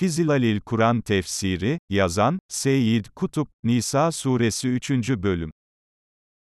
Fizilalil Kur'an Tefsiri, yazan, Seyyid Kutup, Nisa Suresi 3. Bölüm.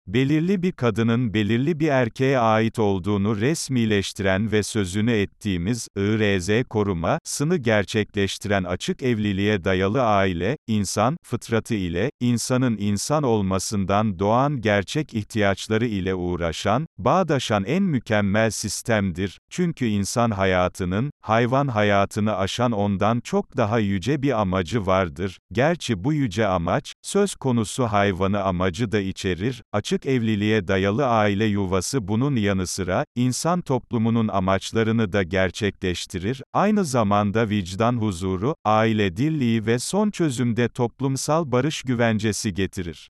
Belirli bir kadının belirli bir erkeğe ait olduğunu resmileştiren ve sözünü ettiğimiz, IRZ koruma, sını gerçekleştiren açık evliliğe dayalı aile, insan, fıtratı ile, insanın insan olmasından doğan gerçek ihtiyaçları ile uğraşan, bağdaşan en mükemmel sistemdir, çünkü insan hayatının, hayvan hayatını aşan ondan çok daha yüce bir amacı vardır, gerçi bu yüce amaç, söz konusu hayvanı amacı da içerir, açık evliliğe dayalı aile yuvası bunun yanı sıra, insan toplumunun amaçlarını da gerçekleştirir, aynı zamanda vicdan huzuru, aile dirliği ve son çözümde toplumsal barış güvencesi getirir.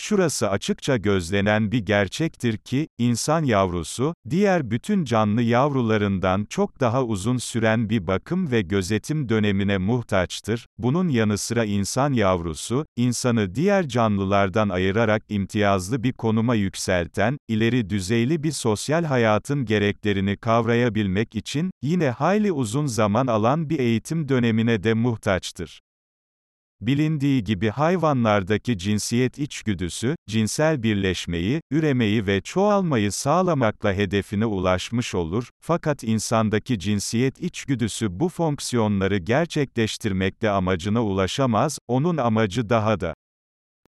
Şurası açıkça gözlenen bir gerçektir ki, insan yavrusu, diğer bütün canlı yavrularından çok daha uzun süren bir bakım ve gözetim dönemine muhtaçtır. Bunun yanı sıra insan yavrusu, insanı diğer canlılardan ayırarak imtiyazlı bir konuma yükselten, ileri düzeyli bir sosyal hayatın gereklerini kavrayabilmek için, yine hayli uzun zaman alan bir eğitim dönemine de muhtaçtır. Bilindiği gibi hayvanlardaki cinsiyet içgüdüsü, cinsel birleşmeyi, üremeyi ve çoğalmayı sağlamakla hedefine ulaşmış olur, fakat insandaki cinsiyet içgüdüsü bu fonksiyonları gerçekleştirmekle amacına ulaşamaz, onun amacı daha da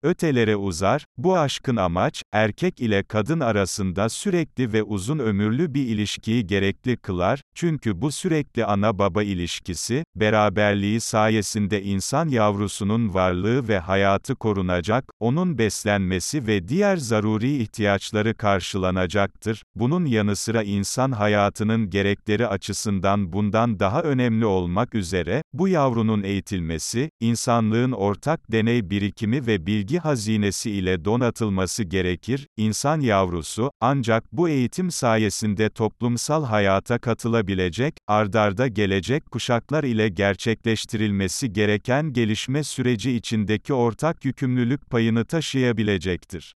ötelere uzar, bu aşkın amaç, erkek ile kadın arasında sürekli ve uzun ömürlü bir ilişkiyi gerekli kılar, çünkü bu sürekli ana-baba ilişkisi, beraberliği sayesinde insan yavrusunun varlığı ve hayatı korunacak, onun beslenmesi ve diğer zaruri ihtiyaçları karşılanacaktır. Bunun yanı sıra insan hayatının gerekleri açısından bundan daha önemli olmak üzere, bu yavrunun eğitilmesi, insanlığın ortak deney birikimi ve bilgi bilgi hazinesi ile donatılması gerekir, insan yavrusu, ancak bu eğitim sayesinde toplumsal hayata katılabilecek, ardarda gelecek kuşaklar ile gerçekleştirilmesi gereken gelişme süreci içindeki ortak yükümlülük payını taşıyabilecektir.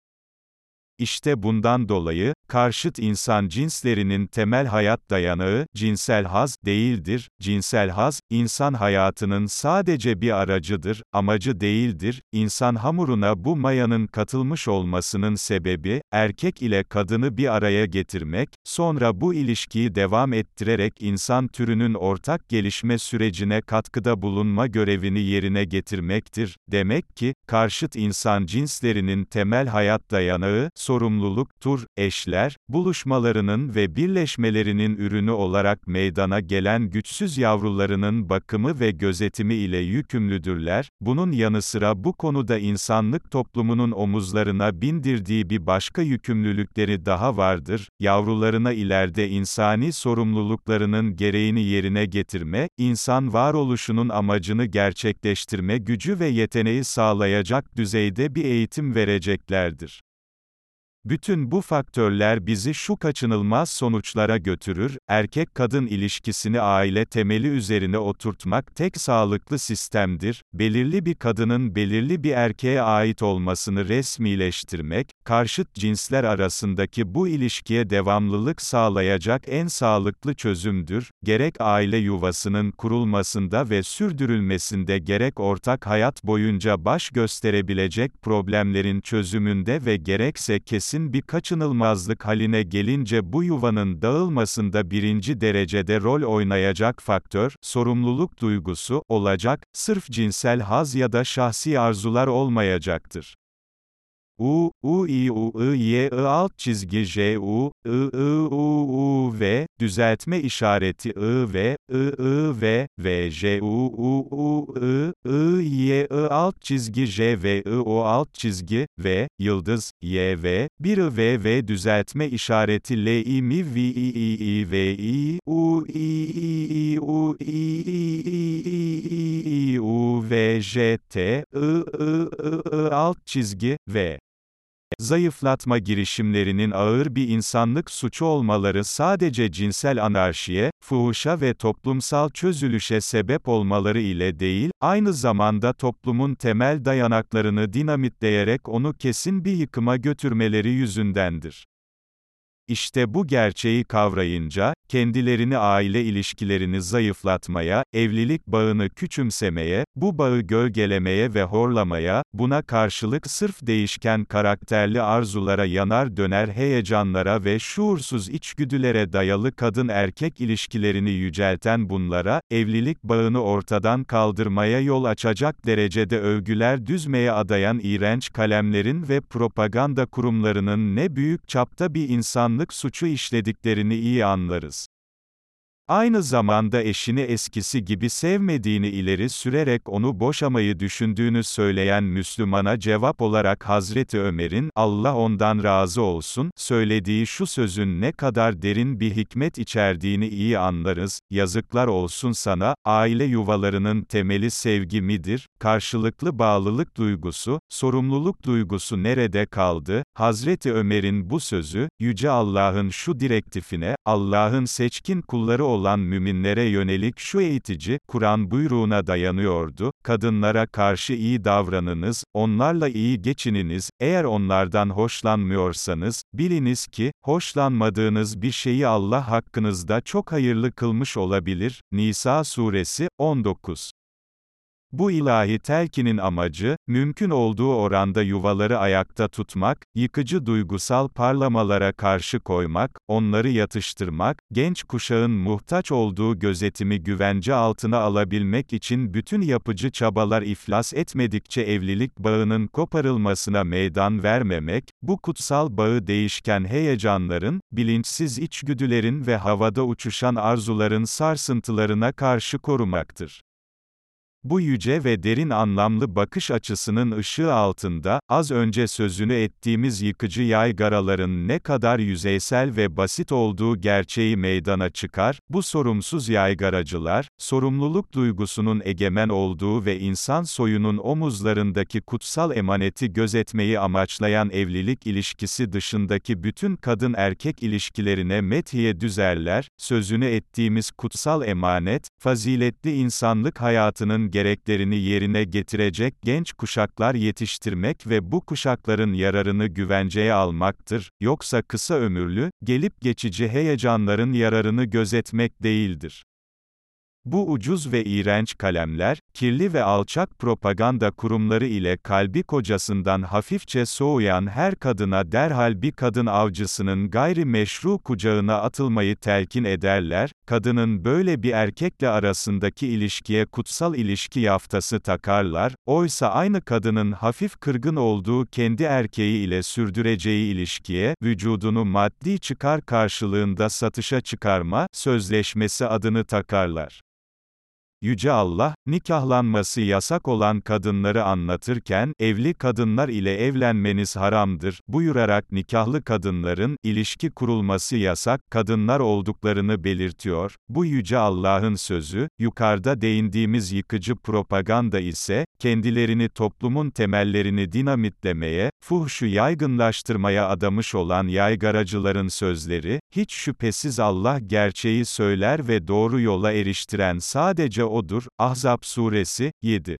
İşte bundan dolayı, karşıt insan cinslerinin temel hayat dayanağı, cinsel haz, değildir. Cinsel haz, insan hayatının sadece bir aracıdır, amacı değildir. İnsan hamuruna bu mayanın katılmış olmasının sebebi, erkek ile kadını bir araya getirmek, sonra bu ilişkiyi devam ettirerek insan türünün ortak gelişme sürecine katkıda bulunma görevini yerine getirmektir. Demek ki, karşıt insan cinslerinin temel hayat dayanağı, sorumluluk, tur, eşler, buluşmalarının ve birleşmelerinin ürünü olarak meydana gelen güçsüz yavrularının bakımı ve gözetimi ile yükümlüdürler, bunun yanı sıra bu konuda insanlık toplumunun omuzlarına bindirdiği bir başka yükümlülükleri daha vardır, yavrularına ileride insani sorumluluklarının gereğini yerine getirme, insan varoluşunun amacını gerçekleştirme gücü ve yeteneği sağlayacak düzeyde bir eğitim vereceklerdir. Bütün bu faktörler bizi şu kaçınılmaz sonuçlara götürür, erkek-kadın ilişkisini aile temeli üzerine oturtmak tek sağlıklı sistemdir, belirli bir kadının belirli bir erkeğe ait olmasını resmileştirmek, karşıt cinsler arasındaki bu ilişkiye devamlılık sağlayacak en sağlıklı çözümdür, gerek aile yuvasının kurulmasında ve sürdürülmesinde gerek ortak hayat boyunca baş gösterebilecek problemlerin çözümünde ve gerekse kesin bir kaçınılmazlık haline gelince bu yuvanın dağılmasında birinci derecede rol oynayacak faktör, sorumluluk duygusu, olacak, sırf cinsel haz ya da şahsi arzular olmayacaktır. U, U, I, U, I, Y, I alt çizgi J, U, I, I, U, U, V, düzeltme işareti I, V, I, I, V, V, J, U, U, U, I, I, Y, I alt çizgi J, V, I, O alt çizgi, V, yıldız, Y, V, bir I, V, V düzeltme işareti L, I, mi, V, I, I, I, V, I, U, I, I, I, U, I, I, I, I, U, V, J, T, I, I, I, I alt çizgi, V. Zayıflatma girişimlerinin ağır bir insanlık suçu olmaları sadece cinsel anarşiye, fuhuşa ve toplumsal çözülüşe sebep olmaları ile değil, aynı zamanda toplumun temel dayanaklarını dinamitleyerek onu kesin bir yıkıma götürmeleri yüzündendir. İşte bu gerçeği kavrayınca, kendilerini aile ilişkilerini zayıflatmaya, evlilik bağını küçümsemeye, bu bağı gölgelemeye ve horlamaya, buna karşılık sırf değişken karakterli arzulara yanar döner heyecanlara ve şuursuz içgüdülere dayalı kadın-erkek ilişkilerini yücelten bunlara, evlilik bağını ortadan kaldırmaya yol açacak derecede övgüler düzmeye adayan iğrenç kalemlerin ve propaganda kurumlarının ne büyük çapta bir insanlık suçu işlediklerini iyi anlarız. Aynı zamanda eşini eskisi gibi sevmediğini ileri sürerek onu boşamayı düşündüğünü söyleyen Müslümana cevap olarak Hazreti Ömer'in, Allah ondan razı olsun, söylediği şu sözün ne kadar derin bir hikmet içerdiğini iyi anlarız, yazıklar olsun sana, aile yuvalarının temeli sevgi midir, karşılıklı bağlılık duygusu, sorumluluk duygusu nerede kaldı? Hazreti Ömer'in bu sözü, Yüce Allah'ın şu direktifine, Allah'ın seçkin kulları olan müminlere yönelik şu eğitici, Kur'an buyruğuna dayanıyordu, kadınlara karşı iyi davranınız, onlarla iyi geçininiz, eğer onlardan hoşlanmıyorsanız, biliniz ki, hoşlanmadığınız bir şeyi Allah hakkınızda çok hayırlı kılmış olabilir. Nisa suresi, 19 bu ilahi telkinin amacı, mümkün olduğu oranda yuvaları ayakta tutmak, yıkıcı duygusal parlamalara karşı koymak, onları yatıştırmak, genç kuşağın muhtaç olduğu gözetimi güvence altına alabilmek için bütün yapıcı çabalar iflas etmedikçe evlilik bağının koparılmasına meydan vermemek, bu kutsal bağı değişken heyecanların, bilinçsiz içgüdülerin ve havada uçuşan arzuların sarsıntılarına karşı korumaktır. Bu yüce ve derin anlamlı bakış açısının ışığı altında, az önce sözünü ettiğimiz yıkıcı yaygaraların ne kadar yüzeysel ve basit olduğu gerçeği meydana çıkar, bu sorumsuz yaygaracılar, sorumluluk duygusunun egemen olduğu ve insan soyunun omuzlarındaki kutsal emaneti gözetmeyi amaçlayan evlilik ilişkisi dışındaki bütün kadın-erkek ilişkilerine methiye düzerler, sözünü ettiğimiz kutsal emanet, faziletli insanlık hayatının gereklerini yerine getirecek genç kuşaklar yetiştirmek ve bu kuşakların yararını güvenceye almaktır, yoksa kısa ömürlü, gelip geçici heyecanların yararını gözetmek değildir. Bu ucuz ve iğrenç kalemler, kirli ve alçak propaganda kurumları ile kalbi kocasından hafifçe soğuyan her kadına derhal bir kadın avcısının gayri meşru kucağına atılmayı telkin ederler, kadının böyle bir erkekle arasındaki ilişkiye kutsal ilişki yaftası takarlar, oysa aynı kadının hafif kırgın olduğu kendi erkeği ile sürdüreceği ilişkiye, vücudunu maddi çıkar karşılığında satışa çıkarma, sözleşmesi adını takarlar. Yüce Allah, nikahlanması yasak olan kadınları anlatırken, evli kadınlar ile evlenmeniz haramdır, buyurarak nikahlı kadınların, ilişki kurulması yasak, kadınlar olduklarını belirtiyor. Bu Yüce Allah'ın sözü, yukarıda değindiğimiz yıkıcı propaganda ise, kendilerini toplumun temellerini dinamitlemeye, fuhşu yaygınlaştırmaya adamış olan yaygaracıların sözleri, hiç şüphesiz Allah gerçeği söyler ve doğru yola eriştiren sadece O'dur. Ahzab suresi 7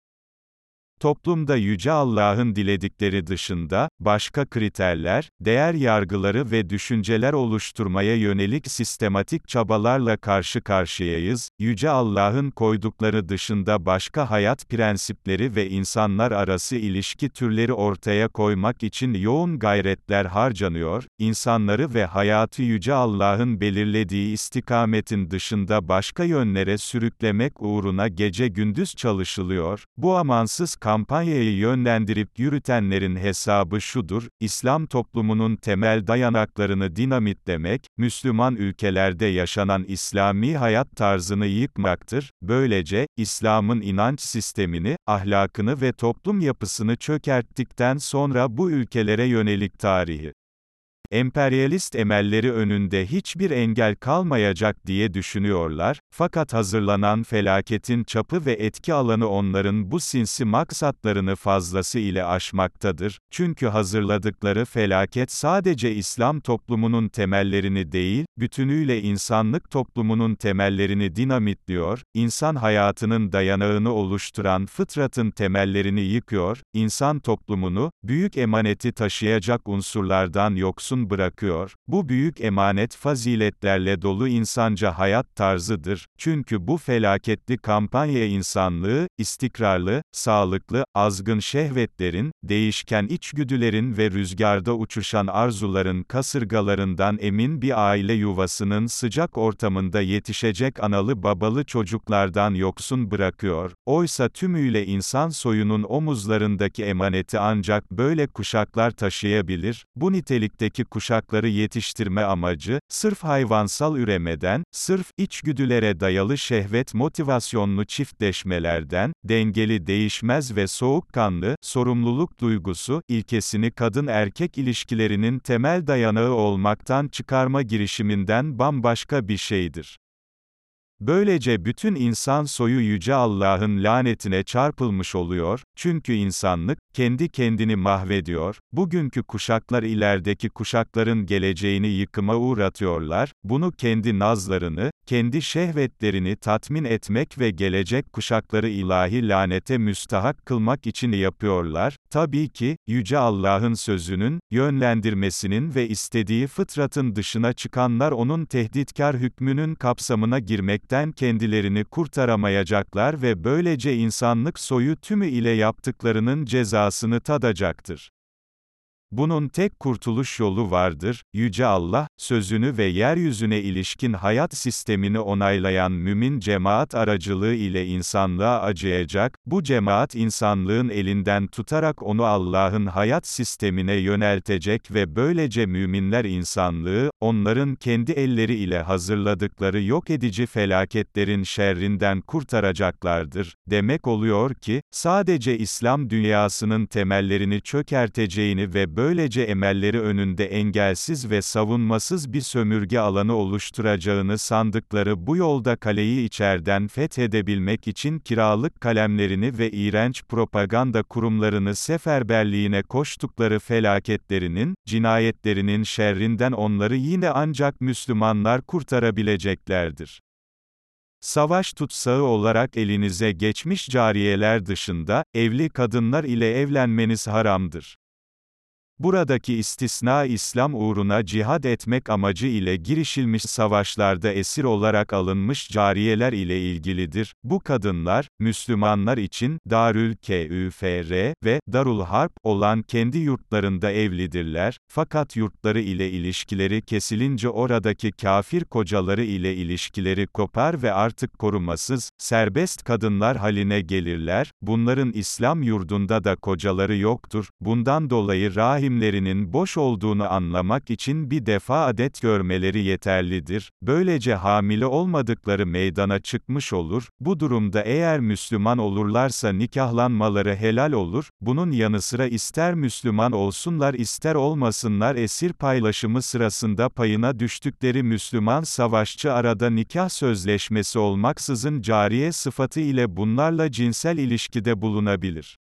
Toplumda Yüce Allah'ın diledikleri dışında, başka kriterler, değer yargıları ve düşünceler oluşturmaya yönelik sistematik çabalarla karşı karşıyayız, Yüce Allah'ın koydukları dışında başka hayat prensipleri ve insanlar arası ilişki türleri ortaya koymak için yoğun gayretler harcanıyor, insanları ve hayatı Yüce Allah'ın belirlediği istikametin dışında başka yönlere sürüklemek uğruna gece gündüz çalışılıyor, bu amansız kan kampanyayı yönlendirip yürütenlerin hesabı şudur, İslam toplumunun temel dayanaklarını dinamitlemek, Müslüman ülkelerde yaşanan İslami hayat tarzını yıkmaktır, böylece, İslam'ın inanç sistemini, ahlakını ve toplum yapısını çökerttikten sonra bu ülkelere yönelik tarihi emperyalist emelleri önünde hiçbir engel kalmayacak diye düşünüyorlar, fakat hazırlanan felaketin çapı ve etki alanı onların bu sinsi maksatlarını fazlası ile aşmaktadır, çünkü hazırladıkları felaket sadece İslam toplumunun temellerini değil, bütünüyle insanlık toplumunun temellerini dinamitliyor, insan hayatının dayanağını oluşturan fıtratın temellerini yıkıyor, insan toplumunu, büyük emaneti taşıyacak unsurlardan yoksun bırakıyor. Bu büyük emanet faziletlerle dolu insanca hayat tarzıdır. Çünkü bu felaketli kampanya insanlığı, istikrarlı, sağlıklı, azgın şehvetlerin, değişken içgüdülerin ve rüzgarda uçuşan arzuların kasırgalarından emin bir aile yuvasının sıcak ortamında yetişecek analı babalı çocuklardan yoksun bırakıyor. Oysa tümüyle insan soyunun omuzlarındaki emaneti ancak böyle kuşaklar taşıyabilir. Bu nitelikteki kuşakları yetiştirme amacı, sırf hayvansal üremeden, sırf içgüdülere dayalı şehvet motivasyonlu çiftleşmelerden, dengeli değişmez ve soğukkanlı, sorumluluk duygusu, ilkesini kadın-erkek ilişkilerinin temel dayanağı olmaktan çıkarma girişiminden bambaşka bir şeydir. Böylece bütün insan soyu Yüce Allah'ın lanetine çarpılmış oluyor, çünkü insanlık, kendi kendini mahvediyor, bugünkü kuşaklar ilerideki kuşakların geleceğini yıkıma uğratıyorlar, bunu kendi nazlarını, kendi şehvetlerini tatmin etmek ve gelecek kuşakları ilahi lanete müstahak kılmak için yapıyorlar, tabii ki, Yüce Allah'ın sözünün, yönlendirmesinin ve istediği fıtratın dışına çıkanlar onun tehditkar hükmünün kapsamına girmekten kendilerini kurtaramayacaklar ve böylece insanlık soyu tümü ile yaptıklarının cezasını tadacaktır. Bunun tek kurtuluş yolu vardır, Yüce Allah, sözünü ve yeryüzüne ilişkin hayat sistemini onaylayan mümin cemaat aracılığı ile insanlığa acıyacak, bu cemaat insanlığın elinden tutarak onu Allah'ın hayat sistemine yöneltecek ve böylece müminler insanlığı, onların kendi elleri ile hazırladıkları yok edici felaketlerin şerrinden kurtaracaklardır. Demek oluyor ki, sadece İslam dünyasının temellerini çökerteceğini ve böylece emelleri önünde engelsiz ve savunmasız bir sömürge alanı oluşturacağını sandıkları bu yolda kaleyi içerden fethedebilmek için kiralık kalemlerini ve iğrenç propaganda kurumlarını seferberliğine koştukları felaketlerinin, cinayetlerinin şerrinden onları yine ancak Müslümanlar kurtarabileceklerdir. Savaş tutsağı olarak elinize geçmiş cariyeler dışında, evli kadınlar ile evlenmeniz haramdır. Buradaki istisna İslam uğruna cihad etmek amacı ile girişilmiş savaşlarda esir olarak alınmış cariyeler ile ilgilidir. Bu kadınlar, Müslümanlar için Darül Küfr ve Darul Harp olan kendi yurtlarında evlidirler, fakat yurtları ile ilişkileri kesilince oradaki kafir kocaları ile ilişkileri kopar ve artık korumasız, serbest kadınlar haline gelirler, bunların İslam yurdunda da kocaları yoktur, bundan dolayı rahim rahimlerinin boş olduğunu anlamak için bir defa adet görmeleri yeterlidir. Böylece hamile olmadıkları meydana çıkmış olur. Bu durumda eğer Müslüman olurlarsa nikahlanmaları helal olur. Bunun yanı sıra ister Müslüman olsunlar ister olmasınlar esir paylaşımı sırasında payına düştükleri Müslüman savaşçı arada nikah sözleşmesi olmaksızın cariye sıfatı ile bunlarla cinsel ilişkide bulunabilir.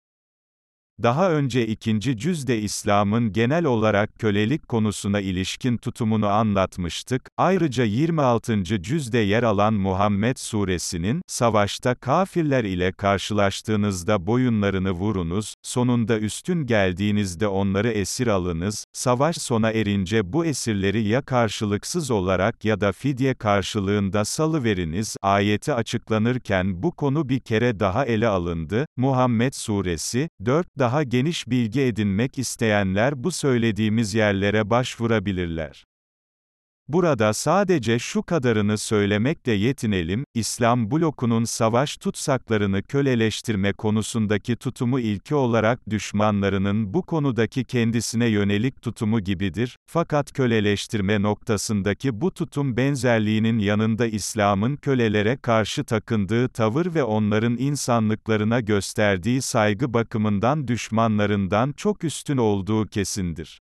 Daha önce ikinci cüzde İslam'ın genel olarak kölelik konusuna ilişkin tutumunu anlatmıştık. Ayrıca 26. cüzde yer alan Muhammed suresinin, savaşta kafirler ile karşılaştığınızda boyunlarını vurunuz, sonunda üstün geldiğinizde onları esir alınız, savaş sona erince bu esirleri ya karşılıksız olarak ya da fidye karşılığında salıveriniz, ayeti açıklanırken bu konu bir kere daha ele alındı. Muhammed suresi, 4, daha geniş bilgi edinmek isteyenler bu söylediğimiz yerlere başvurabilirler. Burada sadece şu kadarını söylemekle yetinelim, İslam blokunun savaş tutsaklarını köleleştirme konusundaki tutumu ilki olarak düşmanlarının bu konudaki kendisine yönelik tutumu gibidir, fakat köleleştirme noktasındaki bu tutum benzerliğinin yanında İslam'ın kölelere karşı takındığı tavır ve onların insanlıklarına gösterdiği saygı bakımından düşmanlarından çok üstün olduğu kesindir.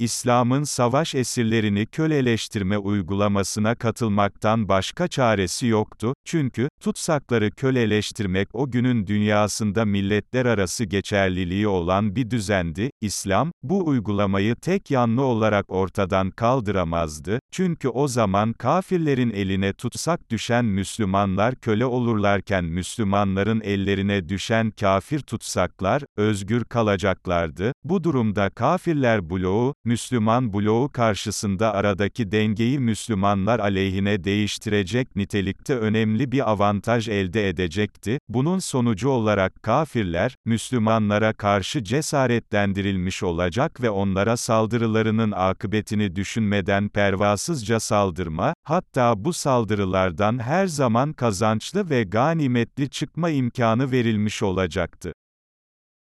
İslam'ın savaş esirlerini köleleştirme uygulamasına katılmaktan başka çaresi yoktu, çünkü, tutsakları köleleştirmek o günün dünyasında milletler arası geçerliliği olan bir düzendi, İslam, bu uygulamayı tek yanlı olarak ortadan kaldıramazdı, çünkü o zaman kafirlerin eline tutsak düşen Müslümanlar köle olurlarken Müslümanların ellerine düşen kafir tutsaklar, özgür kalacaklardı, bu durumda kafirler bloğu, Müslüman bloğu karşısında aradaki dengeyi Müslümanlar aleyhine değiştirecek nitelikte önemli bir avantaj elde edecekti, bunun sonucu olarak kafirler, Müslümanlara karşı cesaretlendirilmiş olacak ve onlara saldırılarının akıbetini düşünmeden pervasızca saldırma, hatta bu saldırılardan her zaman kazançlı ve ganimetli çıkma imkanı verilmiş olacaktı.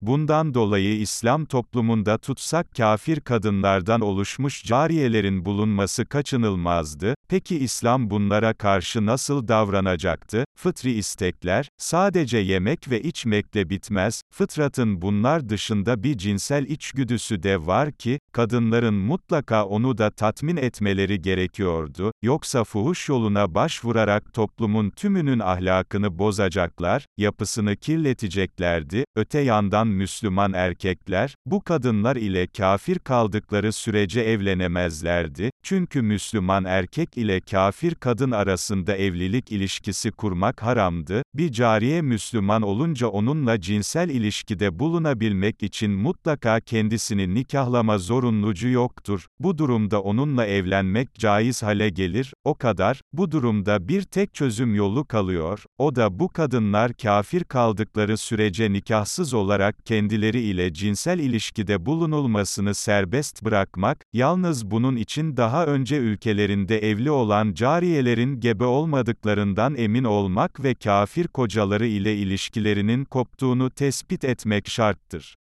Bundan dolayı İslam toplumunda tutsak kafir kadınlardan oluşmuş cariyelerin bulunması kaçınılmazdı. Peki İslam bunlara karşı nasıl davranacaktı? Fıtri istekler, sadece yemek ve içmekle bitmez, fıtratın bunlar dışında bir cinsel içgüdüsü de var ki, kadınların mutlaka onu da tatmin etmeleri gerekiyordu, yoksa fuhuş yoluna başvurarak toplumun tümünün ahlakını bozacaklar, yapısını kirleteceklerdi, öte yandan Müslüman erkekler, bu kadınlar ile kafir kaldıkları sürece evlenemezlerdi, çünkü Müslüman erkek ile kafir kadın arasında evlilik ilişkisi kurmak haramdı, bir cariye Müslüman olunca onunla cinsel ilişkide bulunabilmek için mutlaka kendisini nikahlama zorunlucu yoktur, bu durumda onunla evlenmek caiz hale gelir, o kadar, bu durumda bir tek çözüm yolu kalıyor, o da bu kadınlar kafir kaldıkları sürece nikahsız olarak kendileri ile cinsel ilişkide bulunulmasını serbest bırakmak, yalnız bunun için daha önce ülkelerinde evli olan cariyelerin gebe olmadıklarından emin olmak ve kafir kocaları ile ilişkilerinin koptuğunu tespit etmek şarttır.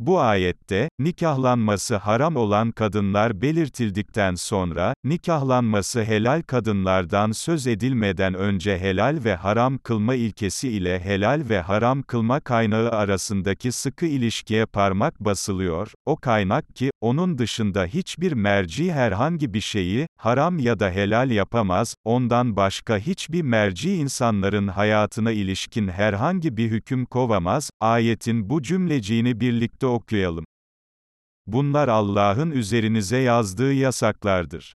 Bu ayette, nikahlanması haram olan kadınlar belirtildikten sonra, nikahlanması helal kadınlardan söz edilmeden önce helal ve haram kılma ilkesi ile helal ve haram kılma kaynağı arasındaki sıkı ilişkiye parmak basılıyor, o kaynak ki, onun dışında hiçbir merci herhangi bir şeyi, haram ya da helal yapamaz, ondan başka hiçbir merci insanların hayatına ilişkin herhangi bir hüküm kovamaz, ayetin bu cümleciğini birlikte okuyalım. Bunlar Allah'ın üzerinize yazdığı yasaklardır.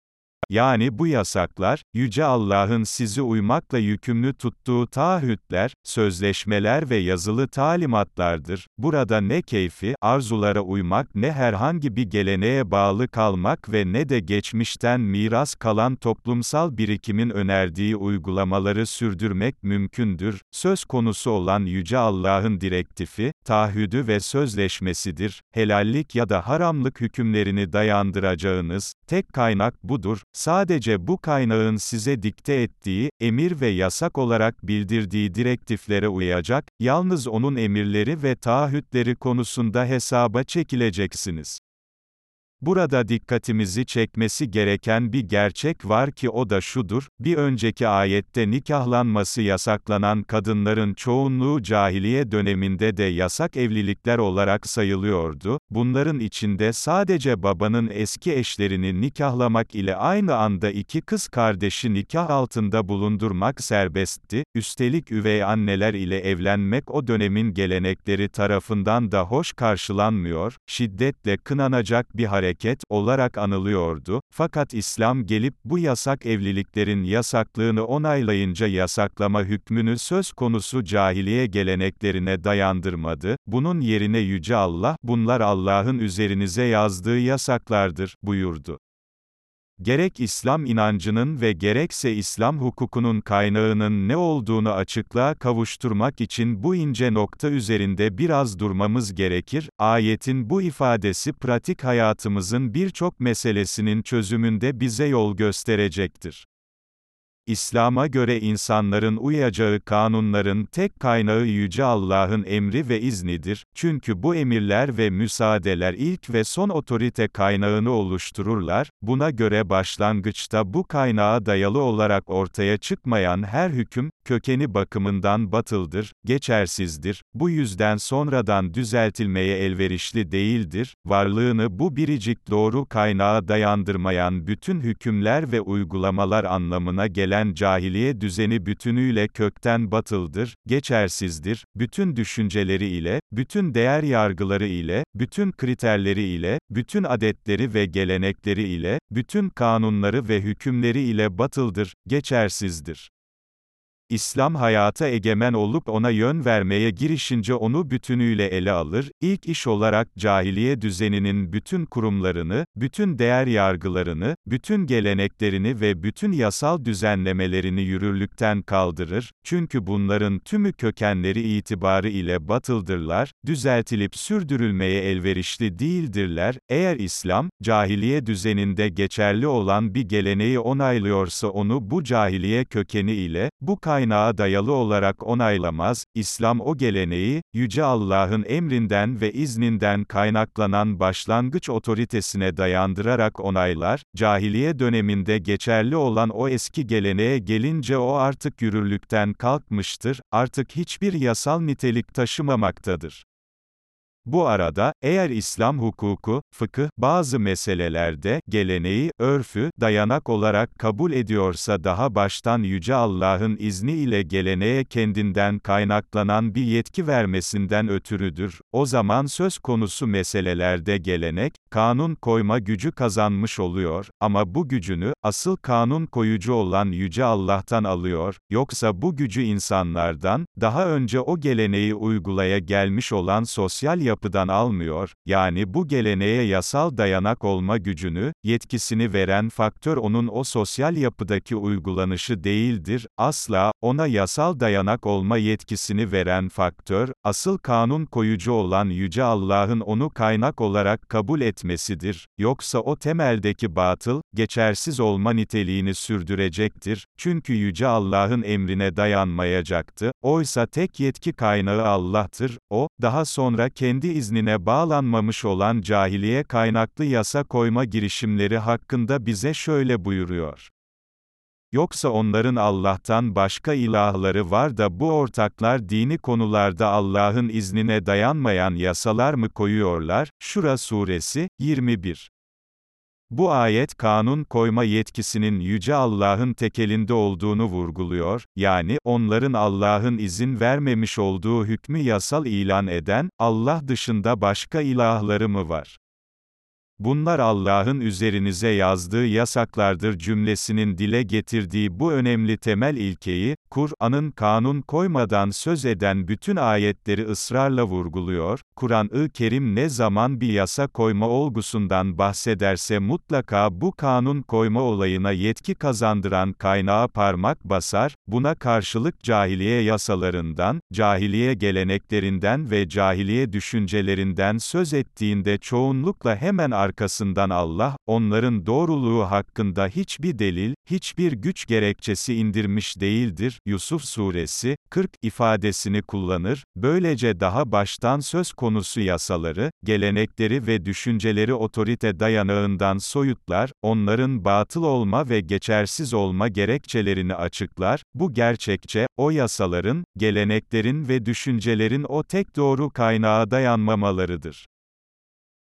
Yani bu yasaklar, Yüce Allah'ın sizi uymakla yükümlü tuttuğu taahhütler, sözleşmeler ve yazılı talimatlardır. Burada ne keyfi, arzulara uymak ne herhangi bir geleneğe bağlı kalmak ve ne de geçmişten miras kalan toplumsal birikimin önerdiği uygulamaları sürdürmek mümkündür. Söz konusu olan Yüce Allah'ın direktifi, taahhüdü ve sözleşmesidir. Helallik ya da haramlık hükümlerini dayandıracağınız, tek kaynak budur, sadece bu kaynağın size dikte ettiği, emir ve yasak olarak bildirdiği direktiflere uyacak, yalnız onun emirleri ve taahhütleri konusunda hesaba çekileceksiniz. Burada dikkatimizi çekmesi gereken bir gerçek var ki o da şudur, bir önceki ayette nikahlanması yasaklanan kadınların çoğunluğu cahiliye döneminde de yasak evlilikler olarak sayılıyordu, bunların içinde sadece babanın eski eşlerini nikahlamak ile aynı anda iki kız kardeşi nikah altında bulundurmak serbestti, üstelik üvey anneler ile evlenmek o dönemin gelenekleri tarafından da hoş karşılanmıyor, şiddetle kınanacak bir hareket hareket olarak anılıyordu, fakat İslam gelip bu yasak evliliklerin yasaklığını onaylayınca yasaklama hükmünü söz konusu cahiliye geleneklerine dayandırmadı, bunun yerine Yüce Allah, bunlar Allah'ın üzerinize yazdığı yasaklardır, buyurdu gerek İslam inancının ve gerekse İslam hukukunun kaynağının ne olduğunu açıklığa kavuşturmak için bu ince nokta üzerinde biraz durmamız gerekir. Ayetin bu ifadesi pratik hayatımızın birçok meselesinin çözümünde bize yol gösterecektir. İslam'a göre insanların uyacağı kanunların tek kaynağı Yüce Allah'ın emri ve iznidir, çünkü bu emirler ve müsaadeler ilk ve son otorite kaynağını oluştururlar, buna göre başlangıçta bu kaynağa dayalı olarak ortaya çıkmayan her hüküm, kökeni bakımından batıldır, geçersizdir, bu yüzden sonradan düzeltilmeye elverişli değildir, varlığını bu biricik doğru kaynağa dayandırmayan bütün hükümler ve uygulamalar anlamına gelen cahiliye düzeni bütünüyle kökten batıldır, geçersizdir, bütün düşünceleri ile, bütün değer yargıları ile, bütün kriterleri ile, bütün adetleri ve gelenekleri ile, bütün kanunları ve hükümleri ile batıldır, geçersizdir. İslam hayata egemen olup ona yön vermeye girişince onu bütünüyle ele alır, ilk iş olarak cahiliye düzeninin bütün kurumlarını, bütün değer yargılarını, bütün geleneklerini ve bütün yasal düzenlemelerini yürürlükten kaldırır, çünkü bunların tümü kökenleri itibarı ile batıldırlar, düzeltilip sürdürülmeye elverişli değildirler, eğer İslam, cahiliye düzeninde geçerli olan bir geleneği onaylıyorsa onu bu cahiliye kökeni ile, bu kaynağı kaynağa dayalı olarak onaylamaz, İslam o geleneği, Yüce Allah'ın emrinden ve izninden kaynaklanan başlangıç otoritesine dayandırarak onaylar, cahiliye döneminde geçerli olan o eski geleneğe gelince o artık yürürlükten kalkmıştır, artık hiçbir yasal nitelik taşımamaktadır. Bu arada, eğer İslam hukuku, fıkıh, bazı meselelerde, geleneği, örfü, dayanak olarak kabul ediyorsa daha baştan Yüce Allah'ın izni ile geleneğe kendinden kaynaklanan bir yetki vermesinden ötürüdür. O zaman söz konusu meselelerde gelenek, kanun koyma gücü kazanmış oluyor, ama bu gücünü, asıl kanun koyucu olan Yüce Allah'tan alıyor, yoksa bu gücü insanlardan, daha önce o geleneği uygulaya gelmiş olan sosyal yapıdan almıyor, yani bu geleneğe yasal dayanak olma gücünü, yetkisini veren faktör onun o sosyal yapıdaki uygulanışı değildir, asla, ona yasal dayanak olma yetkisini veren faktör, asıl kanun koyucu olan Yüce Allah'ın onu kaynak olarak kabul etmesidir, yoksa o temeldeki batıl, geçersiz olma niteliğini sürdürecektir, çünkü Yüce Allah'ın emrine dayanmayacaktı, oysa tek yetki kaynağı Allah'tır, o, daha sonra kendi kendi iznine bağlanmamış olan cahiliye kaynaklı yasa koyma girişimleri hakkında bize şöyle buyuruyor. Yoksa onların Allah'tan başka ilahları var da bu ortaklar dini konularda Allah'ın iznine dayanmayan yasalar mı koyuyorlar? Şura suresi 21 bu ayet kanun koyma yetkisinin Yüce Allah'ın tekelinde olduğunu vurguluyor, yani, onların Allah'ın izin vermemiş olduğu hükmü yasal ilan eden, Allah dışında başka ilahları mı var? Bunlar Allah'ın üzerinize yazdığı yasaklardır cümlesinin dile getirdiği bu önemli temel ilkeyi, Kur'an'ın kanun koymadan söz eden bütün ayetleri ısrarla vurguluyor, Kur'an-ı Kerim ne zaman bir yasa koyma olgusundan bahsederse mutlaka bu kanun koyma olayına yetki kazandıran kaynağa parmak basar, buna karşılık cahiliye yasalarından, cahiliye geleneklerinden ve cahiliye düşüncelerinden söz ettiğinde çoğunlukla hemen arkasından Allah, onların doğruluğu hakkında hiçbir delil, hiçbir güç gerekçesi indirmiş değildir, Yusuf suresi, 40 ifadesini kullanır, böylece daha baştan söz konusu yasaları, gelenekleri ve düşünceleri otorite dayanağından soyutlar, onların batıl olma ve geçersiz olma gerekçelerini açıklar, bu gerçekçe, o yasaların, geleneklerin ve düşüncelerin o tek doğru kaynağa dayanmamalarıdır.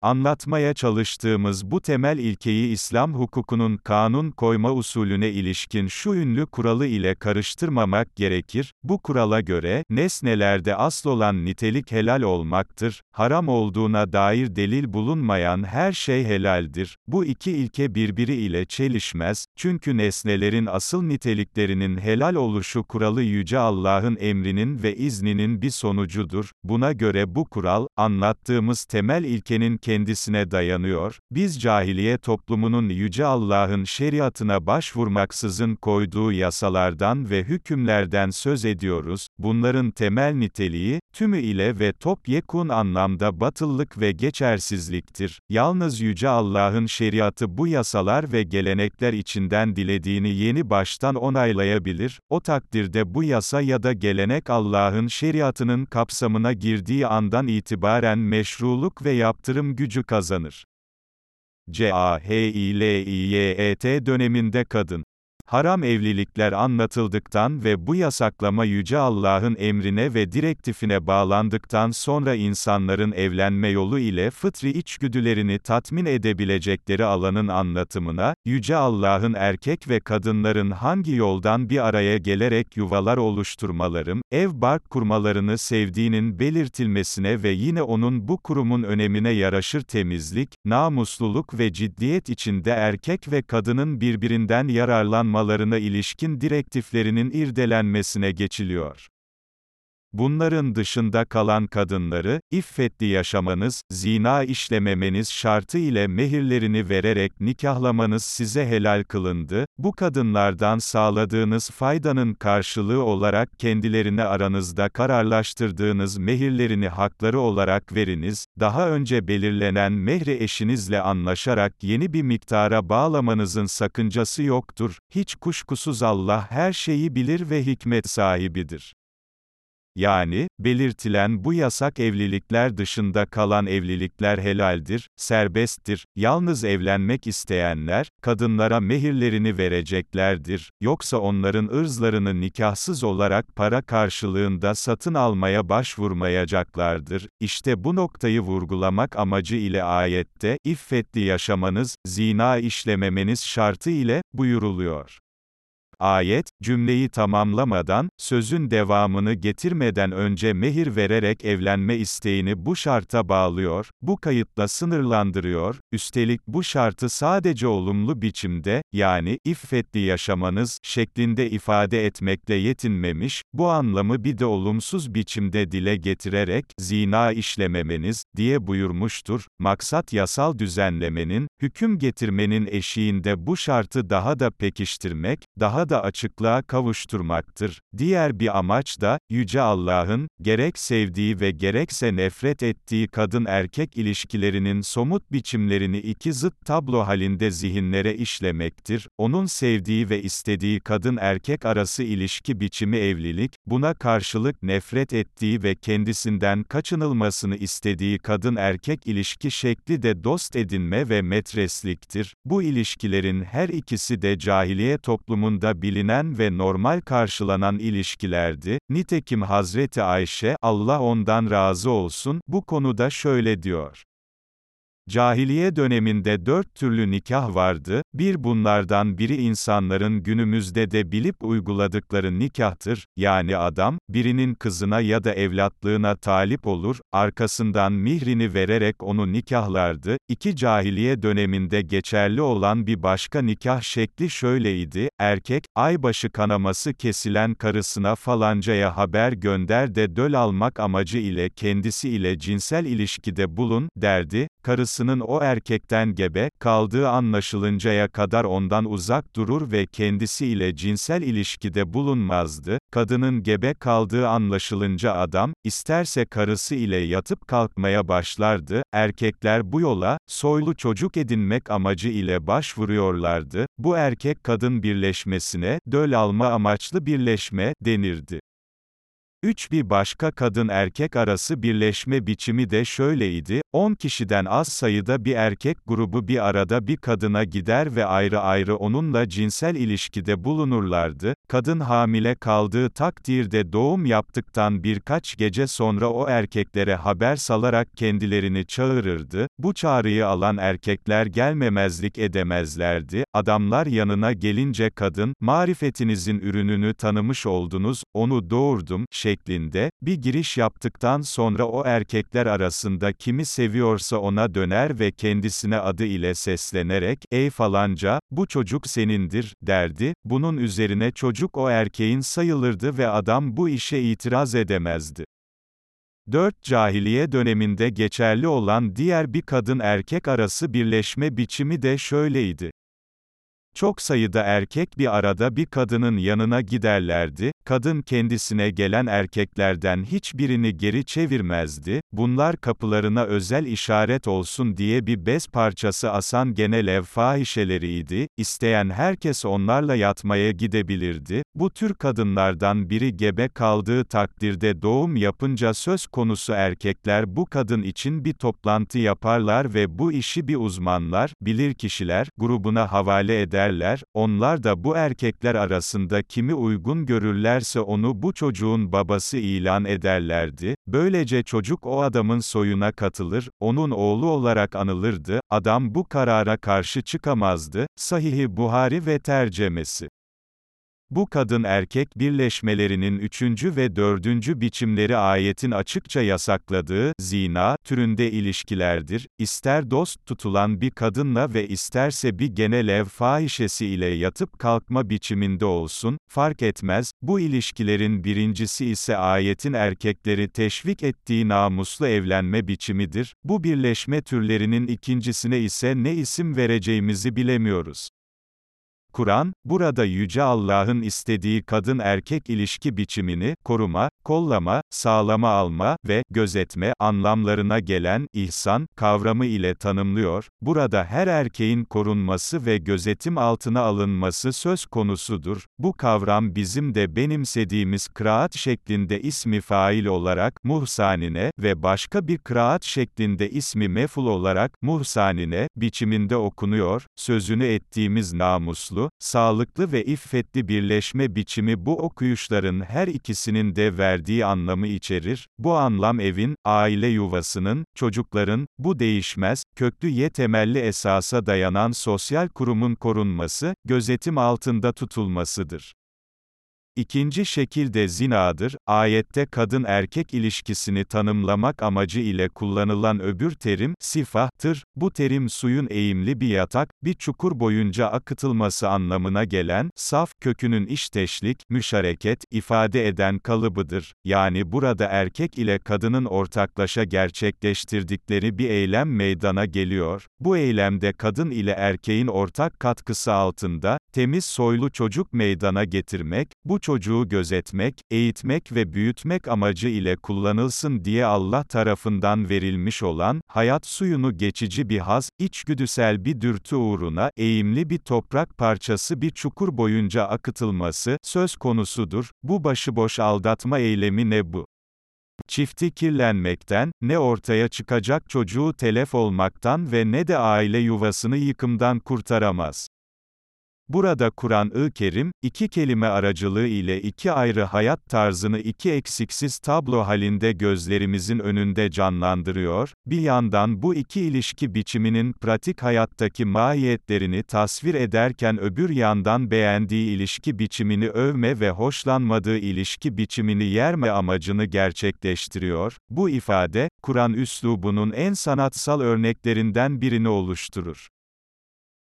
Anlatmaya çalıştığımız bu temel ilkeyi İslam hukukunun kanun koyma usulüne ilişkin şu ünlü kuralı ile karıştırmamak gerekir. Bu kurala göre, nesnelerde asıl olan nitelik helal olmaktır, haram olduğuna dair delil bulunmayan her şey helaldir. Bu iki ilke birbiri ile çelişmez, çünkü nesnelerin asıl niteliklerinin helal oluşu kuralı Yüce Allah'ın emrinin ve izninin bir sonucudur. Buna göre bu kural, anlattığımız temel ilkenin kendisine dayanıyor, biz cahiliye toplumunun Yüce Allah'ın şeriatına başvurmaksızın koyduğu yasalardan ve hükümlerden söz ediyoruz, bunların temel niteliği, tümü ile ve topyekun anlamda batıllık ve geçersizliktir. Yalnız Yüce Allah'ın şeriatı bu yasalar ve gelenekler içinden dilediğini yeni baştan onaylayabilir, o takdirde bu yasa ya da gelenek Allah'ın şeriatının kapsamına girdiği andan itibaren meşruluk ve yaptırım gücü kazanır. C-A-H-I-L-I-Y-E-T döneminde kadın Haram evlilikler anlatıldıktan ve bu yasaklama Yüce Allah'ın emrine ve direktifine bağlandıktan sonra insanların evlenme yolu ile fıtri içgüdülerini tatmin edebilecekleri alanın anlatımına, Yüce Allah'ın erkek ve kadınların hangi yoldan bir araya gelerek yuvalar oluşturmalarım, ev bark kurmalarını sevdiğinin belirtilmesine ve yine onun bu kurumun önemine yaraşır temizlik, namusluluk ve ciddiyet içinde erkek ve kadının birbirinden yararlanmalarına ilişkin direktiflerinin irdelenmesine geçiliyor. Bunların dışında kalan kadınları, iffetli yaşamanız, zina işlememeniz şartı ile mehirlerini vererek nikahlamanız size helal kılındı, bu kadınlardan sağladığınız faydanın karşılığı olarak kendilerine aranızda kararlaştırdığınız mehirlerini hakları olarak veriniz, daha önce belirlenen mehri eşinizle anlaşarak yeni bir miktara bağlamanızın sakıncası yoktur, hiç kuşkusuz Allah her şeyi bilir ve hikmet sahibidir. Yani, belirtilen bu yasak evlilikler dışında kalan evlilikler helaldir, serbesttir, yalnız evlenmek isteyenler, kadınlara mehirlerini vereceklerdir, yoksa onların ırzlarını nikahsız olarak para karşılığında satın almaya başvurmayacaklardır. İşte bu noktayı vurgulamak amacı ile ayette, iffetli yaşamanız, zina işlememeniz şartı ile, buyuruluyor. Ayet, cümleyi tamamlamadan, sözün devamını getirmeden önce mehir vererek evlenme isteğini bu şarta bağlıyor, bu kayıtla sınırlandırıyor, üstelik bu şartı sadece olumlu biçimde, yani, iffetli yaşamanız, şeklinde ifade etmekle yetinmemiş, bu anlamı bir de olumsuz biçimde dile getirerek, zina işlememeniz, diye buyurmuştur. Maksat yasal düzenlemenin, hüküm getirmenin eşiğinde bu şartı daha da pekiştirmek, daha da da açıklığa kavuşturmaktır. Diğer bir amaç da, Yüce Allah'ın, gerek sevdiği ve gerekse nefret ettiği kadın-erkek ilişkilerinin somut biçimlerini iki zıt tablo halinde zihinlere işlemektir. Onun sevdiği ve istediği kadın-erkek arası ilişki biçimi evlilik, buna karşılık nefret ettiği ve kendisinden kaçınılmasını istediği kadın-erkek ilişki şekli de dost edinme ve metresliktir. Bu ilişkilerin her ikisi de cahiliye toplumunda bilinen ve normal karşılanan ilişkilerdi. Nitekim Hazreti Ayşe, Allah ondan razı olsun, bu konuda şöyle diyor. Cahiliye döneminde dört türlü nikah vardı, bir bunlardan biri insanların günümüzde de bilip uyguladıkları nikahtır, yani adam, birinin kızına ya da evlatlığına talip olur, arkasından mihrini vererek onu nikahlardı, İki cahiliye döneminde geçerli olan bir başka nikah şekli şöyleydi, erkek, aybaşı kanaması kesilen karısına falancaya haber gönder de döl almak amacı ile kendisi ile cinsel ilişkide bulun, derdi, karısının o erkekten gebe, kaldığı anlaşılıncaya kadar ondan uzak durur ve kendisiyle cinsel ilişkide bulunmazdı, kadının gebe kaldığı anlaşılınca adam, isterse karısı ile yatıp kalkmaya başlardı, erkekler bu yola, soylu çocuk edinmek amacı ile başvuruyorlardı, bu erkek-kadın birleşmesine, döl alma amaçlı birleşme, denirdi. Üç bir başka kadın-erkek arası birleşme biçimi de şöyleydi, 10 kişiden az sayıda bir erkek grubu bir arada bir kadına gider ve ayrı ayrı onunla cinsel ilişkide bulunurlardı, kadın hamile kaldığı takdirde doğum yaptıktan birkaç gece sonra o erkeklere haber salarak kendilerini çağırırdı, bu çağrıyı alan erkekler gelmemezlik edemezlerdi, adamlar yanına gelince kadın, marifetinizin ürününü tanımış oldunuz, onu doğurdum, şeklinde, bir giriş yaptıktan sonra o erkekler arasında kimi seviyorsa ona döner ve kendisine adı ile seslenerek, ey falanca, bu çocuk senindir, derdi, bunun üzerine çocuk o erkeğin sayılırdı ve adam bu işe itiraz edemezdi. 4 cahiliye döneminde geçerli olan diğer bir kadın erkek arası birleşme biçimi de şöyleydi. Çok sayıda erkek bir arada bir kadının yanına giderlerdi, kadın kendisine gelen erkeklerden hiçbirini geri çevirmezdi, bunlar kapılarına özel işaret olsun diye bir bez parçası asan genel ev fahişeleriydi, isteyen herkes onlarla yatmaya gidebilirdi, bu tür kadınlardan biri gebe kaldığı takdirde doğum yapınca söz konusu erkekler bu kadın için bir toplantı yaparlar ve bu işi bir uzmanlar, bilir kişiler, grubuna havale ederler, onlar da bu erkekler arasında kimi uygun görürlerse onu bu çocuğun babası ilan ederlerdi, böylece çocuk o adamın soyuna katılır, onun oğlu olarak anılırdı, adam bu karara karşı çıkamazdı, Sahih-i Buhari ve tercemesi. Bu kadın-erkek birleşmelerinin üçüncü ve dördüncü biçimleri ayetin açıkça yasakladığı, zina, türünde ilişkilerdir, ister dost tutulan bir kadınla ve isterse bir genel ev fahişesi ile yatıp kalkma biçiminde olsun, fark etmez, bu ilişkilerin birincisi ise ayetin erkekleri teşvik ettiği namuslu evlenme biçimidir, bu birleşme türlerinin ikincisine ise ne isim vereceğimizi bilemiyoruz. Kur'an, burada Yüce Allah'ın istediği kadın-erkek ilişki biçimini, koruma, kollama, sağlama alma ve gözetme anlamlarına gelen ihsan kavramı ile tanımlıyor. Burada her erkeğin korunması ve gözetim altına alınması söz konusudur. Bu kavram bizim de benimsediğimiz kıraat şeklinde ismi fail olarak muhsanine ve başka bir kıraat şeklinde ismi meful olarak muhsanine biçiminde okunuyor. Sözünü ettiğimiz namuslu, sağlıklı ve iffetli birleşme biçimi bu okuyuşların her ikisinin de verdiği anlamı içerir. Bu anlam evin, aile yuvasının, çocukların, bu değişmez, köklü ye temelli esasa dayanan sosyal kurumun korunması, gözetim altında tutulmasıdır. İkinci şekil de zinadır. Ayette kadın-erkek ilişkisini tanımlamak amacı ile kullanılan öbür terim, sifahtır. Bu terim suyun eğimli bir yatak, bir çukur boyunca akıtılması anlamına gelen, saf, kökünün işteşlik, müşareket, ifade eden kalıbıdır. Yani burada erkek ile kadının ortaklaşa gerçekleştirdikleri bir eylem meydana geliyor. Bu eylemde kadın ile erkeğin ortak katkısı altında, temiz soylu çocuk meydana getirmek, bu çocuğu gözetmek, eğitmek ve büyütmek amacı ile kullanılsın diye Allah tarafından verilmiş olan, hayat suyunu geçici bir haz, içgüdüsel bir dürtü uğruna, eğimli bir toprak parçası bir çukur boyunca akıtılması, söz konusudur. Bu başıboş aldatma eylemi ne bu? Çifti kirlenmekten, ne ortaya çıkacak çocuğu telef olmaktan ve ne de aile yuvasını yıkımdan kurtaramaz. Burada Kur'an-ı Kerim, iki kelime aracılığı ile iki ayrı hayat tarzını iki eksiksiz tablo halinde gözlerimizin önünde canlandırıyor, bir yandan bu iki ilişki biçiminin pratik hayattaki mahiyetlerini tasvir ederken öbür yandan beğendiği ilişki biçimini övme ve hoşlanmadığı ilişki biçimini yerme amacını gerçekleştiriyor. Bu ifade, Kur'an üslubunun en sanatsal örneklerinden birini oluşturur.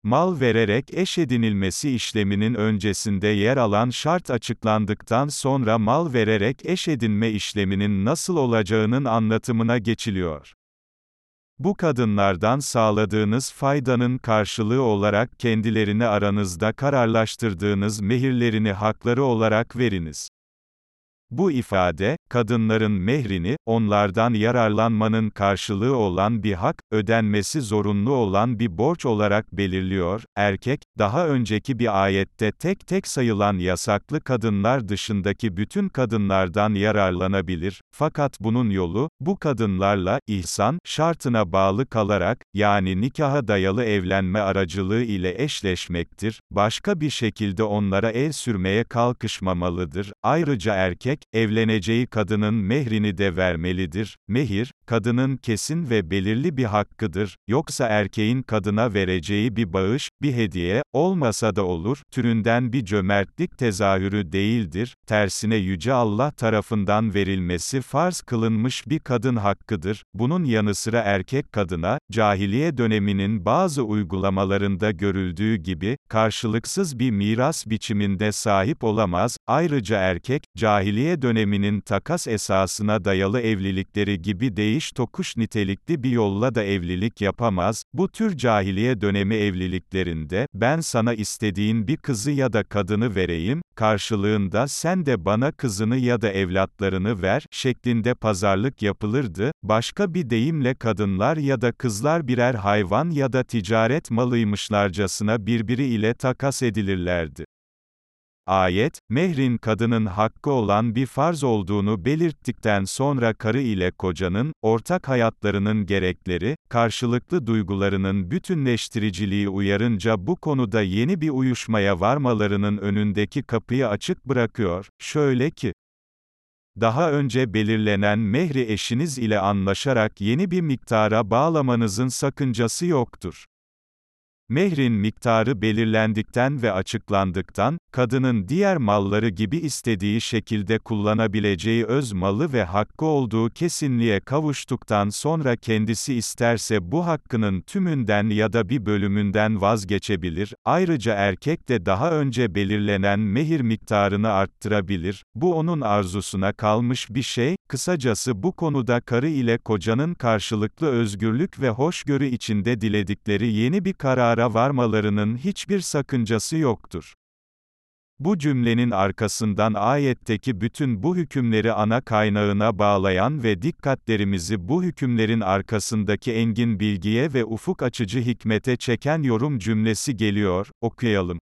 Mal vererek eş edinilmesi işleminin öncesinde yer alan şart açıklandıktan sonra mal vererek eş edinme işleminin nasıl olacağının anlatımına geçiliyor. Bu kadınlardan sağladığınız faydanın karşılığı olarak kendilerini aranızda kararlaştırdığınız mehirlerini hakları olarak veriniz. Bu ifade, kadınların mehrini, onlardan yararlanmanın karşılığı olan bir hak, ödenmesi zorunlu olan bir borç olarak belirliyor. Erkek, daha önceki bir ayette tek tek sayılan yasaklı kadınlar dışındaki bütün kadınlardan yararlanabilir. Fakat bunun yolu, bu kadınlarla, ihsan, şartına bağlı kalarak, yani nikaha dayalı evlenme aracılığı ile eşleşmektir. Başka bir şekilde onlara el sürmeye kalkışmamalıdır. Ayrıca erkek, evleneceği kadının mehrini de vermelidir. Mehir, kadının kesin ve belirli bir hakkıdır, yoksa erkeğin kadına vereceği bir bağış, bir hediye, olmasa da olur, türünden bir cömertlik tezahürü değildir, tersine Yüce Allah tarafından verilmesi farz kılınmış bir kadın hakkıdır, bunun yanı sıra erkek kadına, cahiliye döneminin bazı uygulamalarında görüldüğü gibi, karşılıksız bir miras biçiminde sahip olamaz, ayrıca erkek, cahiliye döneminin takas esasına dayalı evlilikleri gibi değiş tokuş nitelikli bir yolla da evlilik yapamaz, bu tür cahiliye dönemi evliliklerinde, ben sana istediğin bir kızı ya da kadını vereyim, karşılığında sen de bana kızını ya da evlatlarını ver, şeklinde pazarlık yapılırdı, başka bir deyimle kadınlar ya da kızlar birer hayvan ya da ticaret malıymışlarcasına birbiri ile takas edilirlerdi. Ayet, mehrin kadının hakkı olan bir farz olduğunu belirttikten sonra karı ile kocanın, ortak hayatlarının gerekleri, karşılıklı duygularının bütünleştiriciliği uyarınca bu konuda yeni bir uyuşmaya varmalarının önündeki kapıyı açık bırakıyor, şöyle ki, daha önce belirlenen mehri eşiniz ile anlaşarak yeni bir miktara bağlamanızın sakıncası yoktur. Mehrin miktarı belirlendikten ve açıklandıktan, kadının diğer malları gibi istediği şekilde kullanabileceği öz malı ve hakkı olduğu kesinliğe kavuştuktan sonra kendisi isterse bu hakkının tümünden ya da bir bölümünden vazgeçebilir, ayrıca erkek de daha önce belirlenen mehir miktarını arttırabilir, bu onun arzusuna kalmış bir şey, kısacası bu konuda karı ile kocanın karşılıklı özgürlük ve hoşgörü içinde diledikleri yeni bir karara varmalarının hiçbir sakıncası yoktur. Bu cümlenin arkasından ayetteki bütün bu hükümleri ana kaynağına bağlayan ve dikkatlerimizi bu hükümlerin arkasındaki engin bilgiye ve ufuk açıcı hikmete çeken yorum cümlesi geliyor, okuyalım.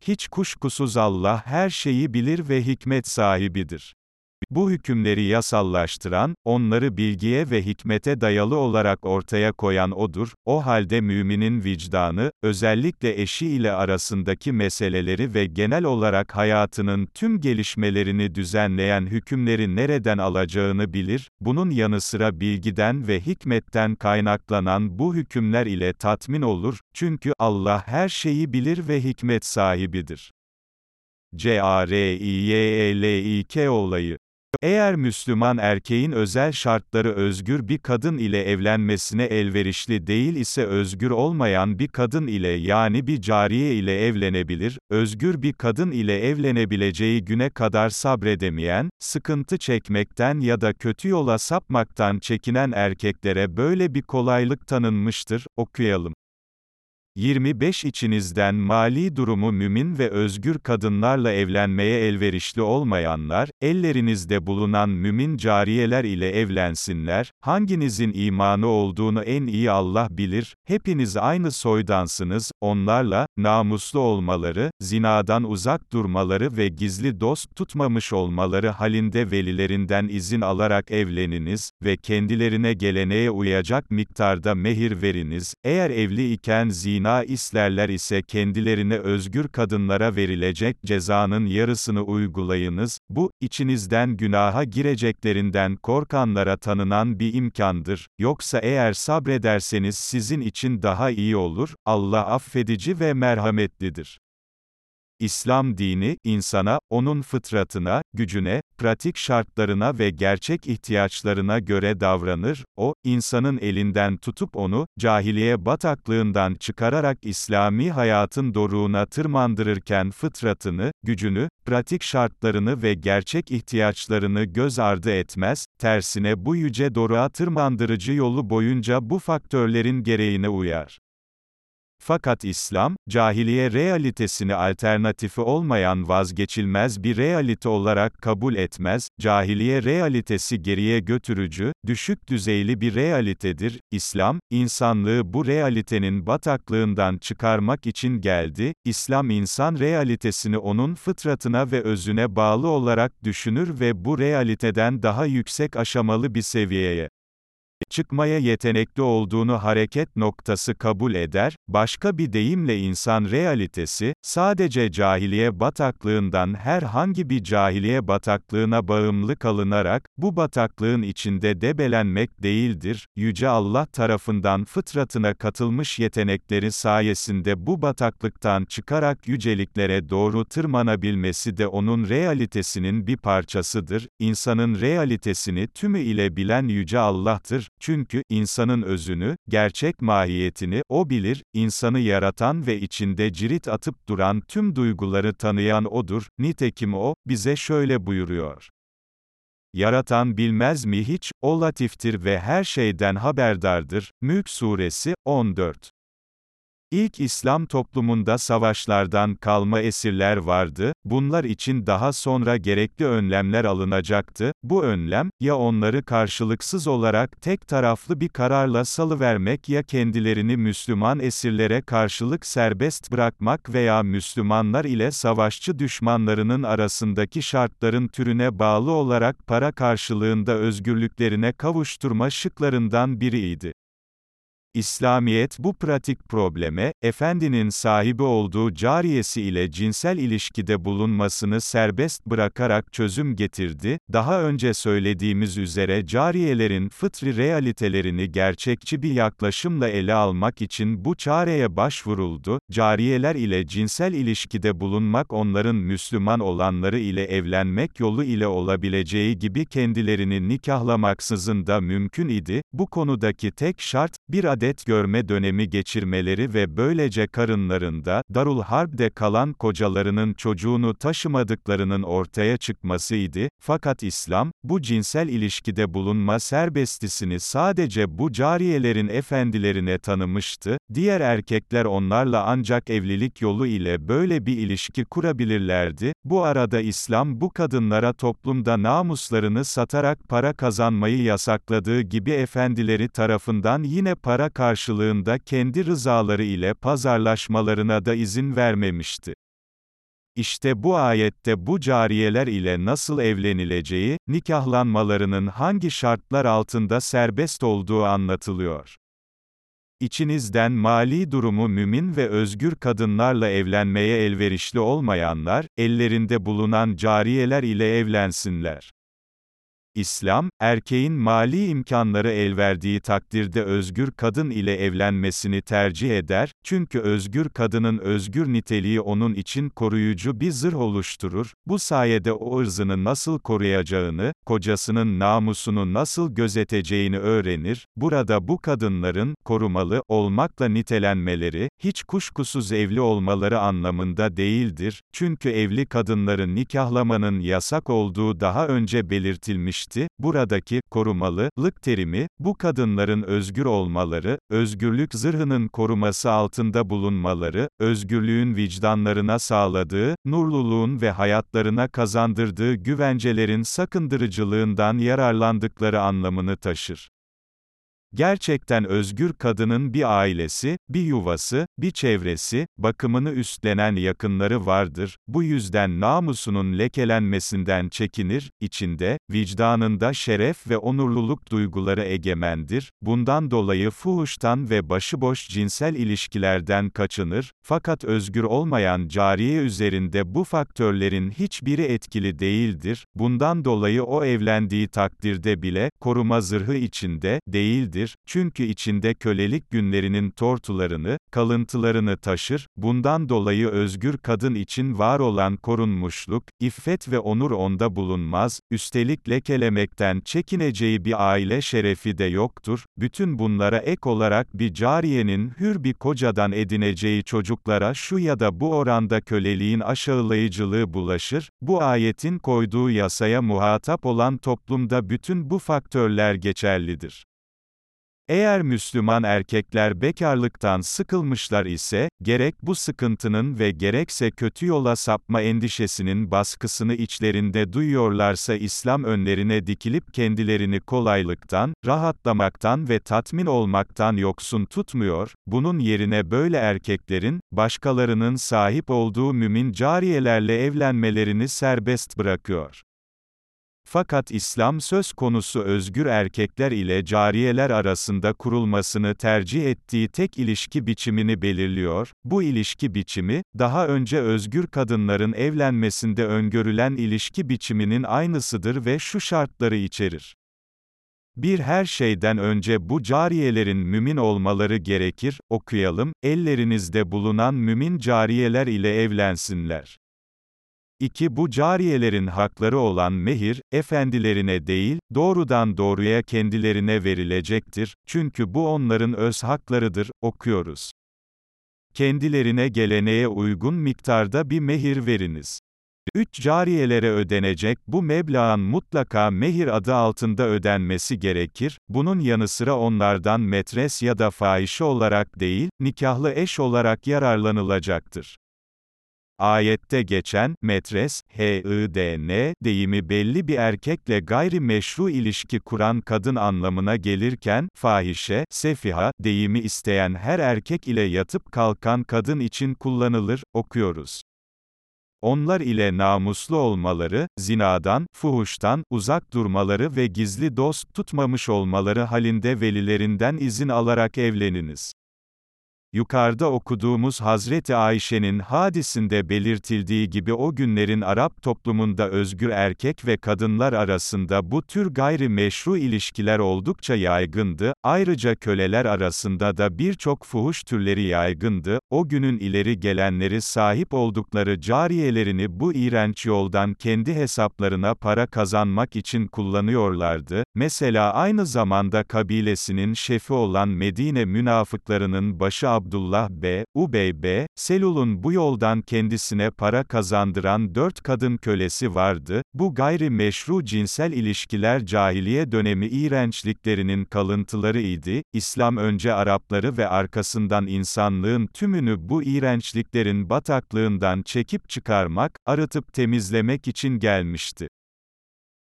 Hiç kuşkusuz Allah her şeyi bilir ve hikmet sahibidir. Bu hükümleri yasallaştıran, onları bilgiye ve hikmete dayalı olarak ortaya koyan odur, o halde müminin vicdanı, özellikle eşi ile arasındaki meseleleri ve genel olarak hayatının tüm gelişmelerini düzenleyen hükümleri nereden alacağını bilir, bunun yanı sıra bilgiden ve hikmetten kaynaklanan bu hükümler ile tatmin olur, çünkü Allah her şeyi bilir ve hikmet sahibidir. C-A-R-I-Y-E-L-İ-K olayı eğer Müslüman erkeğin özel şartları özgür bir kadın ile evlenmesine elverişli değil ise özgür olmayan bir kadın ile yani bir cariye ile evlenebilir, özgür bir kadın ile evlenebileceği güne kadar sabredemeyen, sıkıntı çekmekten ya da kötü yola sapmaktan çekinen erkeklere böyle bir kolaylık tanınmıştır, okuyalım. 25 içinizden mali durumu mümin ve özgür kadınlarla evlenmeye elverişli olmayanlar, ellerinizde bulunan mümin cariyeler ile evlensinler, hanginizin imanı olduğunu en iyi Allah bilir, hepiniz aynı soydansınız, onlarla, namuslu olmaları, zinadan uzak durmaları ve gizli dost tutmamış olmaları halinde velilerinden izin alarak evleniniz ve kendilerine geleneğe uyacak miktarda mehir veriniz, eğer evli iken zina zina isterler ise kendilerine özgür kadınlara verilecek cezanın yarısını uygulayınız, bu, içinizden günaha gireceklerinden korkanlara tanınan bir imkandır, yoksa eğer sabrederseniz sizin için daha iyi olur, Allah affedici ve merhametlidir. İslam dini, insana, onun fıtratına, gücüne, pratik şartlarına ve gerçek ihtiyaçlarına göre davranır, o, insanın elinden tutup onu, cahiliye bataklığından çıkararak İslami hayatın doruğuna tırmandırırken fıtratını, gücünü, pratik şartlarını ve gerçek ihtiyaçlarını göz ardı etmez, tersine bu yüce doruğa tırmandırıcı yolu boyunca bu faktörlerin gereğine uyar. Fakat İslam, cahiliye realitesini alternatifi olmayan vazgeçilmez bir realite olarak kabul etmez, cahiliye realitesi geriye götürücü, düşük düzeyli bir realitedir, İslam, insanlığı bu realitenin bataklığından çıkarmak için geldi, İslam insan realitesini onun fıtratına ve özüne bağlı olarak düşünür ve bu realiteden daha yüksek aşamalı bir seviyeye çıkmaya yetenekli olduğunu hareket noktası kabul eder, başka bir deyimle insan realitesi, sadece cahiliye bataklığından herhangi bir cahiliye bataklığına bağımlı kalınarak, bu bataklığın içinde debelenmek değildir, Yüce Allah tarafından fıtratına katılmış yetenekleri sayesinde bu bataklıktan çıkarak yüceliklere doğru tırmanabilmesi de onun realitesinin bir parçasıdır, insanın realitesini tümü ile bilen Yüce Allah'tır, çünkü, insanın özünü, gerçek mahiyetini, o bilir, insanı yaratan ve içinde cirit atıp duran tüm duyguları tanıyan odur, nitekim o, bize şöyle buyuruyor. Yaratan bilmez mi hiç, o latiftir ve her şeyden haberdardır. Mülk Suresi, 14 İlk İslam toplumunda savaşlardan kalma esirler vardı, bunlar için daha sonra gerekli önlemler alınacaktı, bu önlem, ya onları karşılıksız olarak tek taraflı bir kararla salıvermek ya kendilerini Müslüman esirlere karşılık serbest bırakmak veya Müslümanlar ile savaşçı düşmanlarının arasındaki şartların türüne bağlı olarak para karşılığında özgürlüklerine kavuşturma şıklarından biriydi. İslamiyet bu pratik probleme, efendinin sahibi olduğu cariyesi ile cinsel ilişkide bulunmasını serbest bırakarak çözüm getirdi. Daha önce söylediğimiz üzere cariyelerin fıtri realitelerini gerçekçi bir yaklaşımla ele almak için bu çareye başvuruldu. Cariyeler ile cinsel ilişkide bulunmak onların Müslüman olanları ile evlenmek yolu ile olabileceği gibi kendilerini nikahlamaksızın da mümkün idi. Bu konudaki tek şart, bir adet adet görme dönemi geçirmeleri ve böylece karınlarında, Darul Harp'de kalan kocalarının çocuğunu taşımadıklarının ortaya çıkmasıydı, fakat İslam, bu cinsel ilişkide bulunma serbestisini sadece bu cariyelerin efendilerine tanımıştı, diğer erkekler onlarla ancak evlilik yolu ile böyle bir ilişki kurabilirlerdi, bu arada İslam bu kadınlara toplumda namuslarını satarak para kazanmayı yasakladığı gibi efendileri tarafından yine para karşılığında kendi rızaları ile pazarlaşmalarına da izin vermemişti. İşte bu ayette bu cariyeler ile nasıl evlenileceği, nikahlanmalarının hangi şartlar altında serbest olduğu anlatılıyor. İçinizden mali durumu mümin ve özgür kadınlarla evlenmeye elverişli olmayanlar, ellerinde bulunan cariyeler ile evlensinler. İslam, erkeğin mali imkanları el verdiği takdirde özgür kadın ile evlenmesini tercih eder, çünkü özgür kadının özgür niteliği onun için koruyucu bir zırh oluşturur, bu sayede o ırzını nasıl koruyacağını, kocasının namusunu nasıl gözeteceğini öğrenir, burada bu kadınların, korumalı, olmakla nitelenmeleri, hiç kuşkusuz evli olmaları anlamında değildir, çünkü evli kadınların nikahlamanın yasak olduğu daha önce belirtilmiş etmişti, buradaki, korumalı,lık terimi, bu kadınların özgür olmaları, özgürlük zırhının koruması altında bulunmaları, özgürlüğün vicdanlarına sağladığı, nurluluğun ve hayatlarına kazandırdığı güvencelerin sakındırıcılığından yararlandıkları anlamını taşır. Gerçekten özgür kadının bir ailesi, bir yuvası, bir çevresi, bakımını üstlenen yakınları vardır, bu yüzden namusunun lekelenmesinden çekinir, içinde, vicdanında şeref ve onurluluk duyguları egemendir, bundan dolayı fuhuştan ve başıboş cinsel ilişkilerden kaçınır, fakat özgür olmayan cariye üzerinde bu faktörlerin hiçbiri etkili değildir, bundan dolayı o evlendiği takdirde bile, koruma zırhı içinde, değildir, demektir, çünkü içinde kölelik günlerinin tortularını, kalıntılarını taşır, bundan dolayı özgür kadın için var olan korunmuşluk, iffet ve onur onda bulunmaz, üstelik lekelemekten çekineceği bir aile şerefi de yoktur, bütün bunlara ek olarak bir cariyenin hür bir kocadan edineceği çocuklara şu ya da bu oranda köleliğin aşağılayıcılığı bulaşır, bu ayetin koyduğu yasaya muhatap olan toplumda bütün bu faktörler geçerlidir. Eğer Müslüman erkekler bekarlıktan sıkılmışlar ise, gerek bu sıkıntının ve gerekse kötü yola sapma endişesinin baskısını içlerinde duyuyorlarsa İslam önlerine dikilip kendilerini kolaylıktan, rahatlamaktan ve tatmin olmaktan yoksun tutmuyor, bunun yerine böyle erkeklerin, başkalarının sahip olduğu mümin cariyelerle evlenmelerini serbest bırakıyor. Fakat İslam söz konusu özgür erkekler ile cariyeler arasında kurulmasını tercih ettiği tek ilişki biçimini belirliyor. Bu ilişki biçimi, daha önce özgür kadınların evlenmesinde öngörülen ilişki biçiminin aynısıdır ve şu şartları içerir. Bir her şeyden önce bu cariyelerin mümin olmaları gerekir, okuyalım, ellerinizde bulunan mümin cariyeler ile evlensinler. 2. Bu cariyelerin hakları olan mehir, efendilerine değil, doğrudan doğruya kendilerine verilecektir, çünkü bu onların öz haklarıdır, okuyoruz. Kendilerine geleneğe uygun miktarda bir mehir veriniz. 3 cariyelere ödenecek bu meblağın mutlaka mehir adı altında ödenmesi gerekir, bunun yanı sıra onlardan metres ya da fahişe olarak değil, nikahlı eş olarak yararlanılacaktır. Ayette geçen, metres, h-i-d-n, deyimi belli bir erkekle gayri meşru ilişki kuran kadın anlamına gelirken, fahişe, sefiha, deyimi isteyen her erkek ile yatıp kalkan kadın için kullanılır, okuyoruz. Onlar ile namuslu olmaları, zinadan, fuhuştan, uzak durmaları ve gizli dost tutmamış olmaları halinde velilerinden izin alarak evleniniz. Yukarıda okuduğumuz Hazreti Ayşe'nin hadisinde belirtildiği gibi o günlerin Arap toplumunda özgür erkek ve kadınlar arasında bu tür gayri meşru ilişkiler oldukça yaygındı, ayrıca köleler arasında da birçok fuhuş türleri yaygındı, o günün ileri gelenleri sahip oldukları cariyelerini bu iğrenç yoldan kendi hesaplarına para kazanmak için kullanıyorlardı, mesela aynı zamanda kabilesinin şefi olan Medine münafıklarının başı Abdullah B., Ubey B., Selul'un bu yoldan kendisine para kazandıran dört kadın kölesi vardı, bu gayri meşru cinsel ilişkiler cahiliye dönemi iğrençliklerinin kalıntıları idi, İslam önce Arapları ve arkasından insanlığın tümünü bu iğrençliklerin bataklığından çekip çıkarmak, arıtıp temizlemek için gelmişti.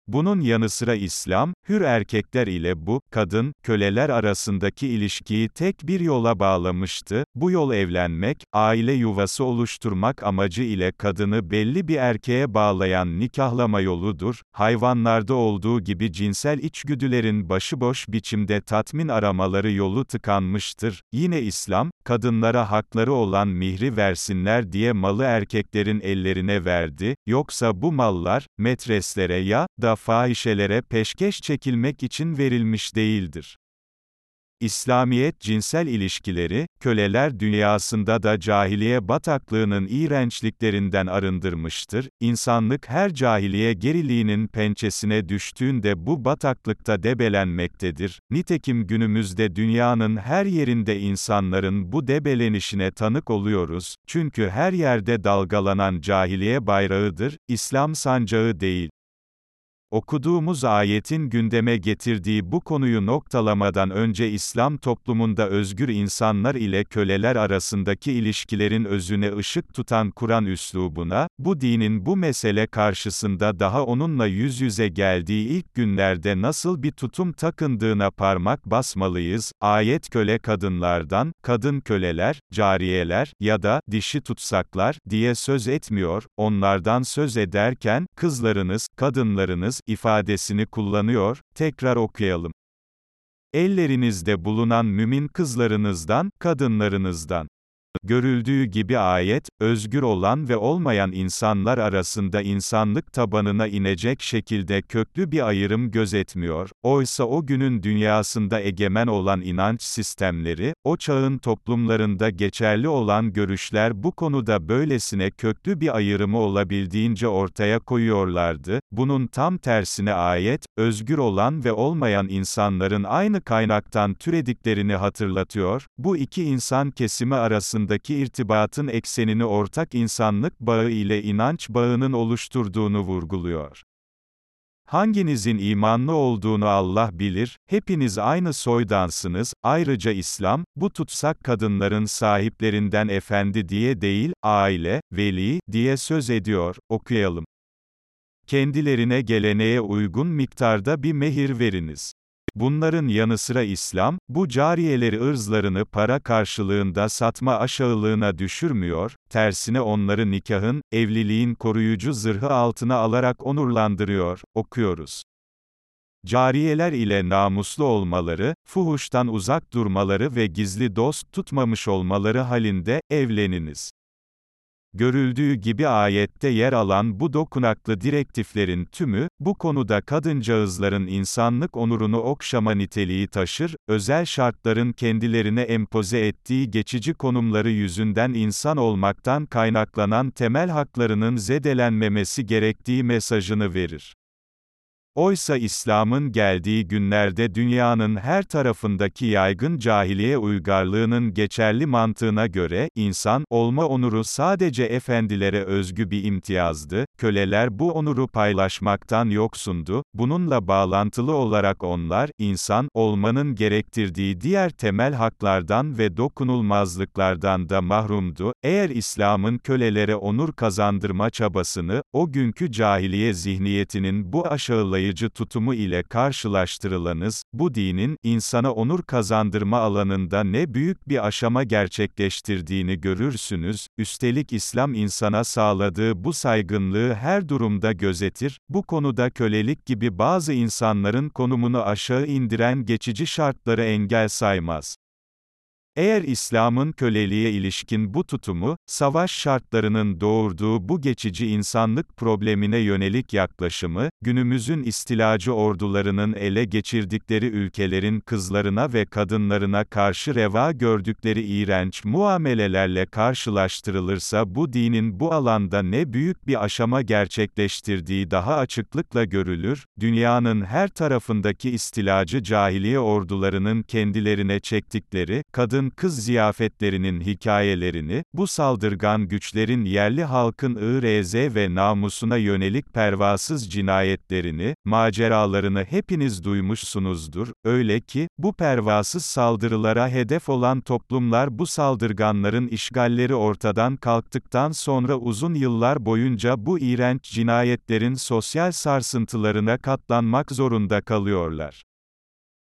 Bunun yanı sıra İslam, hür erkekler ile bu, kadın, köleler arasındaki ilişkiyi tek bir yola bağlamıştı, bu yol evlenmek, aile yuvası oluşturmak amacı ile kadını belli bir erkeğe bağlayan nikahlama yoludur, hayvanlarda olduğu gibi cinsel içgüdülerin başıboş biçimde tatmin aramaları yolu tıkanmıştır, yine İslam, kadınlara hakları olan mihri versinler diye malı erkeklerin ellerine verdi, yoksa bu mallar, metreslere ya, da fahişelere peşkeş çekilmek için verilmiş değildir. İslamiyet cinsel ilişkileri, köleler dünyasında da cahiliye bataklığının iğrençliklerinden arındırmıştır. İnsanlık her cahiliye geriliğinin pençesine düştüğünde bu bataklıkta debelenmektedir. Nitekim günümüzde dünyanın her yerinde insanların bu debelenişine tanık oluyoruz. Çünkü her yerde dalgalanan cahiliye bayrağıdır, İslam sancağı değil. Okuduğumuz ayetin gündeme getirdiği bu konuyu noktalamadan önce İslam toplumunda özgür insanlar ile köleler arasındaki ilişkilerin özüne ışık tutan Kur'an üslubuna, bu dinin bu mesele karşısında daha onunla yüz yüze geldiği ilk günlerde nasıl bir tutum takındığına parmak basmalıyız. Ayet köle kadınlardan, kadın köleler, cariyeler ya da dişi tutsaklar diye söz etmiyor, onlardan söz ederken, kızlarınız, kadınlarınız, ifadesini kullanıyor, tekrar okuyalım. Ellerinizde bulunan mümin kızlarınızdan, kadınlarınızdan. Görüldüğü gibi ayet, özgür olan ve olmayan insanlar arasında insanlık tabanına inecek şekilde köklü bir ayrım gözetmiyor, oysa o günün dünyasında egemen olan inanç sistemleri, o çağın toplumlarında geçerli olan görüşler bu konuda böylesine köklü bir ayrımı olabildiğince ortaya koyuyorlardı, bunun tam tersine ayet, özgür olan ve olmayan insanların aynı kaynaktan türediklerini hatırlatıyor, bu iki insan kesimi arasında arasındaki irtibatın eksenini ortak insanlık bağı ile inanç bağının oluşturduğunu vurguluyor. Hanginizin imanlı olduğunu Allah bilir, hepiniz aynı soydansınız, ayrıca İslam, bu tutsak kadınların sahiplerinden efendi diye değil, aile, veli, diye söz ediyor, okuyalım. Kendilerine geleneğe uygun miktarda bir mehir veriniz. Bunların yanı sıra İslam, bu cariyeleri ırzlarını para karşılığında satma aşağılığına düşürmüyor, tersine onları nikahın, evliliğin koruyucu zırhı altına alarak onurlandırıyor, okuyoruz. Cariyeler ile namuslu olmaları, fuhuştan uzak durmaları ve gizli dost tutmamış olmaları halinde, evleniniz. Görüldüğü gibi ayette yer alan bu dokunaklı direktiflerin tümü, bu konuda kadıncağızların insanlık onurunu okşama niteliği taşır, özel şartların kendilerine empoze ettiği geçici konumları yüzünden insan olmaktan kaynaklanan temel haklarının zedelenmemesi gerektiği mesajını verir. Oysa İslam'ın geldiği günlerde dünyanın her tarafındaki yaygın cahiliye uygarlığının geçerli mantığına göre, insan, olma onuru sadece efendilere özgü bir imtiyazdı, köleler bu onuru paylaşmaktan yoksundu, bununla bağlantılı olarak onlar, insan, olmanın gerektirdiği diğer temel haklardan ve dokunulmazlıklardan da mahrumdu, eğer İslam'ın kölelere onur kazandırma çabasını, o günkü cahiliye zihniyetinin bu aşağılayıcı bağlayıcı tutumu ile karşılaştırılanız, bu dinin, insana onur kazandırma alanında ne büyük bir aşama gerçekleştirdiğini görürsünüz, üstelik İslam insana sağladığı bu saygınlığı her durumda gözetir, bu konuda kölelik gibi bazı insanların konumunu aşağı indiren geçici şartları engel saymaz. Eğer İslam'ın köleliğe ilişkin bu tutumu, savaş şartlarının doğurduğu bu geçici insanlık problemine yönelik yaklaşımı, günümüzün istilacı ordularının ele geçirdikleri ülkelerin kızlarına ve kadınlarına karşı reva gördükleri iğrenç muamelelerle karşılaştırılırsa bu dinin bu alanda ne büyük bir aşama gerçekleştirdiği daha açıklıkla görülür, dünyanın her tarafındaki istilacı cahiliye ordularının kendilerine çektikleri, kadın kadın kız ziyafetlerinin hikayelerini, bu saldırgan güçlerin yerli halkın ıRZ ve namusuna yönelik pervasız cinayetlerini, maceralarını hepiniz duymuşsunuzdur, öyle ki, bu pervasız saldırılara hedef olan toplumlar bu saldırganların işgalleri ortadan kalktıktan sonra uzun yıllar boyunca bu iğrenç cinayetlerin sosyal sarsıntılarına katlanmak zorunda kalıyorlar.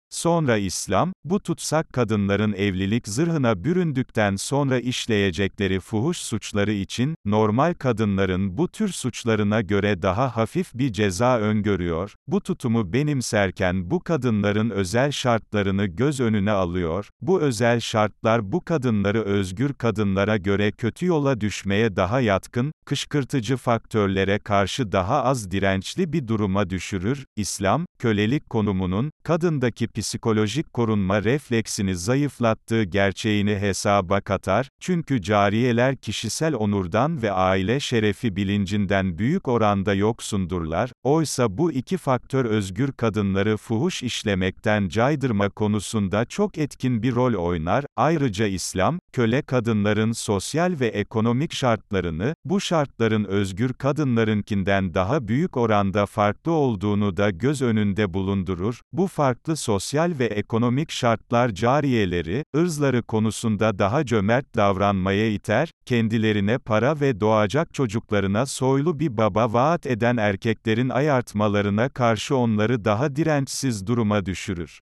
Sonra İslam, bu tutsak kadınların evlilik zırhına büründükten sonra işleyecekleri fuhuş suçları için, normal kadınların bu tür suçlarına göre daha hafif bir ceza öngörüyor, bu tutumu benimserken bu kadınların özel şartlarını göz önüne alıyor, bu özel şartlar bu kadınları özgür kadınlara göre kötü yola düşmeye daha yatkın, kışkırtıcı faktörlere karşı daha az dirençli bir duruma düşürür, İslam, kölelik konumunun, kadındaki psikolojik korunma refleksini zayıflattığı gerçeğini hesaba katar, çünkü cariyeler kişisel onurdan ve aile şerefi bilincinden büyük oranda yoksundurlar, oysa bu iki faktör özgür kadınları fuhuş işlemekten caydırma konusunda çok etkin bir rol oynar, ayrıca İslam, köle kadınların sosyal ve ekonomik şartlarını, bu şartların özgür kadınlarınkinden daha büyük oranda farklı olduğunu da göz önünde bulundurur, bu farklı sosyal sosyal ve ekonomik şartlar cariyeleri, ırzları konusunda daha cömert davranmaya iter, kendilerine para ve doğacak çocuklarına soylu bir baba vaat eden erkeklerin ayartmalarına karşı onları daha dirençsiz duruma düşürür.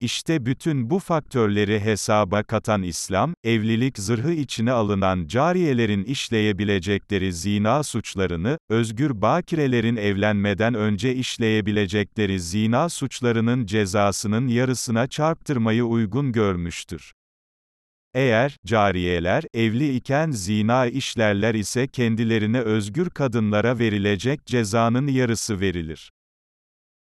İşte bütün bu faktörleri hesaba katan İslam, evlilik zırhı içine alınan cariyelerin işleyebilecekleri zina suçlarını, özgür bakirelerin evlenmeden önce işleyebilecekleri zina suçlarının cezasının yarısına çarptırmayı uygun görmüştür. Eğer, cariyeler, evli iken zina işlerler ise kendilerine özgür kadınlara verilecek cezanın yarısı verilir.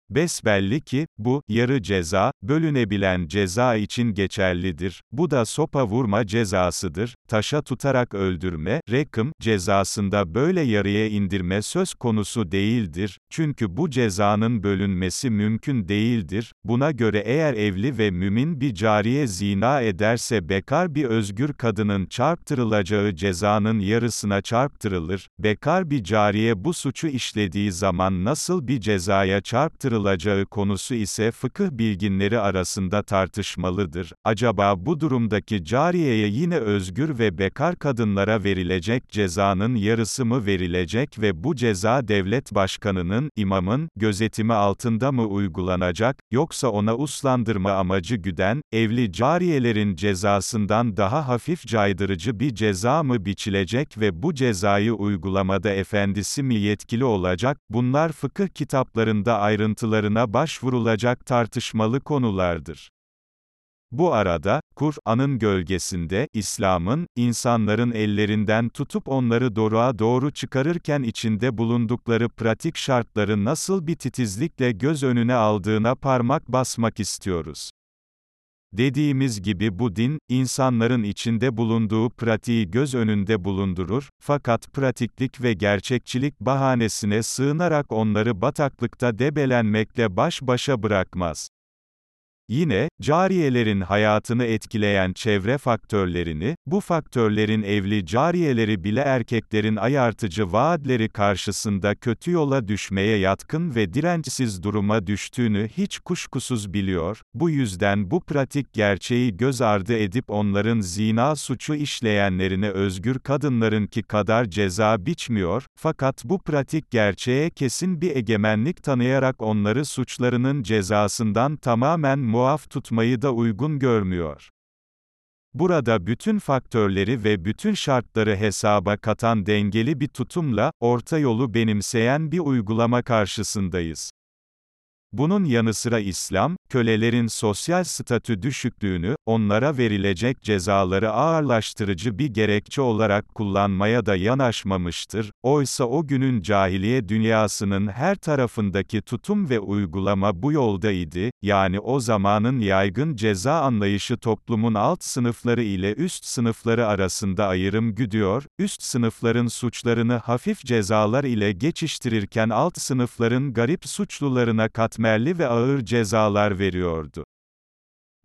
Besbelli ki, bu, yarı ceza, bölünebilen ceza için geçerlidir. Bu da sopa vurma cezasıdır. Taşa tutarak öldürme, rekım, cezasında böyle yarıya indirme söz konusu değildir. Çünkü bu cezanın bölünmesi mümkün değildir. Buna göre eğer evli ve mümin bir cariye zina ederse bekar bir özgür kadının çarptırılacağı cezanın yarısına çarptırılır. Bekar bir cariye bu suçu işlediği zaman nasıl bir cezaya çarptırılır? Yapılacağı konusu ise fıkıh bilginleri arasında tartışmalıdır. Acaba bu durumdaki cariyeye yine özgür ve bekar kadınlara verilecek cezanın yarısı mı verilecek ve bu ceza devlet başkanının, imamın, gözetimi altında mı uygulanacak, yoksa ona uslandırma amacı güden, evli cariyelerin cezasından daha hafif caydırıcı bir ceza mı biçilecek ve bu cezayı uygulamada efendisi mi yetkili olacak, bunlar fıkıh kitaplarında ayrıntılı ayrıntılarına başvurulacak tartışmalı konulardır. Bu arada, Kur'an'ın gölgesinde, İslam'ın, insanların ellerinden tutup onları doruğa doğru çıkarırken içinde bulundukları pratik şartları nasıl bir titizlikle göz önüne aldığına parmak basmak istiyoruz. Dediğimiz gibi bu din, insanların içinde bulunduğu pratiği göz önünde bulundurur, fakat pratiklik ve gerçekçilik bahanesine sığınarak onları bataklıkta debelenmekle baş başa bırakmaz. Yine, cariyelerin hayatını etkileyen çevre faktörlerini, bu faktörlerin evli cariyeleri bile erkeklerin ayartıcı vaatleri karşısında kötü yola düşmeye yatkın ve dirençsiz duruma düştüğünü hiç kuşkusuz biliyor, bu yüzden bu pratik gerçeği göz ardı edip onların zina suçu işleyenlerine özgür kadınlarınki kadar ceza biçmiyor, fakat bu pratik gerçeğe kesin bir egemenlik tanıyarak onları suçlarının cezasından tamamen muaf tutmayı da uygun görmüyor. Burada bütün faktörleri ve bütün şartları hesaba katan dengeli bir tutumla, orta yolu benimseyen bir uygulama karşısındayız. Bunun yanı sıra İslam, kölelerin sosyal statü düşüklüğünü, onlara verilecek cezaları ağırlaştırıcı bir gerekçe olarak kullanmaya da yanaşmamıştır. Oysa o günün cahiliye dünyasının her tarafındaki tutum ve uygulama bu yoldaydı, yani o zamanın yaygın ceza anlayışı toplumun alt sınıfları ile üst sınıfları arasında ayrım güdüyor, üst sınıfların suçlarını hafif cezalar ile geçiştirirken alt sınıfların garip suçlularına katmerli ve ağır cezalar veriyordu.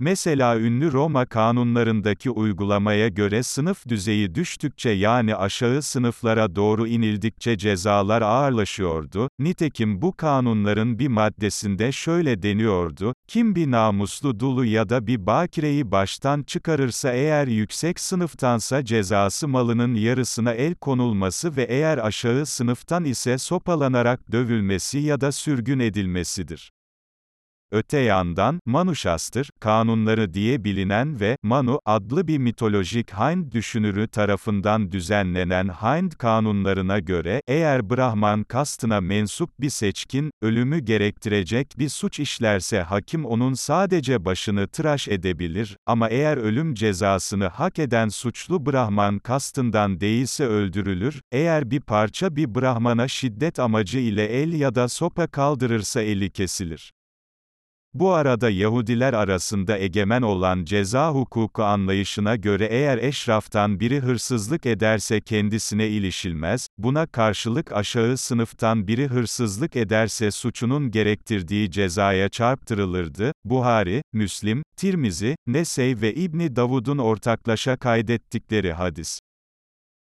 Mesela ünlü Roma kanunlarındaki uygulamaya göre sınıf düzeyi düştükçe yani aşağı sınıflara doğru inildikçe cezalar ağırlaşıyordu. Nitekim bu kanunların bir maddesinde şöyle deniyordu, kim bir namuslu dulu ya da bir bakireyi baştan çıkarırsa eğer yüksek sınıftansa cezası malının yarısına el konulması ve eğer aşağı sınıftan ise sopalanarak dövülmesi ya da sürgün edilmesidir. Öte yandan, Manuşastır, kanunları diye bilinen ve, Manu, adlı bir mitolojik Hind düşünürü tarafından düzenlenen Hind kanunlarına göre, eğer Brahman kastına mensup bir seçkin, ölümü gerektirecek bir suç işlerse hakim onun sadece başını tıraş edebilir, ama eğer ölüm cezasını hak eden suçlu Brahman kastından değilse öldürülür, eğer bir parça bir Brahmana şiddet amacı ile el ya da sopa kaldırırsa eli kesilir. Bu arada Yahudiler arasında egemen olan ceza hukuku anlayışına göre eğer eşraftan biri hırsızlık ederse kendisine ilişilmez, buna karşılık aşağı sınıftan biri hırsızlık ederse suçunun gerektirdiği cezaya çarptırılırdı. Buhari, Müslim, Tirmizi, Nesey ve İbni Davud'un ortaklaşa kaydettikleri hadis.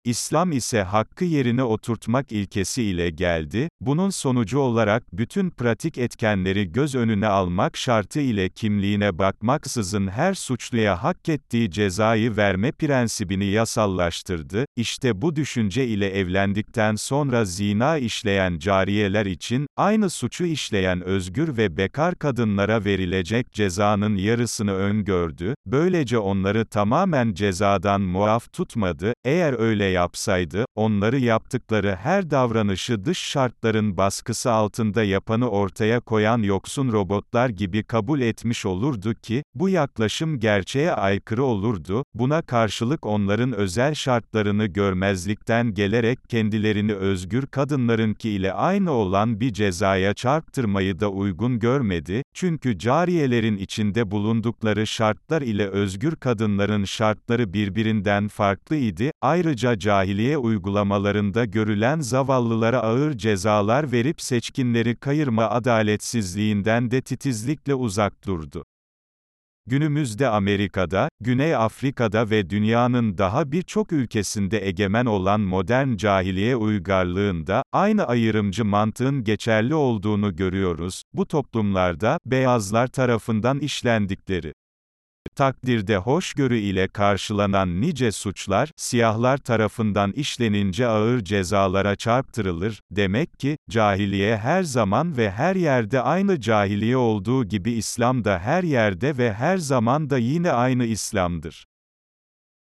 İslam ise hakkı yerine oturtmak ilkesi ile geldi, bunun sonucu olarak bütün pratik etkenleri göz önüne almak şartı ile kimliğine bakmaksızın her suçluya hak ettiği cezayı verme prensibini yasallaştırdı, İşte bu düşünce ile evlendikten sonra zina işleyen cariyeler için, aynı suçu işleyen özgür ve bekar kadınlara verilecek cezanın yarısını öngördü, böylece onları tamamen cezadan muaf tutmadı, eğer öyle yapsaydı, onları yaptıkları her davranışı dış şartların baskısı altında yapanı ortaya koyan yoksun robotlar gibi kabul etmiş olurdu ki, bu yaklaşım gerçeğe aykırı olurdu, buna karşılık onların özel şartlarını görmezlikten gelerek kendilerini özgür kadınlarınki ile aynı olan bir cezaya çarptırmayı da uygun görmedi, çünkü cariyelerin içinde bulundukları şartlar ile özgür kadınların şartları birbirinden farklı idi, ayrıca cahiliye uygulamalarında görülen zavallılara ağır cezalar verip seçkinleri kayırma adaletsizliğinden de titizlikle uzak durdu. Günümüzde Amerika'da, Güney Afrika'da ve dünyanın daha birçok ülkesinde egemen olan modern cahiliye uygarlığında, aynı ayrımcı mantığın geçerli olduğunu görüyoruz, bu toplumlarda, beyazlar tarafından işlendikleri takdirde hoşgörü ile karşılanan nice suçlar, siyahlar tarafından işlenince ağır cezalara çarptırılır, demek ki, cahiliye her zaman ve her yerde aynı cahiliye olduğu gibi İslam da her yerde ve her zaman da yine aynı İslam'dır.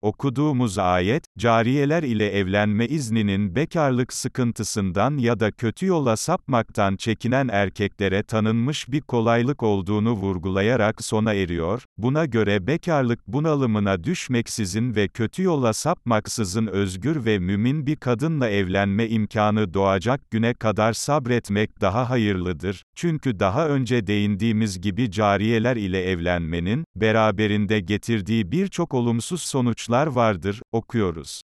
Okuduğumuz ayet, cariyeler ile evlenme izninin bekarlık sıkıntısından ya da kötü yola sapmaktan çekinen erkeklere tanınmış bir kolaylık olduğunu vurgulayarak sona eriyor, buna göre bekarlık bunalımına düşmeksizin ve kötü yola sapmaksızın özgür ve mümin bir kadınla evlenme imkanı doğacak güne kadar sabretmek daha hayırlıdır, çünkü daha önce değindiğimiz gibi cariyeler ile evlenmenin, beraberinde getirdiği birçok olumsuz sonuçlar vardır, okuyoruz.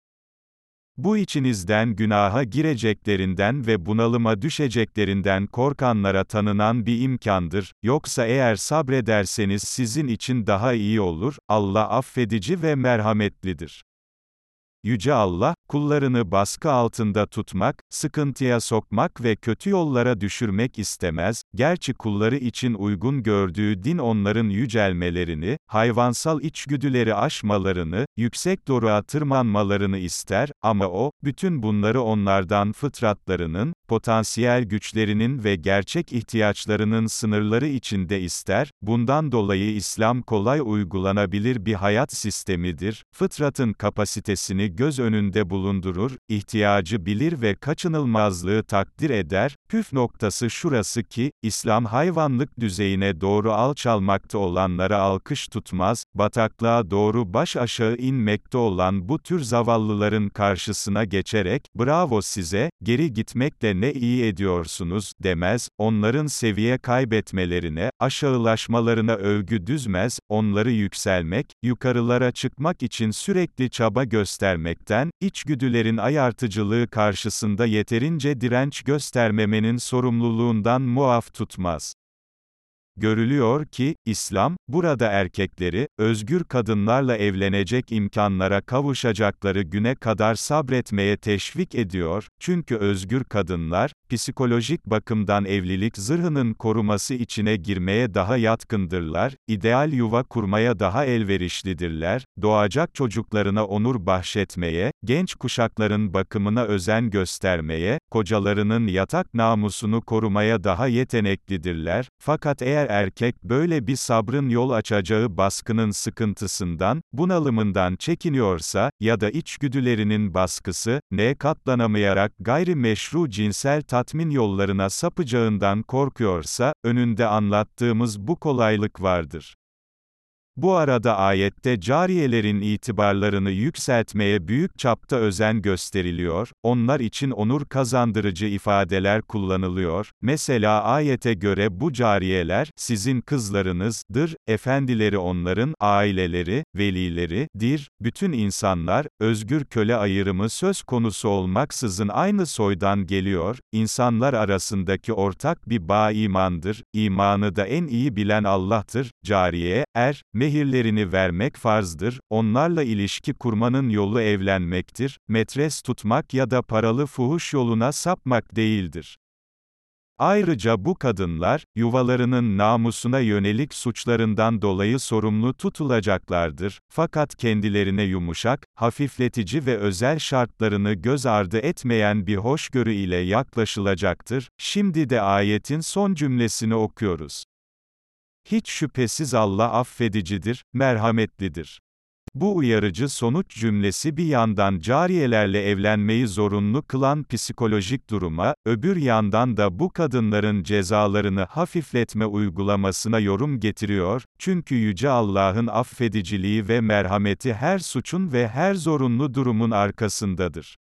Bu içinizden günaha gireceklerinden ve bunalıma düşeceklerinden korkanlara tanınan bir imkandır, yoksa eğer sabrederseniz sizin için daha iyi olur, Allah affedici ve merhametlidir. Yüce Allah, kullarını baskı altında tutmak, sıkıntıya sokmak ve kötü yollara düşürmek istemez, gerçi kulları için uygun gördüğü din onların yücelmelerini, hayvansal içgüdüleri aşmalarını, yüksek doruğa tırmanmalarını ister, ama o, bütün bunları onlardan fıtratlarının, potansiyel güçlerinin ve gerçek ihtiyaçlarının sınırları içinde ister, bundan dolayı İslam kolay uygulanabilir bir hayat sistemidir, fıtratın kapasitesini göz önünde bulundurur, ihtiyacı bilir ve kaçınılmazlığı takdir eder, püf noktası şurası ki, İslam hayvanlık düzeyine doğru alçalmakta olanlara alkış tutmaz, bataklığa doğru baş aşağı inmekte olan bu tür zavallıların karşısına geçerek, bravo size, geri gitmekle ne iyi ediyorsunuz, demez, onların seviye kaybetmelerine, aşağılaşmalarına övgü düzmez, onları yükselmek, yukarılara çıkmak için sürekli çaba göstermekten, içgüdülerin ayartıcılığı karşısında yeterince direnç göstermemenin sorumluluğundan muaf tutmaz. Görülüyor ki, İslam, burada erkekleri, özgür kadınlarla evlenecek imkanlara kavuşacakları güne kadar sabretmeye teşvik ediyor, çünkü özgür kadınlar, psikolojik bakımdan evlilik zırhının koruması içine girmeye daha yatkındırlar, ideal yuva kurmaya daha elverişlidirler, doğacak çocuklarına onur bahşetmeye, genç kuşakların bakımına özen göstermeye, kocalarının yatak namusunu korumaya daha yeteneklidirler, fakat eğer erkek böyle bir sabrın yol açacağı baskının sıkıntısından, bunalımından çekiniyorsa, ya da içgüdülerinin baskısı, ne katlanamayarak gayri meşru cinsel tatmin yollarına sapacağından korkuyorsa, önünde anlattığımız bu kolaylık vardır. Bu arada ayette cariyelerin itibarlarını yükseltmeye büyük çapta özen gösteriliyor, onlar için onur kazandırıcı ifadeler kullanılıyor, mesela ayete göre bu cariyeler, sizin kızlarınızdır, efendileri onların, aileleri, velileri, dir, bütün insanlar, özgür köle ayrımı söz konusu olmaksızın aynı soydan geliyor, insanlar arasındaki ortak bir bağ imandır, imanı da en iyi bilen Allah'tır, cariye, er, mehirlerini vermek farzdır, onlarla ilişki kurmanın yolu evlenmektir, metres tutmak ya da paralı fuhuş yoluna sapmak değildir. Ayrıca bu kadınlar, yuvalarının namusuna yönelik suçlarından dolayı sorumlu tutulacaklardır, fakat kendilerine yumuşak, hafifletici ve özel şartlarını göz ardı etmeyen bir hoşgörü ile yaklaşılacaktır. Şimdi de ayetin son cümlesini okuyoruz. Hiç şüphesiz Allah affedicidir, merhametlidir. Bu uyarıcı sonuç cümlesi bir yandan cariyelerle evlenmeyi zorunlu kılan psikolojik duruma, öbür yandan da bu kadınların cezalarını hafifletme uygulamasına yorum getiriyor, çünkü Yüce Allah'ın affediciliği ve merhameti her suçun ve her zorunlu durumun arkasındadır.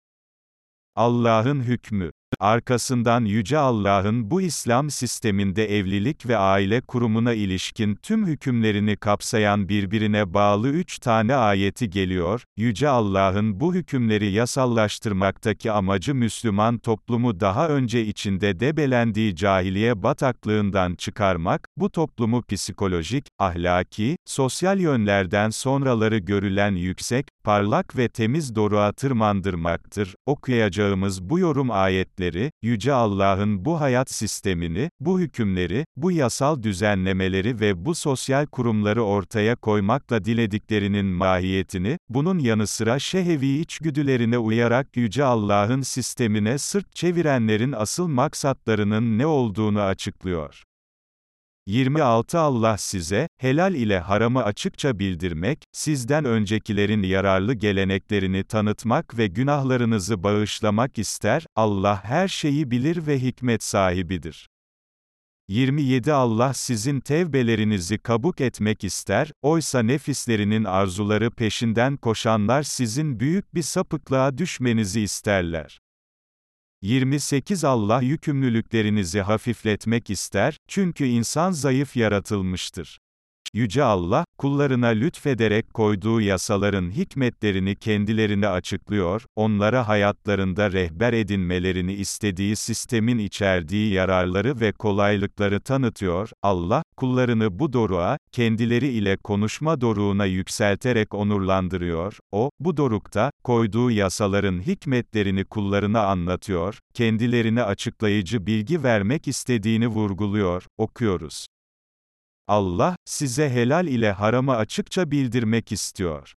Allah'ın hükmü Arkasından Yüce Allah'ın bu İslam sisteminde evlilik ve aile kurumuna ilişkin tüm hükümlerini kapsayan birbirine bağlı üç tane ayeti geliyor, Yüce Allah'ın bu hükümleri yasallaştırmaktaki amacı Müslüman toplumu daha önce içinde debelendiği cahiliye bataklığından çıkarmak, bu toplumu psikolojik, ahlaki, sosyal yönlerden sonraları görülen yüksek, parlak ve temiz doruğa tırmandırmaktır. Okuyacağımız bu yorum ayetleri, Yüce Allah'ın bu hayat sistemini, bu hükümleri, bu yasal düzenlemeleri ve bu sosyal kurumları ortaya koymakla dilediklerinin mahiyetini, bunun yanı sıra şehevi içgüdülerine uyarak Yüce Allah'ın sistemine sırt çevirenlerin asıl maksatlarının ne olduğunu açıklıyor. 26 Allah size, helal ile haramı açıkça bildirmek, sizden öncekilerin yararlı geleneklerini tanıtmak ve günahlarınızı bağışlamak ister, Allah her şeyi bilir ve hikmet sahibidir. 27 Allah sizin tevbelerinizi kabuk etmek ister, oysa nefislerinin arzuları peşinden koşanlar sizin büyük bir sapıklığa düşmenizi isterler. 28 Allah yükümlülüklerinizi hafifletmek ister, çünkü insan zayıf yaratılmıştır. Yüce Allah, kullarına lütfederek koyduğu yasaların hikmetlerini kendilerine açıklıyor, onlara hayatlarında rehber edinmelerini istediği sistemin içerdiği yararları ve kolaylıkları tanıtıyor, Allah, kullarını bu doruğa, kendileri ile konuşma doruğuna yükselterek onurlandırıyor, O, bu dorukta, koyduğu yasaların hikmetlerini kullarına anlatıyor, kendilerine açıklayıcı bilgi vermek istediğini vurguluyor, okuyoruz. Allah, size helal ile haramı açıkça bildirmek istiyor.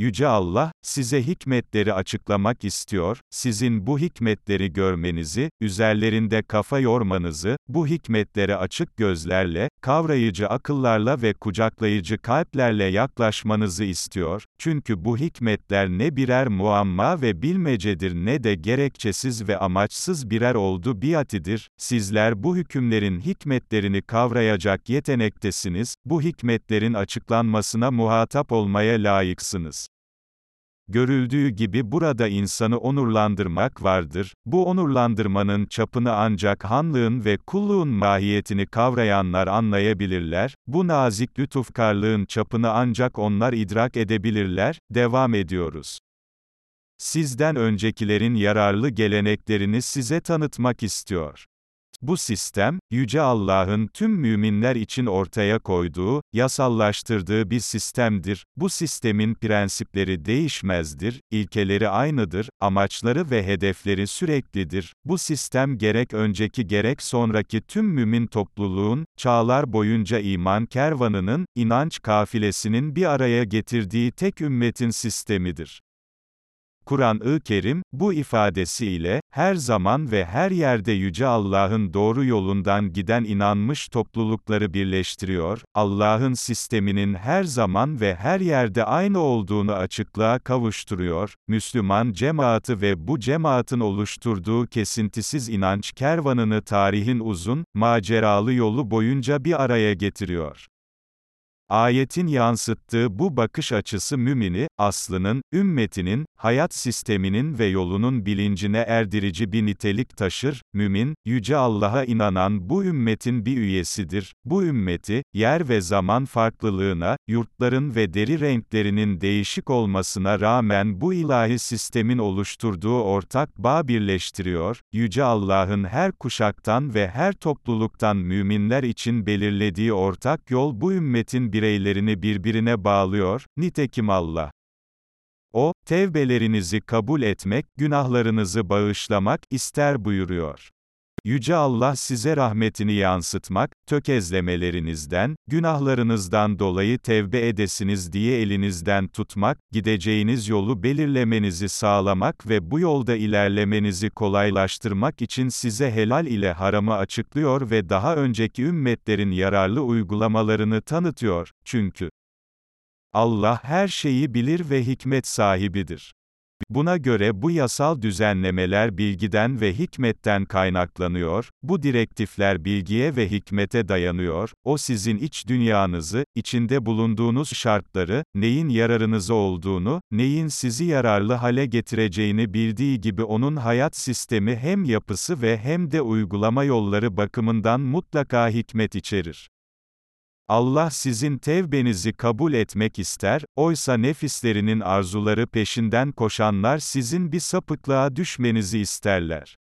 Yüce Allah, size hikmetleri açıklamak istiyor, sizin bu hikmetleri görmenizi, üzerlerinde kafa yormanızı, bu hikmetlere açık gözlerle, kavrayıcı akıllarla ve kucaklayıcı kalplerle yaklaşmanızı istiyor, çünkü bu hikmetler ne birer muamma ve bilmecedir ne de gerekçesiz ve amaçsız birer oldu biatidir, sizler bu hükümlerin hikmetlerini kavrayacak yetenektesiniz, bu hikmetlerin açıklanmasına muhatap olmaya layıksınız. Görüldüğü gibi burada insanı onurlandırmak vardır. Bu onurlandırmanın çapını ancak hanlığın ve kulluğun mahiyetini kavrayanlar anlayabilirler. Bu nazik lütufkarlığın çapını ancak onlar idrak edebilirler. Devam ediyoruz. Sizden öncekilerin yararlı geleneklerini size tanıtmak istiyor. Bu sistem, Yüce Allah'ın tüm müminler için ortaya koyduğu, yasallaştırdığı bir sistemdir. Bu sistemin prensipleri değişmezdir, ilkeleri aynıdır, amaçları ve hedefleri süreklidir. Bu sistem gerek önceki gerek sonraki tüm mümin topluluğun, çağlar boyunca iman kervanının, inanç kafilesinin bir araya getirdiği tek ümmetin sistemidir. Kur'an-ı Kerim, bu ifadesiyle, her zaman ve her yerde Yüce Allah'ın doğru yolundan giden inanmış toplulukları birleştiriyor, Allah'ın sisteminin her zaman ve her yerde aynı olduğunu açıklığa kavuşturuyor, Müslüman cemaati ve bu cemaatin oluşturduğu kesintisiz inanç kervanını tarihin uzun, maceralı yolu boyunca bir araya getiriyor. Ayetin yansıttığı bu bakış açısı mümini, aslının, ümmetinin, hayat sisteminin ve yolunun bilincine erdirici bir nitelik taşır, mümin, Yüce Allah'a inanan bu ümmetin bir üyesidir. Bu ümmeti, yer ve zaman farklılığına, yurtların ve deri renklerinin değişik olmasına rağmen bu ilahi sistemin oluşturduğu ortak bağ birleştiriyor, Yüce Allah'ın her kuşaktan ve her topluluktan müminler için belirlediği ortak yol bu ümmetin bireylerini birbirine bağlıyor, nitekim Allah. O, tevbelerinizi kabul etmek, günahlarınızı bağışlamak ister buyuruyor. Yüce Allah size rahmetini yansıtmak, tökezlemelerinizden, günahlarınızdan dolayı tevbe edesiniz diye elinizden tutmak, gideceğiniz yolu belirlemenizi sağlamak ve bu yolda ilerlemenizi kolaylaştırmak için size helal ile haramı açıklıyor ve daha önceki ümmetlerin yararlı uygulamalarını tanıtıyor, çünkü Allah her şeyi bilir ve hikmet sahibidir. Buna göre bu yasal düzenlemeler bilgiden ve hikmetten kaynaklanıyor, bu direktifler bilgiye ve hikmete dayanıyor, o sizin iç dünyanızı, içinde bulunduğunuz şartları, neyin yararınızı olduğunu, neyin sizi yararlı hale getireceğini bildiği gibi onun hayat sistemi hem yapısı ve hem de uygulama yolları bakımından mutlaka hikmet içerir. Allah sizin tevbenizi kabul etmek ister, oysa nefislerinin arzuları peşinden koşanlar sizin bir sapıklığa düşmenizi isterler.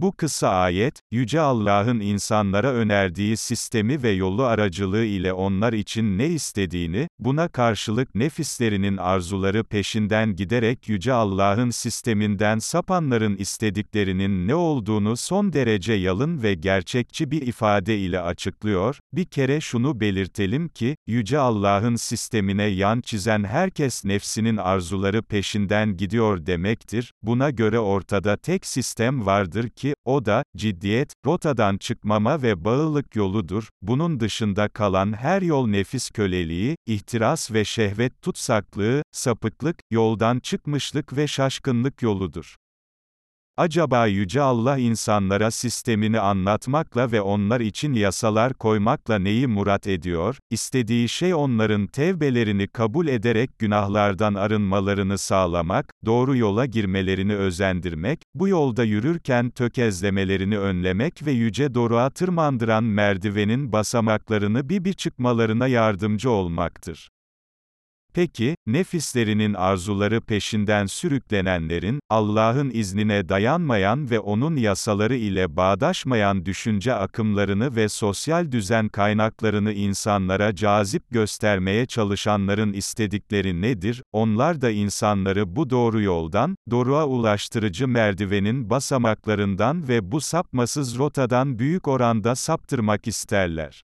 Bu kısa ayet, Yüce Allah'ın insanlara önerdiği sistemi ve yolu aracılığı ile onlar için ne istediğini, buna karşılık nefislerinin arzuları peşinden giderek Yüce Allah'ın sisteminden sapanların istediklerinin ne olduğunu son derece yalın ve gerçekçi bir ifade ile açıklıyor. Bir kere şunu belirtelim ki, Yüce Allah'ın sistemine yan çizen herkes nefsinin arzuları peşinden gidiyor demektir. Buna göre ortada tek sistem vardır ki, ki, o da, ciddiyet, rotadan çıkmama ve bağlılık yoludur, bunun dışında kalan her yol nefis köleliği, ihtiras ve şehvet tutsaklığı, sapıklık, yoldan çıkmışlık ve şaşkınlık yoludur. Acaba Yüce Allah insanlara sistemini anlatmakla ve onlar için yasalar koymakla neyi murat ediyor? İstediği şey onların tevbelerini kabul ederek günahlardan arınmalarını sağlamak, doğru yola girmelerini özendirmek, bu yolda yürürken tökezlemelerini önlemek ve yüce doruğa tırmandıran merdivenin basamaklarını bir bir çıkmalarına yardımcı olmaktır. Peki, nefislerinin arzuları peşinden sürüklenenlerin, Allah'ın iznine dayanmayan ve O'nun yasaları ile bağdaşmayan düşünce akımlarını ve sosyal düzen kaynaklarını insanlara cazip göstermeye çalışanların istedikleri nedir? Onlar da insanları bu doğru yoldan, doruğa ulaştırıcı merdivenin basamaklarından ve bu sapmasız rotadan büyük oranda saptırmak isterler.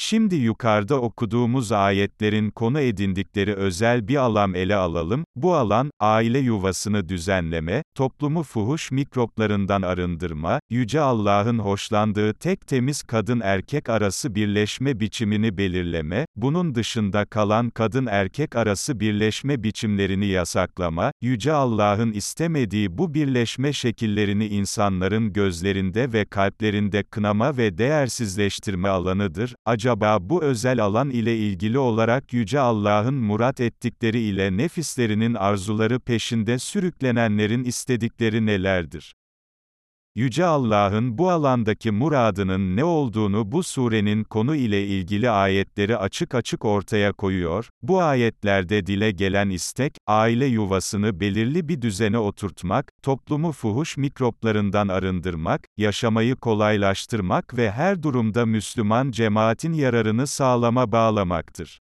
Şimdi yukarıda okuduğumuz ayetlerin konu edindikleri özel bir alan ele alalım. Bu alan, aile yuvasını düzenleme, toplumu fuhuş mikroplarından arındırma, Yüce Allah'ın hoşlandığı tek temiz kadın-erkek arası birleşme biçimini belirleme, bunun dışında kalan kadın-erkek arası birleşme biçimlerini yasaklama, Yüce Allah'ın istemediği bu birleşme şekillerini insanların gözlerinde ve kalplerinde kınama ve değersizleştirme alanıdır. Acaba bu özel alan ile ilgili olarak Yüce Allah'ın murat ettikleri ile nefislerinin arzuları peşinde sürüklenenlerin istedikleri nelerdir? Yüce Allah'ın bu alandaki muradının ne olduğunu bu surenin konu ile ilgili ayetleri açık açık ortaya koyuyor. Bu ayetlerde dile gelen istek, aile yuvasını belirli bir düzene oturtmak, toplumu fuhuş mikroplarından arındırmak, yaşamayı kolaylaştırmak ve her durumda Müslüman cemaatin yararını sağlama bağlamaktır.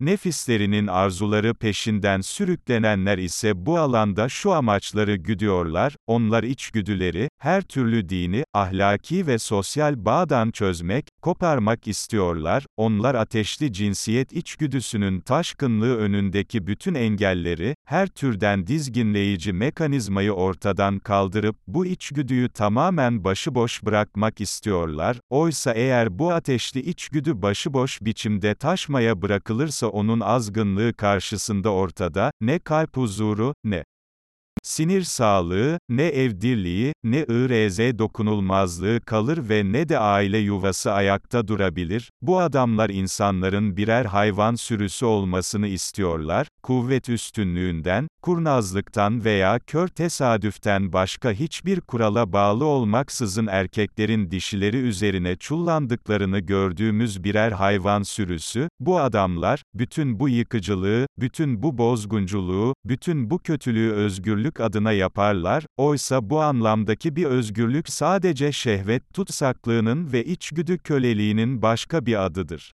Nefislerinin arzuları peşinden sürüklenenler ise bu alanda şu amaçları güdüyorlar, onlar içgüdüleri, her türlü dini, ahlaki ve sosyal bağdan çözmek, koparmak istiyorlar, onlar ateşli cinsiyet içgüdüsünün taşkınlığı önündeki bütün engelleri, her türden dizginleyici mekanizmayı ortadan kaldırıp, bu içgüdüyü tamamen başıboş bırakmak istiyorlar, oysa eğer bu ateşli içgüdü başıboş biçimde taşmaya bırakılırsa onun azgınlığı karşısında ortada, ne kalp huzuru, ne sinir sağlığı, ne evdirliği, ne ırz dokunulmazlığı kalır ve ne de aile yuvası ayakta durabilir. Bu adamlar insanların birer hayvan sürüsü olmasını istiyorlar, kuvvet üstünlüğünden, kurnazlıktan veya kör tesadüften başka hiçbir kurala bağlı olmaksızın erkeklerin dişileri üzerine çullandıklarını gördüğümüz birer hayvan sürüsü, bu adamlar, bütün bu yıkıcılığı, bütün bu bozgunculuğu, bütün bu kötülüğü özgürlük adına yaparlar, oysa bu anlamdaki bir özgürlük sadece şehvet tutsaklığının ve içgüdü köleliğinin başka bir adıdır.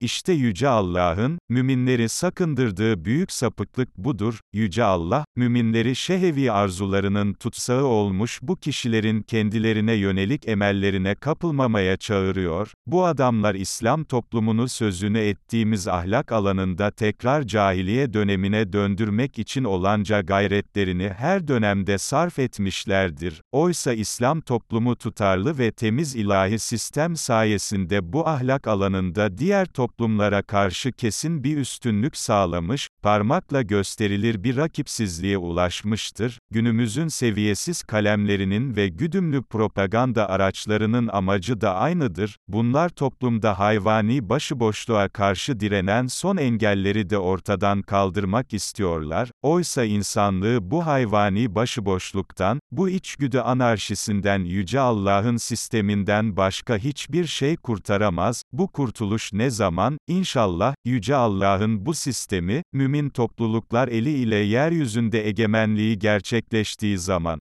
İşte Yüce Allah'ın, müminleri sakındırdığı büyük sapıklık budur, Yüce Allah, müminleri şehevi arzularının tutsağı olmuş bu kişilerin kendilerine yönelik emellerine kapılmamaya çağırıyor, bu adamlar İslam toplumunu sözünü ettiğimiz ahlak alanında tekrar cahiliye dönemine döndürmek için olanca gayretlerini her dönemde sarf etmişlerdir, oysa İslam toplumu tutarlı ve temiz ilahi sistem sayesinde bu ahlak alanında diğer toplumlar toplumlara karşı kesin bir üstünlük sağlamış, parmakla gösterilir bir rakipsizliğe ulaşmıştır. Günümüzün seviyesiz kalemlerinin ve güdümlü propaganda araçlarının amacı da aynıdır. Bunlar toplumda hayvani başıboşluğa karşı direnen son engelleri de ortadan kaldırmak istiyorlar. Oysa insanlığı bu hayvani başıboşluktan, bu içgüdü anarşisinden yüce Allah'ın sisteminden başka hiçbir şey kurtaramaz. Bu kurtuluş ne zaman inşallah, Yüce Allah'ın bu sistemi, mümin topluluklar eli ile yeryüzünde egemenliği gerçekleştiği zaman.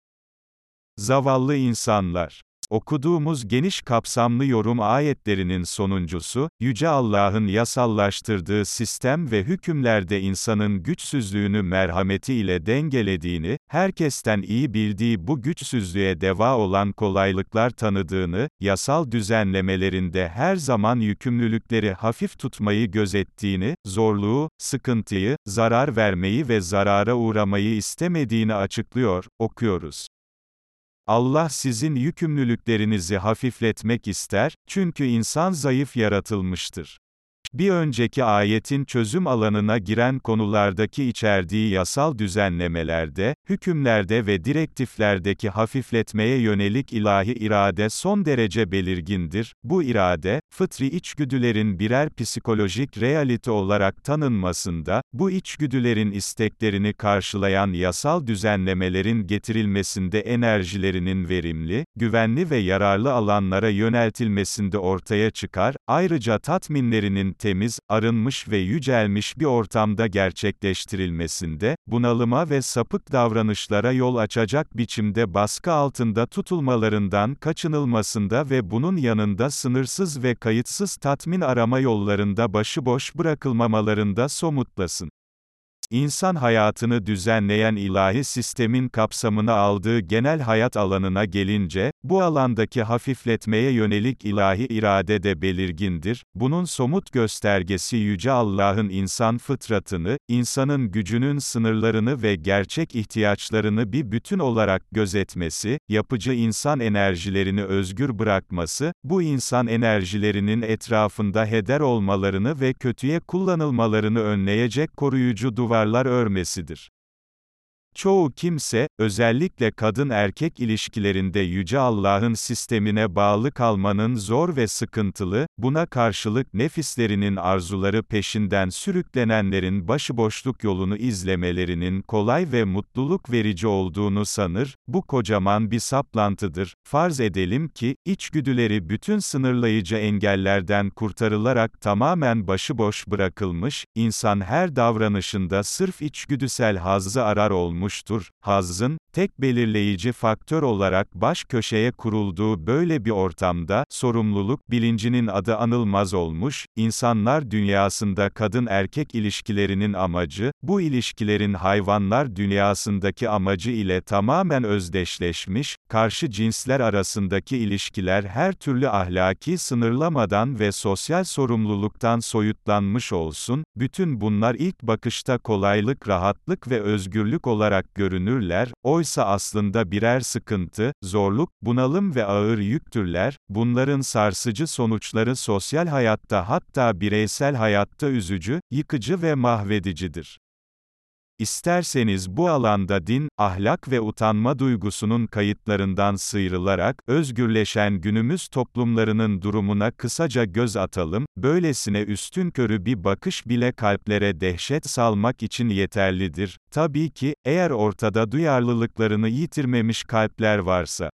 Zavallı insanlar Okuduğumuz geniş kapsamlı yorum ayetlerinin sonuncusu, Yüce Allah'ın yasallaştırdığı sistem ve hükümlerde insanın güçsüzlüğünü merhameti ile dengelediğini, herkesten iyi bildiği bu güçsüzlüğe deva olan kolaylıklar tanıdığını, yasal düzenlemelerinde her zaman yükümlülükleri hafif tutmayı gözettiğini, zorluğu, sıkıntıyı, zarar vermeyi ve zarara uğramayı istemediğini açıklıyor, okuyoruz. Allah sizin yükümlülüklerinizi hafifletmek ister, çünkü insan zayıf yaratılmıştır. Bir önceki ayetin çözüm alanına giren konulardaki içerdiği yasal düzenlemelerde, hükümlerde ve direktiflerdeki hafifletmeye yönelik ilahi irade son derece belirgindir. Bu irade, fıtri içgüdülerin birer psikolojik realite olarak tanınmasında, bu içgüdülerin isteklerini karşılayan yasal düzenlemelerin getirilmesinde enerjilerinin verimli, güvenli ve yararlı alanlara yöneltilmesinde ortaya çıkar, ayrıca tatminlerinin temiz, arınmış ve yücelmiş bir ortamda gerçekleştirilmesinde, bunalıma ve sapık davranışlara yol açacak biçimde baskı altında tutulmalarından kaçınılmasında ve bunun yanında sınırsız ve kayıtsız tatmin arama yollarında başıboş bırakılmamalarında somutlasın. İnsan hayatını düzenleyen ilahi sistemin kapsamına aldığı genel hayat alanına gelince, bu alandaki hafifletmeye yönelik ilahi irade de belirgindir. Bunun somut göstergesi Yüce Allah'ın insan fıtratını, insanın gücünün sınırlarını ve gerçek ihtiyaçlarını bir bütün olarak gözetmesi, yapıcı insan enerjilerini özgür bırakması, bu insan enerjilerinin etrafında heder olmalarını ve kötüye kullanılmalarını önleyecek koruyucu duvar duvarlar örmesidir. Çoğu kimse, özellikle kadın-erkek ilişkilerinde Yüce Allah'ın sistemine bağlı kalmanın zor ve sıkıntılı, buna karşılık nefislerinin arzuları peşinden sürüklenenlerin başıboşluk yolunu izlemelerinin kolay ve mutluluk verici olduğunu sanır, bu kocaman bir saplantıdır. Farz edelim ki, içgüdüleri bütün sınırlayıcı engellerden kurtarılarak tamamen başıboş bırakılmış, insan her davranışında sırf içgüdüsel hazzı arar olmuş, olmuştur. Hazzın, tek belirleyici faktör olarak baş köşeye kurulduğu böyle bir ortamda, sorumluluk bilincinin adı anılmaz olmuş, insanlar dünyasında kadın-erkek ilişkilerinin amacı, bu ilişkilerin hayvanlar dünyasındaki amacı ile tamamen özdeşleşmiş, karşı cinsler arasındaki ilişkiler her türlü ahlaki sınırlamadan ve sosyal sorumluluktan soyutlanmış olsun, bütün bunlar ilk bakışta kolaylık, rahatlık ve özgürlük olarak görünürler, oysa aslında birer sıkıntı, zorluk, bunalım ve ağır yüktürler, bunların sarsıcı sonuçları sosyal hayatta hatta bireysel hayatta üzücü, yıkıcı ve mahvedicidir. İsterseniz bu alanda din, ahlak ve utanma duygusunun kayıtlarından sıyrılarak, özgürleşen günümüz toplumlarının durumuna kısaca göz atalım, böylesine üstünkörü bir bakış bile kalplere dehşet salmak için yeterlidir. Tabii ki, eğer ortada duyarlılıklarını yitirmemiş kalpler varsa.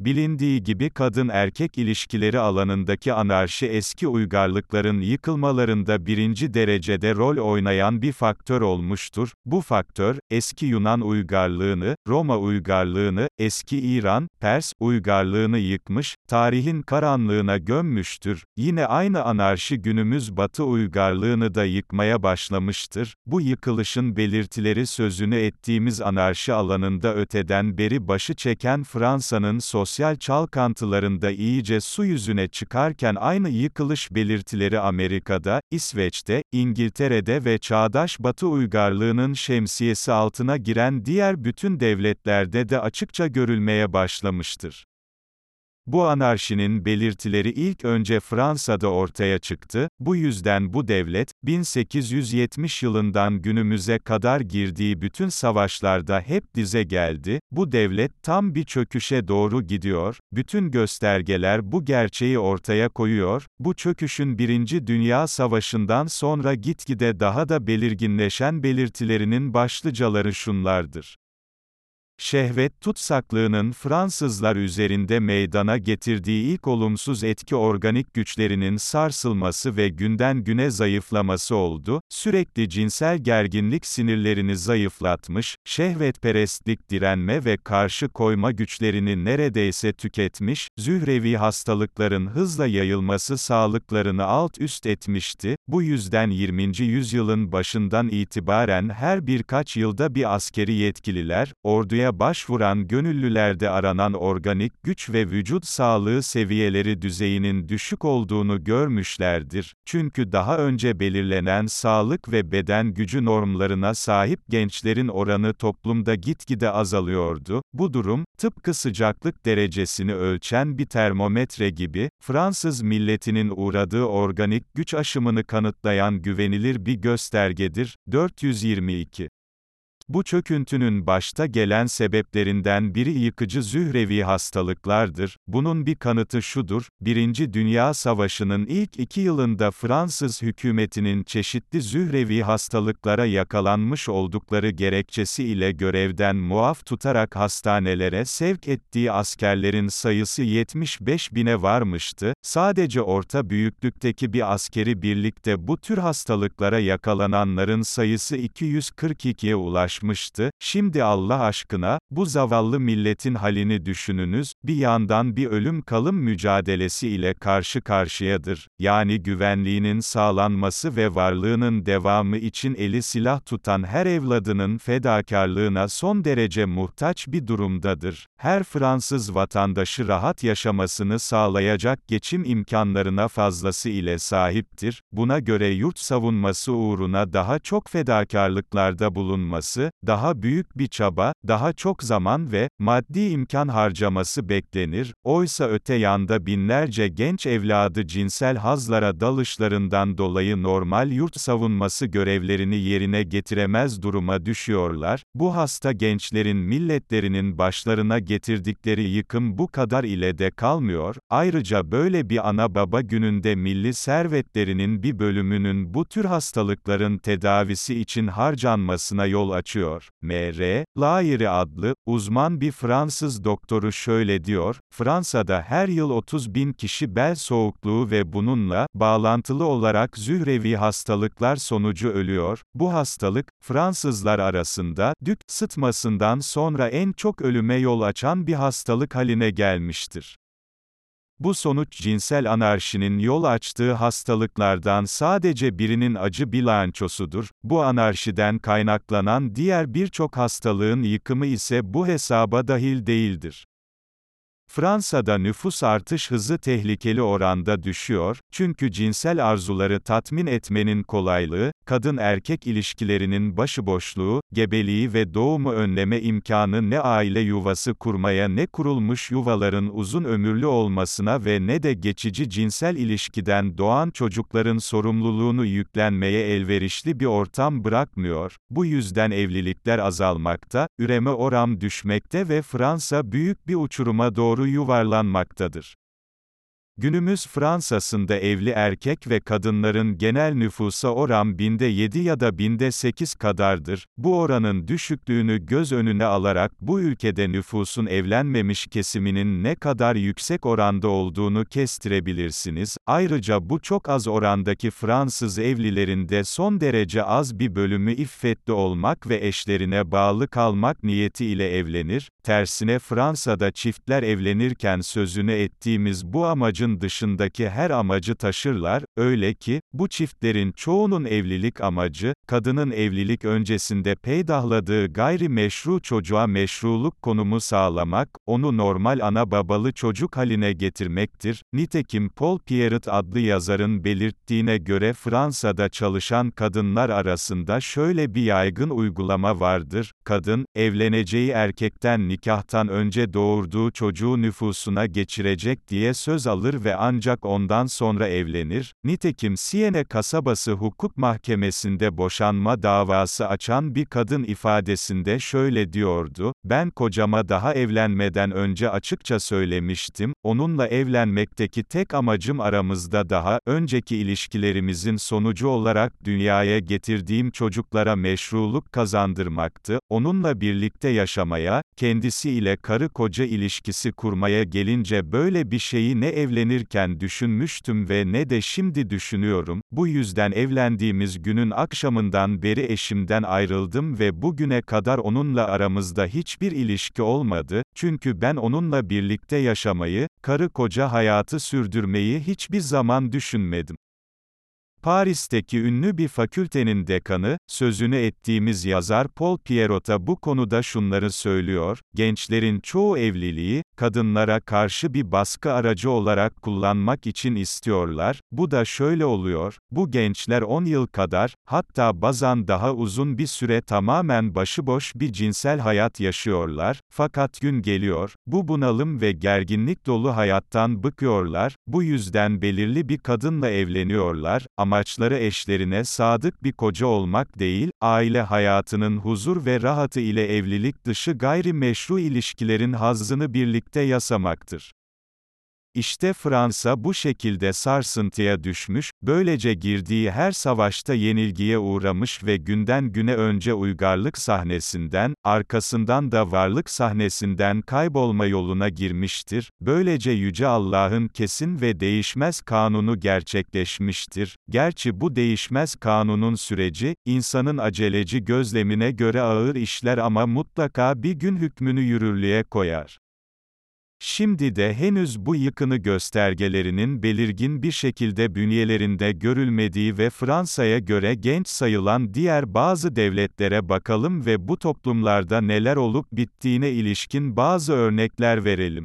Bilindiği gibi kadın-erkek ilişkileri alanındaki anarşi eski uygarlıkların yıkılmalarında birinci derecede rol oynayan bir faktör olmuştur. Bu faktör, eski Yunan uygarlığını, Roma uygarlığını, eski İran, Pers uygarlığını yıkmış, tarihin karanlığına gömmüştür. Yine aynı anarşi günümüz Batı uygarlığını da yıkmaya başlamıştır. Bu yıkılışın belirtileri sözünü ettiğimiz anarşi alanında öteden beri başı çeken Fransa'nın sosyal sosyal çalkantılarında iyice su yüzüne çıkarken aynı yıkılış belirtileri Amerika'da, İsveç'te, İngiltere'de ve çağdaş Batı uygarlığının şemsiyesi altına giren diğer bütün devletlerde de açıkça görülmeye başlamıştır. Bu anarşinin belirtileri ilk önce Fransa'da ortaya çıktı, bu yüzden bu devlet, 1870 yılından günümüze kadar girdiği bütün savaşlarda hep dize geldi, bu devlet tam bir çöküşe doğru gidiyor, bütün göstergeler bu gerçeği ortaya koyuyor, bu çöküşün Birinci Dünya Savaşı'ndan sonra gitgide daha da belirginleşen belirtilerinin başlıcaları şunlardır. Şehvet tutsaklığının Fransızlar üzerinde meydana getirdiği ilk olumsuz etki organik güçlerinin sarsılması ve günden güne zayıflaması oldu, sürekli cinsel gerginlik sinirlerini zayıflatmış, şehvetperestlik direnme ve karşı koyma güçlerini neredeyse tüketmiş, zührevi hastalıkların hızla yayılması sağlıklarını alt üst etmişti, bu yüzden 20. yüzyılın başından itibaren her birkaç yılda bir askeri yetkililer, orduya yapmaya başvuran gönüllülerde aranan organik güç ve vücut sağlığı seviyeleri düzeyinin düşük olduğunu görmüşlerdir, çünkü daha önce belirlenen sağlık ve beden gücü normlarına sahip gençlerin oranı toplumda gitgide azalıyordu. Bu durum, tıpkı sıcaklık derecesini ölçen bir termometre gibi, Fransız milletinin uğradığı organik güç aşımını kanıtlayan güvenilir bir göstergedir. 422 bu çöküntünün başta gelen sebeplerinden biri yıkıcı zührevi hastalıklardır. Bunun bir kanıtı şudur, Birinci Dünya Savaşı'nın ilk iki yılında Fransız hükümetinin çeşitli zührevi hastalıklara yakalanmış oldukları gerekçesi ile görevden muaf tutarak hastanelere sevk ettiği askerlerin sayısı 75 bine varmıştı. Sadece orta büyüklükteki bir askeri birlikte bu tür hastalıklara yakalananların sayısı 242'ye ulaşmıştı ulaşmıştı, şimdi Allah aşkına, bu zavallı milletin halini düşününüz, bir yandan bir ölüm kalım mücadelesi ile karşı karşıyadır, yani güvenliğinin sağlanması ve varlığının devamı için eli silah tutan her evladının fedakarlığına son derece muhtaç bir durumdadır. Her Fransız vatandaşı rahat yaşamasını sağlayacak geçim imkanlarına fazlası ile sahiptir, buna göre yurt savunması uğruna daha çok fedakarlıklarda bulunması, daha büyük bir çaba, daha çok zaman ve maddi imkan harcaması beklenir. Oysa öte yanda binlerce genç evladı cinsel hazlara dalışlarından dolayı normal yurt savunması görevlerini yerine getiremez duruma düşüyorlar. Bu hasta gençlerin milletlerinin başlarına getirdikleri yıkım bu kadar ile de kalmıyor. Ayrıca böyle bir ana baba gününde milli servetlerinin bir bölümünün bu tür hastalıkların tedavisi için harcanmasına yol açıyor. M.R. Lairi adlı, uzman bir Fransız doktoru şöyle diyor, Fransa'da her yıl 30 bin kişi bel soğukluğu ve bununla, bağlantılı olarak zührevi hastalıklar sonucu ölüyor. Bu hastalık, Fransızlar arasında, dük, sıtmasından sonra en çok ölüme yol açan bir hastalık haline gelmiştir. Bu sonuç cinsel anarşinin yol açtığı hastalıklardan sadece birinin acı bilançosudur. Bu anarşiden kaynaklanan diğer birçok hastalığın yıkımı ise bu hesaba dahil değildir. Fransa'da nüfus artış hızı tehlikeli oranda düşüyor, çünkü cinsel arzuları tatmin etmenin kolaylığı, kadın-erkek ilişkilerinin başıboşluğu, gebeliği ve doğumu önleme imkanı ne aile yuvası kurmaya ne kurulmuş yuvaların uzun ömürlü olmasına ve ne de geçici cinsel ilişkiden doğan çocukların sorumluluğunu yüklenmeye elverişli bir ortam bırakmıyor. Bu yüzden evlilikler azalmakta, üreme oram düşmekte ve Fransa büyük bir uçuruma doğru yuvarlanmaktadır. Günümüz Fransa'sında evli erkek ve kadınların genel nüfusa oran binde 7 ya da binde 8 kadardır. Bu oranın düşüklüğünü göz önüne alarak bu ülkede nüfusun evlenmemiş kesiminin ne kadar yüksek oranda olduğunu kestirebilirsiniz. Ayrıca bu çok az orandaki Fransız evlilerin de son derece az bir bölümü iffetli olmak ve eşlerine bağlı kalmak niyeti ile evlenir. Tersine Fransa'da çiftler evlenirken sözünü ettiğimiz bu amacın amacın dışındaki her amacı taşırlar, öyle ki, bu çiftlerin çoğunun evlilik amacı, kadının evlilik öncesinde peydahladığı gayri meşru çocuğa meşruluk konumu sağlamak, onu normal ana babalı çocuk haline getirmektir. Nitekim Paul Pierret adlı yazarın belirttiğine göre Fransa'da çalışan kadınlar arasında şöyle bir yaygın uygulama vardır, kadın, evleneceği erkekten nikahtan önce doğurduğu çocuğu nüfusuna geçirecek diye söz alır ve ancak ondan sonra evlenir. Nitekim Siene kasabası hukuk mahkemesinde boşanma davası açan bir kadın ifadesinde şöyle diyordu, ben kocama daha evlenmeden önce açıkça söylemiştim, onunla evlenmekteki tek amacım aramızda daha, önceki ilişkilerimizin sonucu olarak dünyaya getirdiğim çocuklara meşruluk kazandırmaktı, onunla birlikte yaşamaya, kendisiyle karı koca ilişkisi kurmaya gelince böyle bir şeyi ne evlenir evlenirken düşünmüştüm ve ne de şimdi düşünüyorum, bu yüzden evlendiğimiz günün akşamından beri eşimden ayrıldım ve bugüne kadar onunla aramızda hiçbir ilişki olmadı, çünkü ben onunla birlikte yaşamayı, karı koca hayatı sürdürmeyi hiçbir zaman düşünmedim. Paris'teki ünlü bir fakültenin dekanı, sözünü ettiğimiz yazar Paul Pierrot'a bu konuda şunları söylüyor, gençlerin çoğu evliliği, kadınlara karşı bir baskı aracı olarak kullanmak için istiyorlar, bu da şöyle oluyor, bu gençler 10 yıl kadar, hatta bazen daha uzun bir süre tamamen başıboş bir cinsel hayat yaşıyorlar, fakat gün geliyor, bu bunalım ve gerginlik dolu hayattan bıkıyorlar, bu yüzden belirli bir kadınla evleniyorlar, amaçları eşlerine sadık bir koca olmak değil, aile hayatının huzur ve rahatı ile evlilik dışı gayrimeşru ilişkilerin hazzını birlikte yasamaktır. İşte Fransa bu şekilde sarsıntıya düşmüş, böylece girdiği her savaşta yenilgiye uğramış ve günden güne önce uygarlık sahnesinden, arkasından da varlık sahnesinden kaybolma yoluna girmiştir. Böylece Yüce Allah'ın kesin ve değişmez kanunu gerçekleşmiştir. Gerçi bu değişmez kanunun süreci, insanın aceleci gözlemine göre ağır işler ama mutlaka bir gün hükmünü yürürlüğe koyar. Şimdi de henüz bu yıkını göstergelerinin belirgin bir şekilde bünyelerinde görülmediği ve Fransa'ya göre genç sayılan diğer bazı devletlere bakalım ve bu toplumlarda neler olup bittiğine ilişkin bazı örnekler verelim.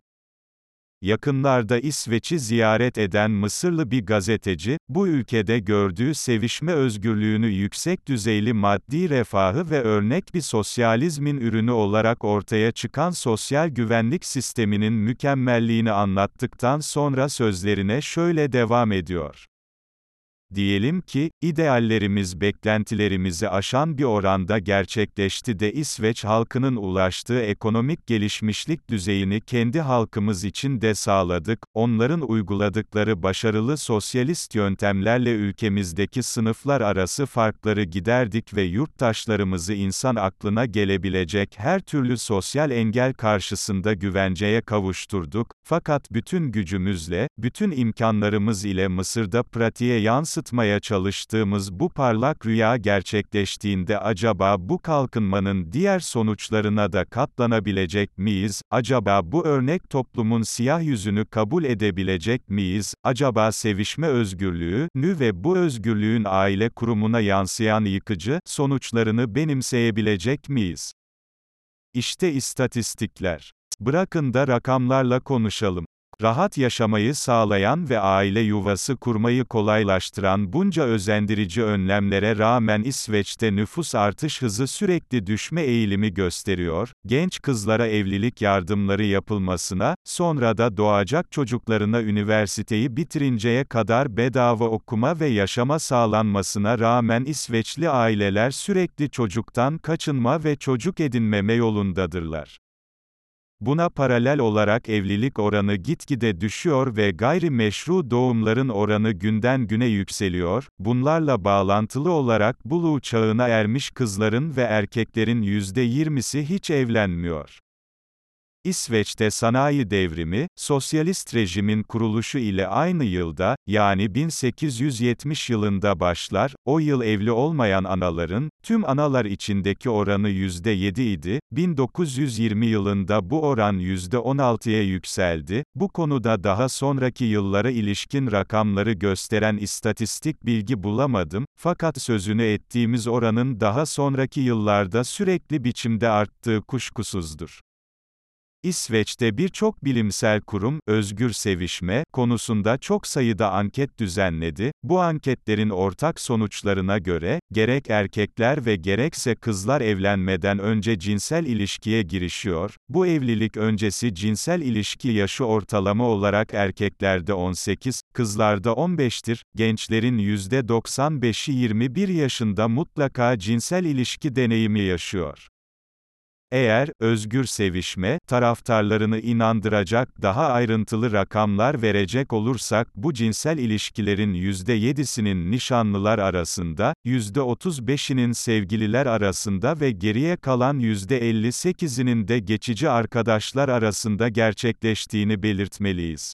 Yakınlarda İsveç'i ziyaret eden Mısırlı bir gazeteci, bu ülkede gördüğü sevişme özgürlüğünü yüksek düzeyli maddi refahı ve örnek bir sosyalizmin ürünü olarak ortaya çıkan sosyal güvenlik sisteminin mükemmelliğini anlattıktan sonra sözlerine şöyle devam ediyor. Diyelim ki, ideallerimiz beklentilerimizi aşan bir oranda gerçekleşti de İsveç halkının ulaştığı ekonomik gelişmişlik düzeyini kendi halkımız için de sağladık, onların uyguladıkları başarılı sosyalist yöntemlerle ülkemizdeki sınıflar arası farkları giderdik ve yurttaşlarımızı insan aklına gelebilecek her türlü sosyal engel karşısında güvenceye kavuşturduk, fakat bütün gücümüzle, bütün imkanlarımız ile Mısır'da pratiğe yansıttık, yansıtmaya çalıştığımız bu parlak rüya gerçekleştiğinde acaba bu kalkınmanın diğer sonuçlarına da katlanabilecek miyiz? Acaba bu örnek toplumun siyah yüzünü kabul edebilecek miyiz? Acaba sevişme özgürlüğü nü ve bu özgürlüğün aile kurumuna yansıyan yıkıcı sonuçlarını benimseyebilecek miyiz? İşte istatistikler. Bırakın da rakamlarla konuşalım rahat yaşamayı sağlayan ve aile yuvası kurmayı kolaylaştıran bunca özendirici önlemlere rağmen İsveç'te nüfus artış hızı sürekli düşme eğilimi gösteriyor, genç kızlara evlilik yardımları yapılmasına, sonra da doğacak çocuklarına üniversiteyi bitirinceye kadar bedava okuma ve yaşama sağlanmasına rağmen İsveçli aileler sürekli çocuktan kaçınma ve çocuk edinmeme yolundadırlar. Buna paralel olarak evlilik oranı gitgide düşüyor ve gayrimeşru doğumların oranı günden güne yükseliyor, bunlarla bağlantılı olarak buluğ çağına ermiş kızların ve erkeklerin %20'si hiç evlenmiyor. İsveç'te sanayi devrimi, sosyalist rejimin kuruluşu ile aynı yılda, yani 1870 yılında başlar, o yıl evli olmayan anaların, tüm analar içindeki oranı %7 idi, 1920 yılında bu oran %16'ya yükseldi, bu konuda daha sonraki yıllara ilişkin rakamları gösteren istatistik bilgi bulamadım, fakat sözünü ettiğimiz oranın daha sonraki yıllarda sürekli biçimde arttığı kuşkusuzdur. İsveç'te birçok bilimsel kurum, özgür sevişme, konusunda çok sayıda anket düzenledi. Bu anketlerin ortak sonuçlarına göre, gerek erkekler ve gerekse kızlar evlenmeden önce cinsel ilişkiye girişiyor. Bu evlilik öncesi cinsel ilişki yaşı ortalama olarak erkeklerde 18, kızlarda 15'tir. Gençlerin %95'i 21 yaşında mutlaka cinsel ilişki deneyimi yaşıyor. Eğer, özgür sevişme, taraftarlarını inandıracak daha ayrıntılı rakamlar verecek olursak bu cinsel ilişkilerin %7'sinin nişanlılar arasında, %35'inin sevgililer arasında ve geriye kalan %58'inin de geçici arkadaşlar arasında gerçekleştiğini belirtmeliyiz.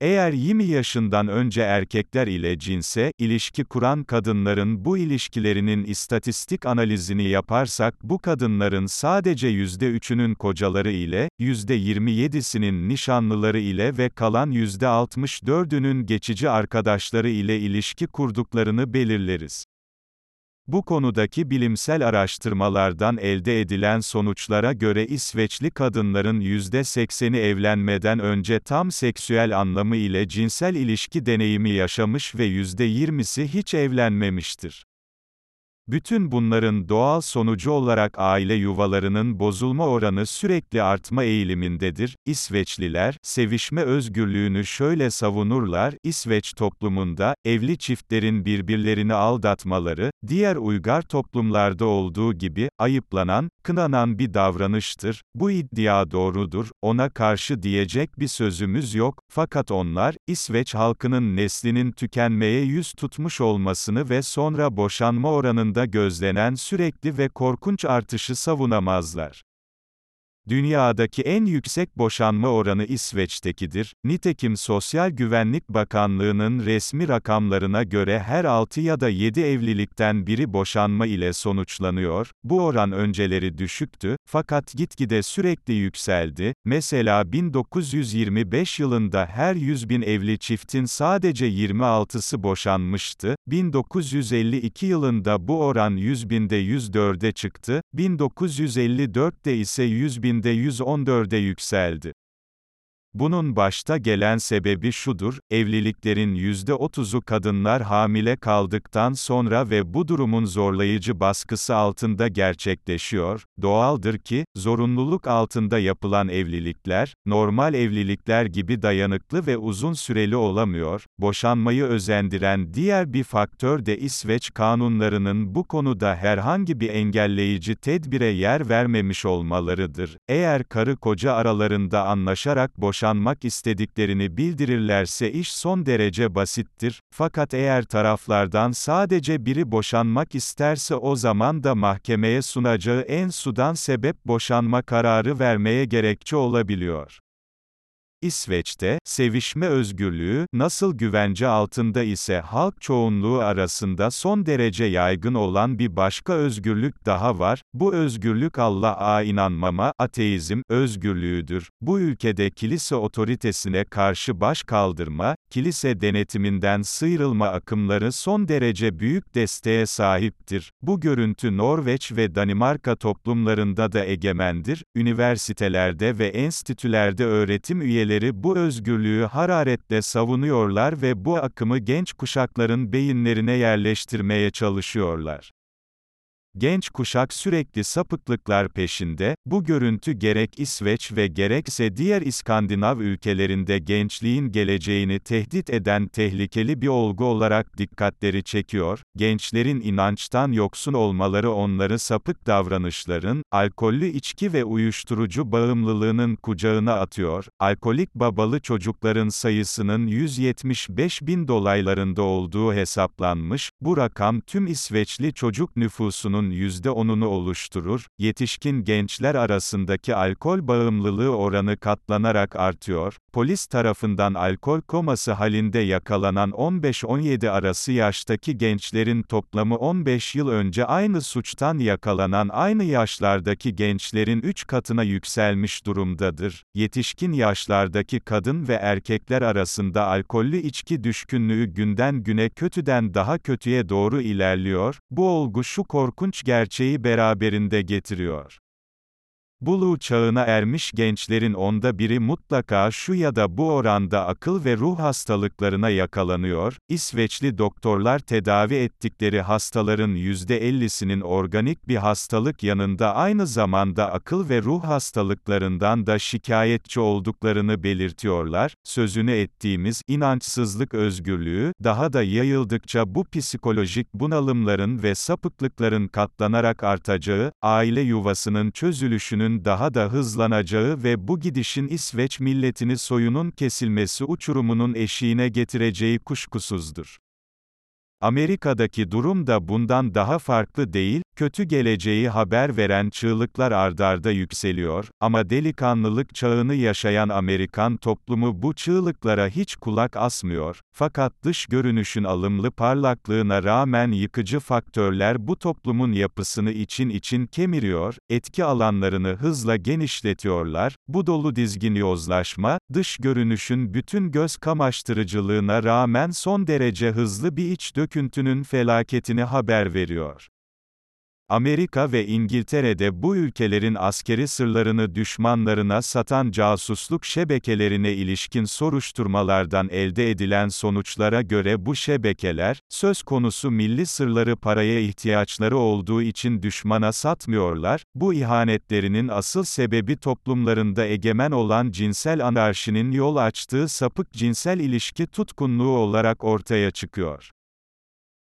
Eğer 20 yaşından önce erkekler ile cinse, ilişki kuran kadınların bu ilişkilerinin istatistik analizini yaparsak bu kadınların sadece %3'ünün kocaları ile, %27'sinin nişanlıları ile ve kalan %64'ünün geçici arkadaşları ile ilişki kurduklarını belirleriz. Bu konudaki bilimsel araştırmalardan elde edilen sonuçlara göre İsveçli kadınların %80'i evlenmeden önce tam seksüel anlamı ile cinsel ilişki deneyimi yaşamış ve %20'si hiç evlenmemiştir. Bütün bunların doğal sonucu olarak aile yuvalarının bozulma oranı sürekli artma eğilimindedir. İsveçliler, sevişme özgürlüğünü şöyle savunurlar, İsveç toplumunda, evli çiftlerin birbirlerini aldatmaları, diğer uygar toplumlarda olduğu gibi, ayıplanan, kınanan bir davranıştır. Bu iddia doğrudur, ona karşı diyecek bir sözümüz yok, fakat onlar, İsveç halkının neslinin tükenmeye yüz tutmuş olmasını ve sonra boşanma oranında gözlenen sürekli ve korkunç artışı savunamazlar. Dünyadaki en yüksek boşanma oranı İsveç'tekidir. Nitekim Sosyal Güvenlik Bakanlığı'nın resmi rakamlarına göre her 6 ya da 7 evlilikten biri boşanma ile sonuçlanıyor. Bu oran önceleri düşüktü, fakat gitgide sürekli yükseldi. Mesela 1925 yılında her 100 bin evli çiftin sadece 26'sı boşanmıştı. 1952 yılında bu oran 100 binde 104'e çıktı. 1954'te ise 100 bin binde 114'e yükseldi. Bunun başta gelen sebebi şudur, evliliklerin %30'u kadınlar hamile kaldıktan sonra ve bu durumun zorlayıcı baskısı altında gerçekleşiyor. Doğaldır ki, zorunluluk altında yapılan evlilikler, normal evlilikler gibi dayanıklı ve uzun süreli olamıyor. Boşanmayı özendiren diğer bir faktör de İsveç kanunlarının bu konuda herhangi bir engelleyici tedbire yer vermemiş olmalarıdır. Eğer karı koca aralarında anlaşarak boşanmayı boşanmak istediklerini bildirirlerse iş son derece basittir, fakat eğer taraflardan sadece biri boşanmak isterse o zaman da mahkemeye sunacağı en sudan sebep boşanma kararı vermeye gerekçe olabiliyor. İsveç'te, sevişme özgürlüğü, nasıl güvence altında ise halk çoğunluğu arasında son derece yaygın olan bir başka özgürlük daha var, bu özgürlük Allah'a inanmama, ateizm, özgürlüğüdür. Bu ülkede kilise otoritesine karşı baş kaldırma, kilise denetiminden sıyrılma akımları son derece büyük desteğe sahiptir. Bu görüntü Norveç ve Danimarka toplumlarında da egemendir, üniversitelerde ve enstitülerde öğretim üyeleri liderleri bu özgürlüğü hararetle savunuyorlar ve bu akımı genç kuşakların beyinlerine yerleştirmeye çalışıyorlar. Genç kuşak sürekli sapıklıklar peşinde, bu görüntü gerek İsveç ve gerekse diğer İskandinav ülkelerinde gençliğin geleceğini tehdit eden tehlikeli bir olgu olarak dikkatleri çekiyor, gençlerin inançtan yoksun olmaları onları sapık davranışların, alkollü içki ve uyuşturucu bağımlılığının kucağına atıyor, alkolik babalı çocukların sayısının 175 bin dolaylarında olduğu hesaplanmış, bu rakam tüm İsveçli çocuk nüfusunun nüfusunun %10'unu oluşturur, yetişkin gençler arasındaki alkol bağımlılığı oranı katlanarak artıyor, polis tarafından alkol koması halinde yakalanan 15-17 arası yaştaki gençlerin toplamı 15 yıl önce aynı suçtan yakalanan aynı yaşlardaki gençlerin 3 katına yükselmiş durumdadır. Yetişkin yaşlardaki kadın ve erkekler arasında alkollü içki düşkünlüğü günden güne kötüden daha kötüye doğru ilerliyor, bu olgu şu korkunç gerçeği beraberinde getiriyor. Buluğ çağına ermiş gençlerin onda biri mutlaka şu ya da bu oranda akıl ve ruh hastalıklarına yakalanıyor. İsveçli doktorlar tedavi ettikleri hastaların %50'sinin organik bir hastalık yanında aynı zamanda akıl ve ruh hastalıklarından da şikayetçi olduklarını belirtiyorlar. Sözünü ettiğimiz inançsızlık özgürlüğü daha da yayıldıkça bu psikolojik bunalımların ve sapıklıkların katlanarak artacağı, aile yuvasının çözülüşünün dönüşümünün daha da hızlanacağı ve bu gidişin İsveç milletini soyunun kesilmesi uçurumunun eşiğine getireceği kuşkusuzdur. Amerika'daki durum da bundan daha farklı değil, kötü geleceği haber veren çığlıklar ardarda yükseliyor, ama delikanlılık çağını yaşayan Amerikan toplumu bu çığlıklara hiç kulak asmıyor, fakat dış görünüşün alımlı parlaklığına rağmen yıkıcı faktörler bu toplumun yapısını için için kemiriyor, etki alanlarını hızla genişletiyorlar, bu dolu dizgin yozlaşma, dış görünüşün bütün göz kamaştırıcılığına rağmen son derece hızlı bir iç döküntünün felaketini haber veriyor. Amerika ve İngiltere'de bu ülkelerin askeri sırlarını düşmanlarına satan casusluk şebekelerine ilişkin soruşturmalardan elde edilen sonuçlara göre bu şebekeler, söz konusu milli sırları paraya ihtiyaçları olduğu için düşmana satmıyorlar, bu ihanetlerinin asıl sebebi toplumlarında egemen olan cinsel anarşinin yol açtığı sapık cinsel ilişki tutkunluğu olarak ortaya çıkıyor.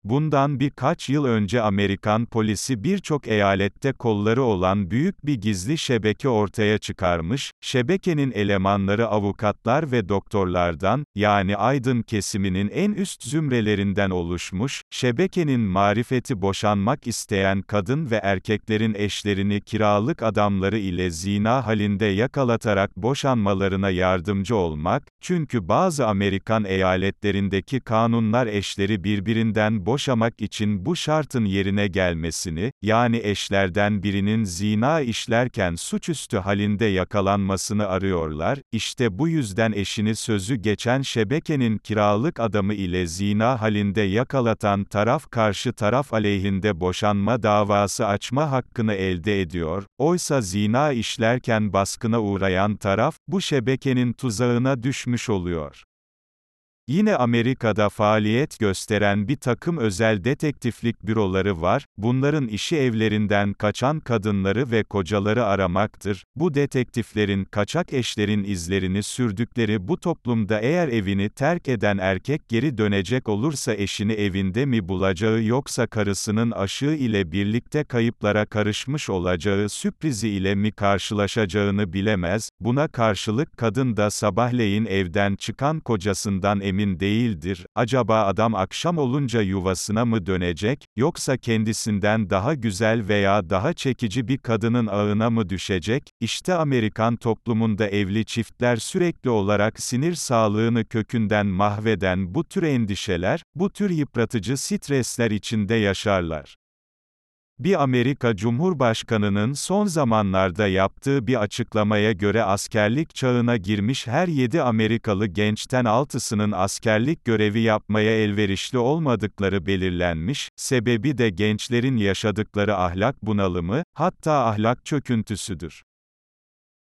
Bundan birkaç yıl önce Amerikan polisi birçok eyalette kolları olan büyük bir gizli şebeke ortaya çıkarmış, şebekenin elemanları avukatlar ve doktorlardan, yani aydın kesiminin en üst zümrelerinden oluşmuş, şebekenin marifeti boşanmak isteyen kadın ve erkeklerin eşlerini kiralık adamları ile zina halinde yakalatarak boşanmalarına yardımcı olmak, çünkü bazı Amerikan eyaletlerindeki kanunlar eşleri birbirinden boşamak için bu şartın yerine gelmesini, yani eşlerden birinin zina işlerken suçüstü halinde yakalanmasını arıyorlar, işte bu yüzden eşini sözü geçen şebekenin kiralık adamı ile zina halinde yakalatan taraf karşı taraf aleyhinde boşanma davası açma hakkını elde ediyor, oysa zina işlerken baskına uğrayan taraf, bu şebekenin tuzağına düşmüş oluyor. Yine Amerika'da faaliyet gösteren bir takım özel detektiflik büroları var, bunların işi evlerinden kaçan kadınları ve kocaları aramaktır. Bu detektiflerin kaçak eşlerin izlerini sürdükleri bu toplumda eğer evini terk eden erkek geri dönecek olursa eşini evinde mi bulacağı yoksa karısının aşığı ile birlikte kayıplara karışmış olacağı sürprizi ile mi karşılaşacağını bilemez, buna karşılık kadın da sabahleyin evden çıkan kocasından emin emin değildir, acaba adam akşam olunca yuvasına mı dönecek, yoksa kendisinden daha güzel veya daha çekici bir kadının ağına mı düşecek? İşte Amerikan toplumunda evli çiftler sürekli olarak sinir sağlığını kökünden mahveden bu tür endişeler, bu tür yıpratıcı stresler içinde yaşarlar. Bir Amerika Cumhurbaşkanının son zamanlarda yaptığı bir açıklamaya göre askerlik çağına girmiş her 7 Amerikalı gençten 6'sının askerlik görevi yapmaya elverişli olmadıkları belirlenmiş, sebebi de gençlerin yaşadıkları ahlak bunalımı, hatta ahlak çöküntüsüdür.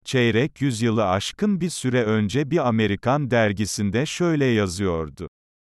Çeyrek yüzyılı aşkın bir süre önce bir Amerikan dergisinde şöyle yazıyordu.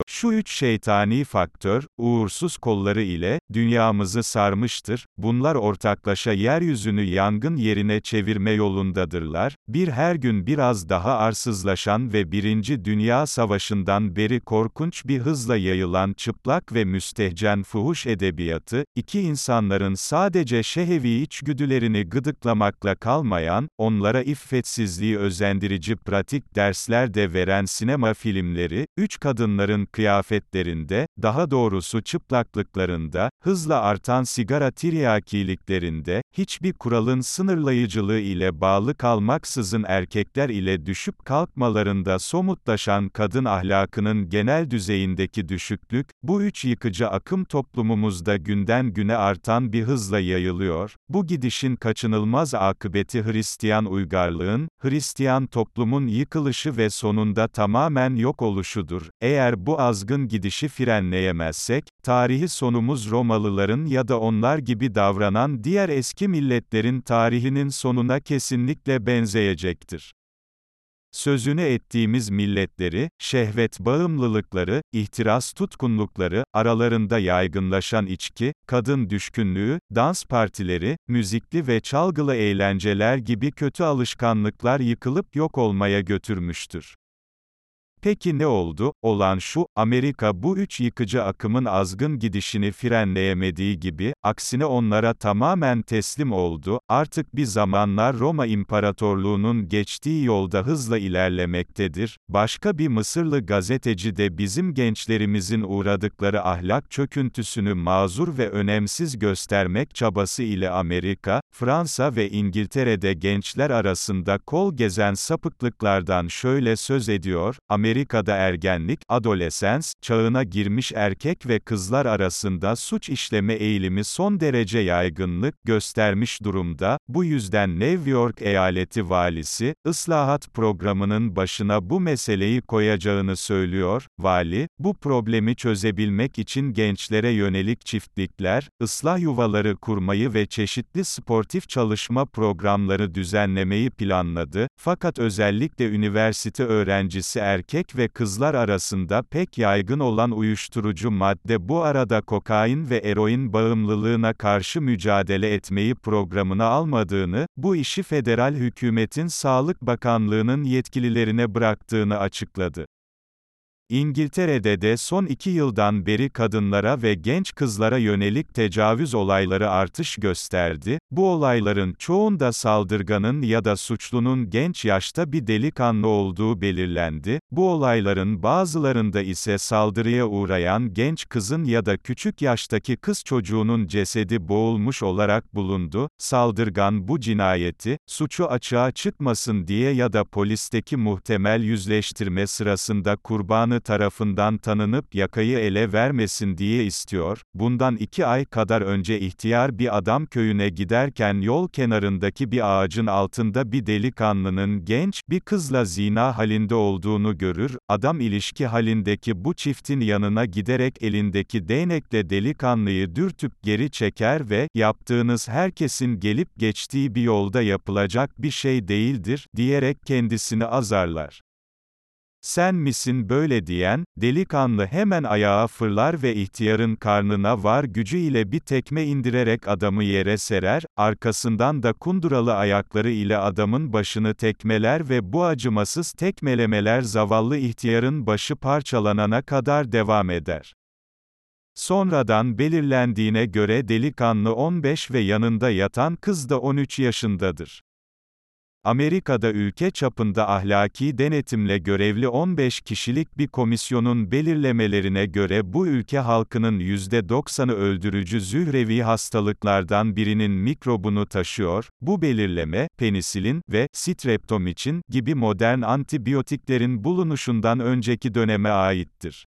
Şu üç şeytani faktör, uğursuz kolları ile, dünyamızı sarmıştır, bunlar ortaklaşa yeryüzünü yangın yerine çevirme yolundadırlar, bir her gün biraz daha arsızlaşan ve Birinci Dünya Savaşı'ndan beri korkunç bir hızla yayılan çıplak ve müstehcen fuhuş edebiyatı, iki insanların sadece şehevi içgüdülerini gıdıklamakla kalmayan, onlara iffetsizliği özendirici pratik dersler de veren sinema filmleri, üç kadınların kıyafetlerinde, daha doğrusu çıplaklıklarında, hızla artan sigara tiryakiliklerinde, hiçbir kuralın sınırlayıcılığı ile bağlı kalmaksızın erkekler ile düşüp kalkmalarında somutlaşan kadın ahlakının genel düzeyindeki düşüklük, bu üç yıkıcı akım toplumumuzda günden güne artan bir hızla yayılıyor, bu gidişin kaçınılmaz akıbeti Hristiyan uygarlığın, Hristiyan toplumun yıkılışı ve sonunda tamamen yok oluşudur. Eğer bu azgın gidişi frenleyemezsek, tarihi sonumuz Romalıların ya da onlar gibi davranan diğer eski milletlerin tarihinin sonuna kesinlikle benzeyecektir. Sözünü ettiğimiz milletleri, şehvet bağımlılıkları, ihtiras tutkunlukları, aralarında yaygınlaşan içki, kadın düşkünlüğü, dans partileri, müzikli ve çalgılı eğlenceler gibi kötü alışkanlıklar yıkılıp yok olmaya götürmüştür. Peki ne oldu? Olan şu, Amerika bu üç yıkıcı akımın azgın gidişini frenleyemediği gibi, aksine onlara tamamen teslim oldu, artık bir zamanlar Roma İmparatorluğu'nun geçtiği yolda hızla ilerlemektedir. Başka bir Mısırlı gazeteci de bizim gençlerimizin uğradıkları ahlak çöküntüsünü mazur ve önemsiz göstermek çabası ile Amerika, Fransa ve İngiltere'de gençler arasında kol gezen sapıklıklardan şöyle söz ediyor, Amerika'da ergenlik, adolesans, çağına girmiş erkek ve kızlar arasında suç işleme eğilimi son derece yaygınlık göstermiş durumda, bu yüzden New York eyaleti valisi, ıslahat programının başına bu meseleyi koyacağını söylüyor, vali, bu problemi çözebilmek için gençlere yönelik çiftlikler, ıslah yuvaları kurmayı ve çeşitli sportif çalışma programları düzenlemeyi planladı, fakat özellikle üniversite öğrencisi erkek ve kızlar arasında pek yaygın olan uyuşturucu madde bu arada kokain ve eroin bağımlılığına karşı mücadele etmeyi programına almadığını, bu işi federal hükümetin Sağlık Bakanlığı'nın yetkililerine bıraktığını açıkladı. İngiltere'de de son iki yıldan beri kadınlara ve genç kızlara yönelik tecavüz olayları artış gösterdi, bu olayların çoğunda saldırganın ya da suçlunun genç yaşta bir delikanlı olduğu belirlendi, bu olayların bazılarında ise saldırıya uğrayan genç kızın ya da küçük yaştaki kız çocuğunun cesedi boğulmuş olarak bulundu, saldırgan bu cinayeti, suçu açığa çıkmasın diye ya da polisteki muhtemel yüzleştirme sırasında kurbanı tarafından tanınıp yakayı ele vermesin diye istiyor, bundan iki ay kadar önce ihtiyar bir adam köyüne giderken yol kenarındaki bir ağacın altında bir delikanlının genç, bir kızla zina halinde olduğunu görür, adam ilişki halindeki bu çiftin yanına giderek elindeki değnekle delikanlıyı dürtüp geri çeker ve, yaptığınız herkesin gelip geçtiği bir yolda yapılacak bir şey değildir, diyerek kendisini azarlar. Sen misin böyle diyen, delikanlı hemen ayağa fırlar ve ihtiyarın karnına var gücü ile bir tekme indirerek adamı yere serer, arkasından da kunduralı ayakları ile adamın başını tekmeler ve bu acımasız tekmelemeler zavallı ihtiyarın başı parçalanana kadar devam eder. Sonradan belirlendiğine göre delikanlı 15 ve yanında yatan kız da 13 yaşındadır. Amerika'da ülke çapında ahlaki denetimle görevli 15 kişilik bir komisyonun belirlemelerine göre bu ülke halkının %90'ı öldürücü zührevi hastalıklardan birinin mikrobunu taşıyor, bu belirleme, penisilin ve streptomiçin gibi modern antibiyotiklerin bulunuşundan önceki döneme aittir.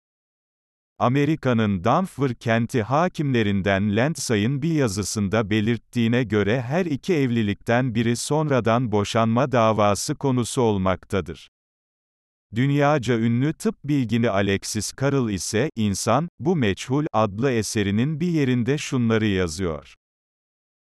Amerika'nın Denver kenti hakimlerinden Landsay'ın bir yazısında belirttiğine göre her iki evlilikten biri sonradan boşanma davası konusu olmaktadır. Dünyaca ünlü tıp bilgini Alexis Carrel ise, İnsan, Bu Meçhul adlı eserinin bir yerinde şunları yazıyor.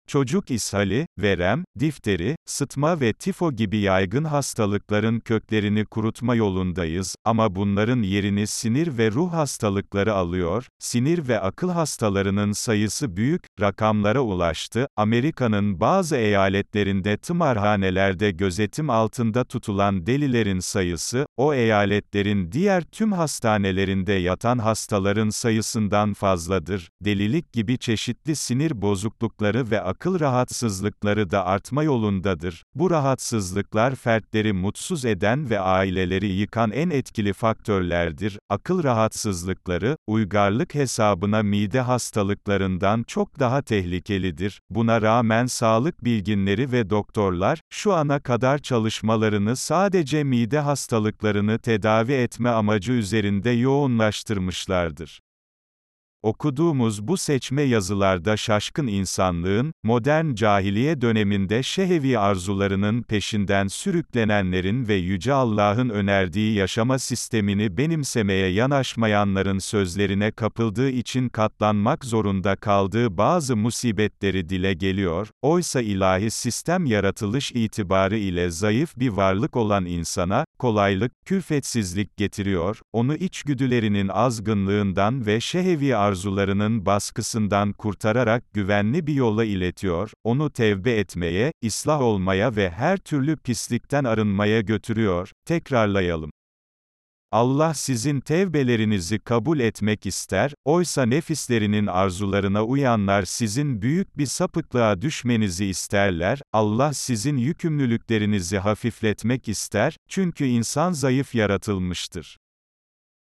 Çocuk ishali, verem, difteri, sıtma ve tifo gibi yaygın hastalıkların köklerini kurutma yolundayız ama bunların yerini sinir ve ruh hastalıkları alıyor. Sinir ve akıl hastalarının sayısı büyük rakamlara ulaştı. Amerika'nın bazı eyaletlerinde tımarhanelerde gözetim altında tutulan delilerin sayısı, o eyaletlerin diğer tüm hastanelerinde yatan hastaların sayısından fazladır. Delilik gibi çeşitli sinir bozuklukları ve akıl rahatsızlıkları da artma yolundadır. Bu rahatsızlıklar fertleri mutsuz eden ve aileleri yıkan en etkili faktörlerdir. Akıl rahatsızlıkları, uygarlık hesabına mide hastalıklarından çok daha tehlikelidir. Buna rağmen sağlık bilginleri ve doktorlar, şu ana kadar çalışmalarını sadece mide hastalıklarını tedavi etme amacı üzerinde yoğunlaştırmışlardır. Okuduğumuz bu seçme yazılarda şaşkın insanlığın, modern cahiliye döneminde şehevi arzularının peşinden sürüklenenlerin ve Yüce Allah'ın önerdiği yaşama sistemini benimsemeye yanaşmayanların sözlerine kapıldığı için katlanmak zorunda kaldığı bazı musibetleri dile geliyor, oysa ilahi sistem yaratılış itibarı ile zayıf bir varlık olan insana, kolaylık, külfetsizlik getiriyor, onu içgüdülerinin azgınlığından ve şehevi arzularının baskısından kurtararak güvenli bir yola iletiyor, onu tevbe etmeye, ıslah olmaya ve her türlü pislikten arınmaya götürüyor. Tekrarlayalım. Allah sizin tevbelerinizi kabul etmek ister, oysa nefislerinin arzularına uyanlar sizin büyük bir sapıklığa düşmenizi isterler, Allah sizin yükümlülüklerinizi hafifletmek ister, çünkü insan zayıf yaratılmıştır.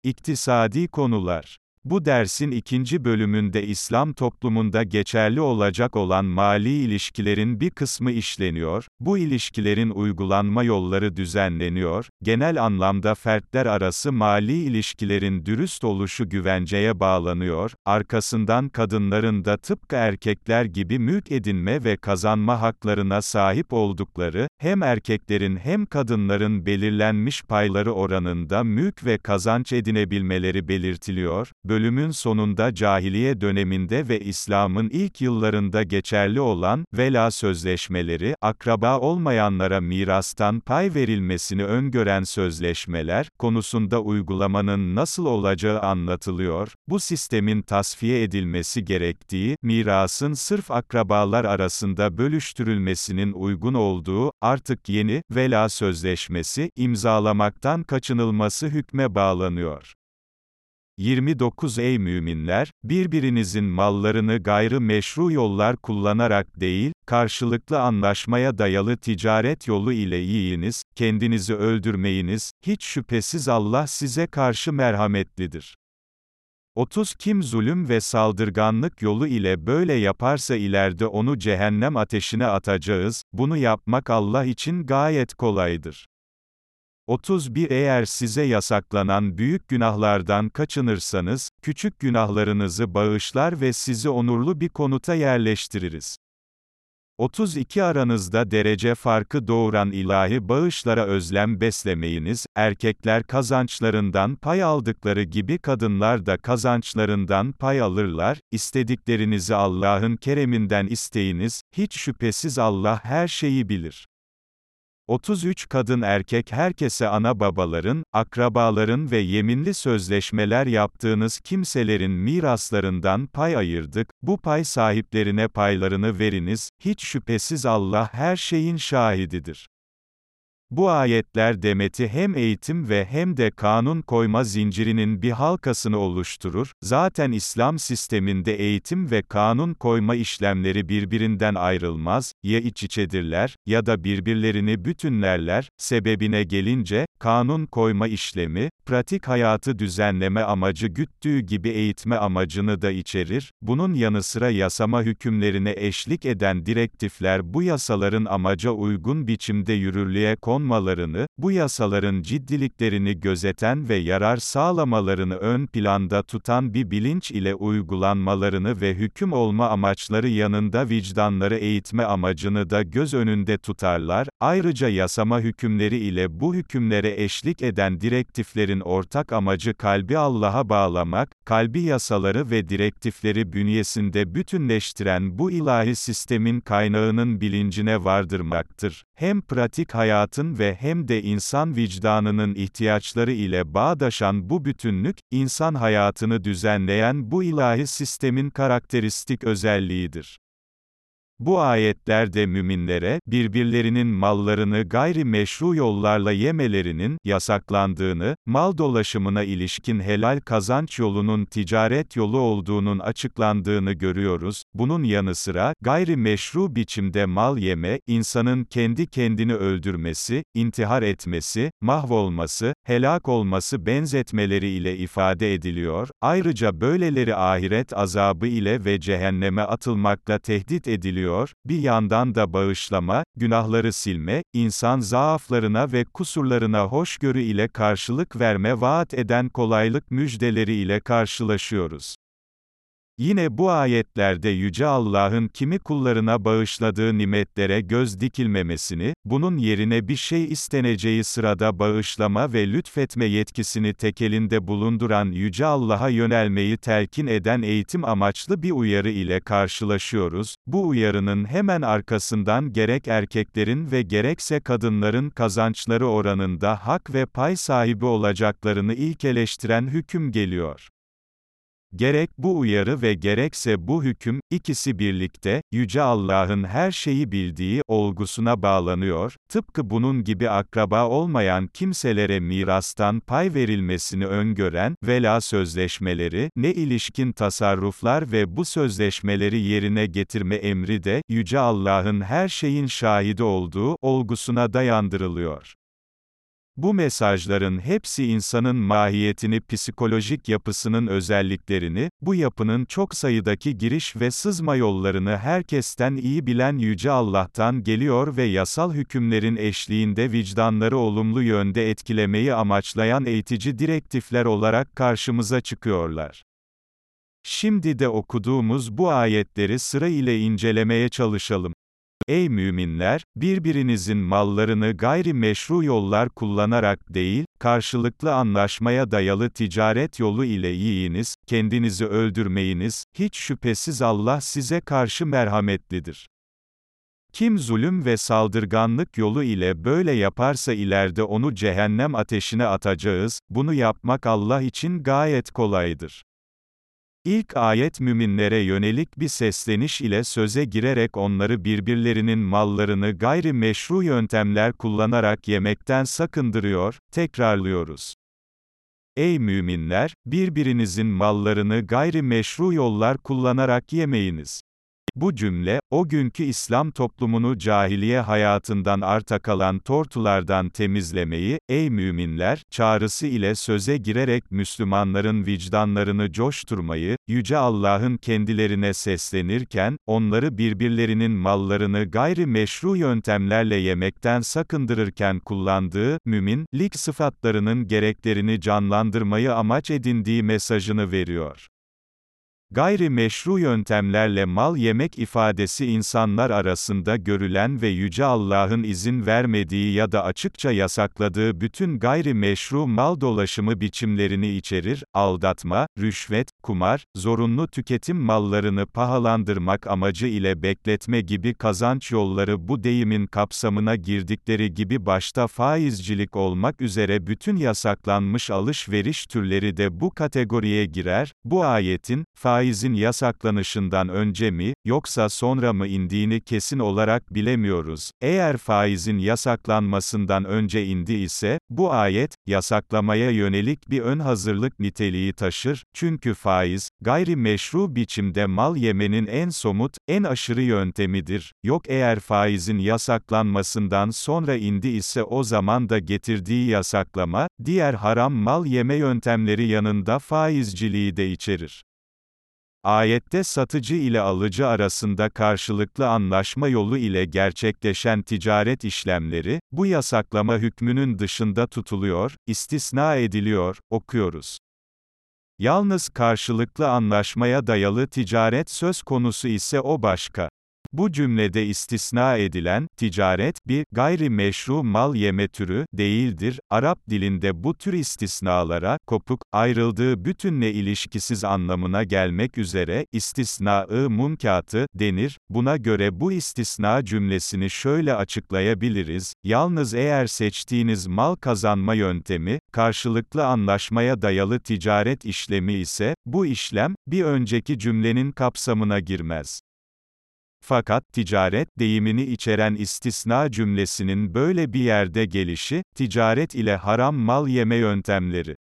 İktisadi konular bu dersin ikinci bölümünde İslam toplumunda geçerli olacak olan mali ilişkilerin bir kısmı işleniyor, bu ilişkilerin uygulanma yolları düzenleniyor, genel anlamda fertler arası mali ilişkilerin dürüst oluşu güvenceye bağlanıyor, arkasından kadınların da tıpkı erkekler gibi mülk edinme ve kazanma haklarına sahip oldukları, hem erkeklerin hem kadınların belirlenmiş payları oranında mülk ve kazanç edinebilmeleri belirtiliyor, bölümün sonunda cahiliye döneminde ve İslam'ın ilk yıllarında geçerli olan, vela sözleşmeleri, akraba olmayanlara mirastan pay verilmesini öngören sözleşmeler, konusunda uygulamanın nasıl olacağı anlatılıyor, bu sistemin tasfiye edilmesi gerektiği, mirasın sırf akrabalar arasında bölüştürülmesinin uygun olduğu, artık yeni, vela sözleşmesi, imzalamaktan kaçınılması hükme bağlanıyor. 29 Ey müminler, birbirinizin mallarını gayrı meşru yollar kullanarak değil, karşılıklı anlaşmaya dayalı ticaret yolu ile yiyiniz, kendinizi öldürmeyiniz, hiç şüphesiz Allah size karşı merhametlidir. 30 Kim zulüm ve saldırganlık yolu ile böyle yaparsa ileride onu cehennem ateşine atacağız, bunu yapmak Allah için gayet kolaydır. 31 Eğer size yasaklanan büyük günahlardan kaçınırsanız, küçük günahlarınızı bağışlar ve sizi onurlu bir konuta yerleştiririz. 32 Aranızda derece farkı doğuran ilahi bağışlara özlem beslemeyiniz, erkekler kazançlarından pay aldıkları gibi kadınlar da kazançlarından pay alırlar, istediklerinizi Allah'ın kereminden isteyiniz, hiç şüphesiz Allah her şeyi bilir. 33 Kadın erkek herkese ana babaların, akrabaların ve yeminli sözleşmeler yaptığınız kimselerin miraslarından pay ayırdık, bu pay sahiplerine paylarını veriniz, hiç şüphesiz Allah her şeyin şahididir. Bu ayetler demeti hem eğitim ve hem de kanun koyma zincirinin bir halkasını oluşturur. Zaten İslam sisteminde eğitim ve kanun koyma işlemleri birbirinden ayrılmaz, ya iç içedirler, ya da birbirlerini bütünlerler. Sebebine gelince, kanun koyma işlemi, pratik hayatı düzenleme amacı güttüğü gibi eğitme amacını da içerir. Bunun yanı sıra yasama hükümlerine eşlik eden direktifler bu yasaların amaca uygun biçimde yürürlüğe kon konmalarını, bu yasaların ciddiliklerini gözeten ve yarar sağlamalarını ön planda tutan bir bilinç ile uygulanmalarını ve hüküm olma amaçları yanında vicdanları eğitme amacını da göz önünde tutarlar, ayrıca yasama hükümleri ile bu hükümlere eşlik eden direktiflerin ortak amacı kalbi Allah'a bağlamak, kalbi yasaları ve direktifleri bünyesinde bütünleştiren bu ilahi sistemin kaynağının bilincine vardırmaktır. Hem pratik hayatın ve hem de insan vicdanının ihtiyaçları ile bağdaşan bu bütünlük, insan hayatını düzenleyen bu ilahi sistemin karakteristik özelliğidir. Bu ayetlerde müminlere, birbirlerinin mallarını gayri meşru yollarla yemelerinin, yasaklandığını, mal dolaşımına ilişkin helal kazanç yolunun ticaret yolu olduğunun açıklandığını görüyoruz. Bunun yanı sıra, gayri meşru biçimde mal yeme, insanın kendi kendini öldürmesi, intihar etmesi, mahvolması, helak olması benzetmeleri ile ifade ediliyor. Ayrıca böyleleri ahiret azabı ile ve cehenneme atılmakla tehdit ediliyor ediyor, bir yandan da bağışlama, günahları silme, insan zaaflarına ve kusurlarına hoşgörü ile karşılık verme vaat eden kolaylık müjdeleri ile karşılaşıyoruz. Yine bu ayetlerde Yüce Allah'ın kimi kullarına bağışladığı nimetlere göz dikilmemesini, bunun yerine bir şey isteneceği sırada bağışlama ve lütfetme yetkisini tekelinde bulunduran Yüce Allah'a yönelmeyi telkin eden eğitim amaçlı bir uyarı ile karşılaşıyoruz. Bu uyarının hemen arkasından gerek erkeklerin ve gerekse kadınların kazançları oranında hak ve pay sahibi olacaklarını ilkeleştiren hüküm geliyor. Gerek bu uyarı ve gerekse bu hüküm, ikisi birlikte, Yüce Allah'ın her şeyi bildiği, olgusuna bağlanıyor, tıpkı bunun gibi akraba olmayan kimselere mirastan pay verilmesini öngören, vela sözleşmeleri, ne ilişkin tasarruflar ve bu sözleşmeleri yerine getirme emri de, Yüce Allah'ın her şeyin şahidi olduğu, olgusuna dayandırılıyor. Bu mesajların hepsi insanın mahiyetini psikolojik yapısının özelliklerini, bu yapının çok sayıdaki giriş ve sızma yollarını herkesten iyi bilen Yüce Allah'tan geliyor ve yasal hükümlerin eşliğinde vicdanları olumlu yönde etkilemeyi amaçlayan eğitici direktifler olarak karşımıza çıkıyorlar. Şimdi de okuduğumuz bu ayetleri sıra ile incelemeye çalışalım. Ey müminler, birbirinizin mallarını gayri meşru yollar kullanarak değil, karşılıklı anlaşmaya dayalı ticaret yolu ile yiyiniz, kendinizi öldürmeyiniz, hiç şüphesiz Allah size karşı merhametlidir. Kim zulüm ve saldırganlık yolu ile böyle yaparsa ileride onu cehennem ateşine atacağız, bunu yapmak Allah için gayet kolaydır. İlk ayet müminlere yönelik bir sesleniş ile söze girerek onları birbirlerinin mallarını gayri meşru yöntemler kullanarak yemekten sakındırıyor, tekrarlıyoruz. Ey müminler, birbirinizin mallarını gayri meşru yollar kullanarak yemeyiniz. Bu cümle, o günkü İslam toplumunu cahiliye hayatından arta kalan tortulardan temizlemeyi, ey müminler, çağrısı ile söze girerek Müslümanların vicdanlarını coşturmayı, Yüce Allah'ın kendilerine seslenirken, onları birbirlerinin mallarını gayri meşru yöntemlerle yemekten sakındırırken kullandığı, mümin, lik sıfatlarının gereklerini canlandırmayı amaç edindiği mesajını veriyor. Gayri meşru yöntemlerle mal yemek ifadesi insanlar arasında görülen ve Yüce Allah'ın izin vermediği ya da açıkça yasakladığı bütün gayri meşru mal dolaşımı biçimlerini içerir, aldatma, rüşvet, kumar, zorunlu tüketim mallarını pahalandırmak amacı ile bekletme gibi kazanç yolları bu deyimin kapsamına girdikleri gibi başta faizcilik olmak üzere bütün yasaklanmış alışveriş türleri de bu kategoriye girer, bu ayetin, faiz faizin yasaklanışından önce mi, yoksa sonra mı indiğini kesin olarak bilemiyoruz. Eğer faizin yasaklanmasından önce indi ise, bu ayet, yasaklamaya yönelik bir ön hazırlık niteliği taşır, çünkü faiz, gayri meşru biçimde mal yemenin en somut, en aşırı yöntemidir. Yok eğer faizin yasaklanmasından sonra indi ise o zaman da getirdiği yasaklama, diğer haram mal yeme yöntemleri yanında faizciliği de içerir. Ayette satıcı ile alıcı arasında karşılıklı anlaşma yolu ile gerçekleşen ticaret işlemleri, bu yasaklama hükmünün dışında tutuluyor, istisna ediliyor, okuyoruz. Yalnız karşılıklı anlaşmaya dayalı ticaret söz konusu ise o başka. Bu cümlede istisna edilen, ticaret, bir, gayri meşru mal yeme türü, değildir. Arap dilinde bu tür istisnalara, kopuk, ayrıldığı bütünle ilişkisiz anlamına gelmek üzere, istisna-ı munkatı, denir. Buna göre bu istisna cümlesini şöyle açıklayabiliriz, yalnız eğer seçtiğiniz mal kazanma yöntemi, karşılıklı anlaşmaya dayalı ticaret işlemi ise, bu işlem, bir önceki cümlenin kapsamına girmez. Fakat, ticaret, deyimini içeren istisna cümlesinin böyle bir yerde gelişi, ticaret ile haram mal yeme yöntemleri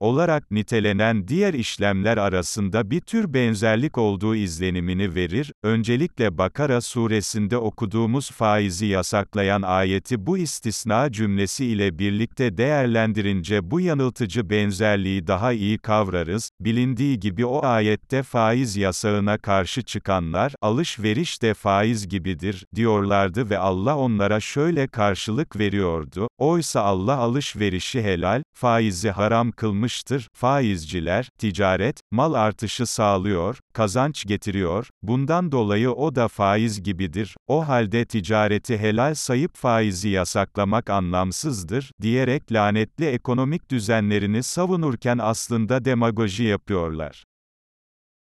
olarak nitelenen diğer işlemler arasında bir tür benzerlik olduğu izlenimini verir. Öncelikle Bakara suresinde okuduğumuz faizi yasaklayan ayeti bu istisna cümlesi ile birlikte değerlendirince bu yanıltıcı benzerliği daha iyi kavrarız. Bilindiği gibi o ayette faiz yasağına karşı çıkanlar, alışveriş de faiz gibidir, diyorlardı ve Allah onlara şöyle karşılık veriyordu. Oysa Allah alışverişi helal, faizi haram kılmış yapılmıştır. Faizciler, ticaret, mal artışı sağlıyor, kazanç getiriyor, bundan dolayı o da faiz gibidir. O halde ticareti helal sayıp faizi yasaklamak anlamsızdır, diyerek lanetli ekonomik düzenlerini savunurken aslında demagoji yapıyorlar.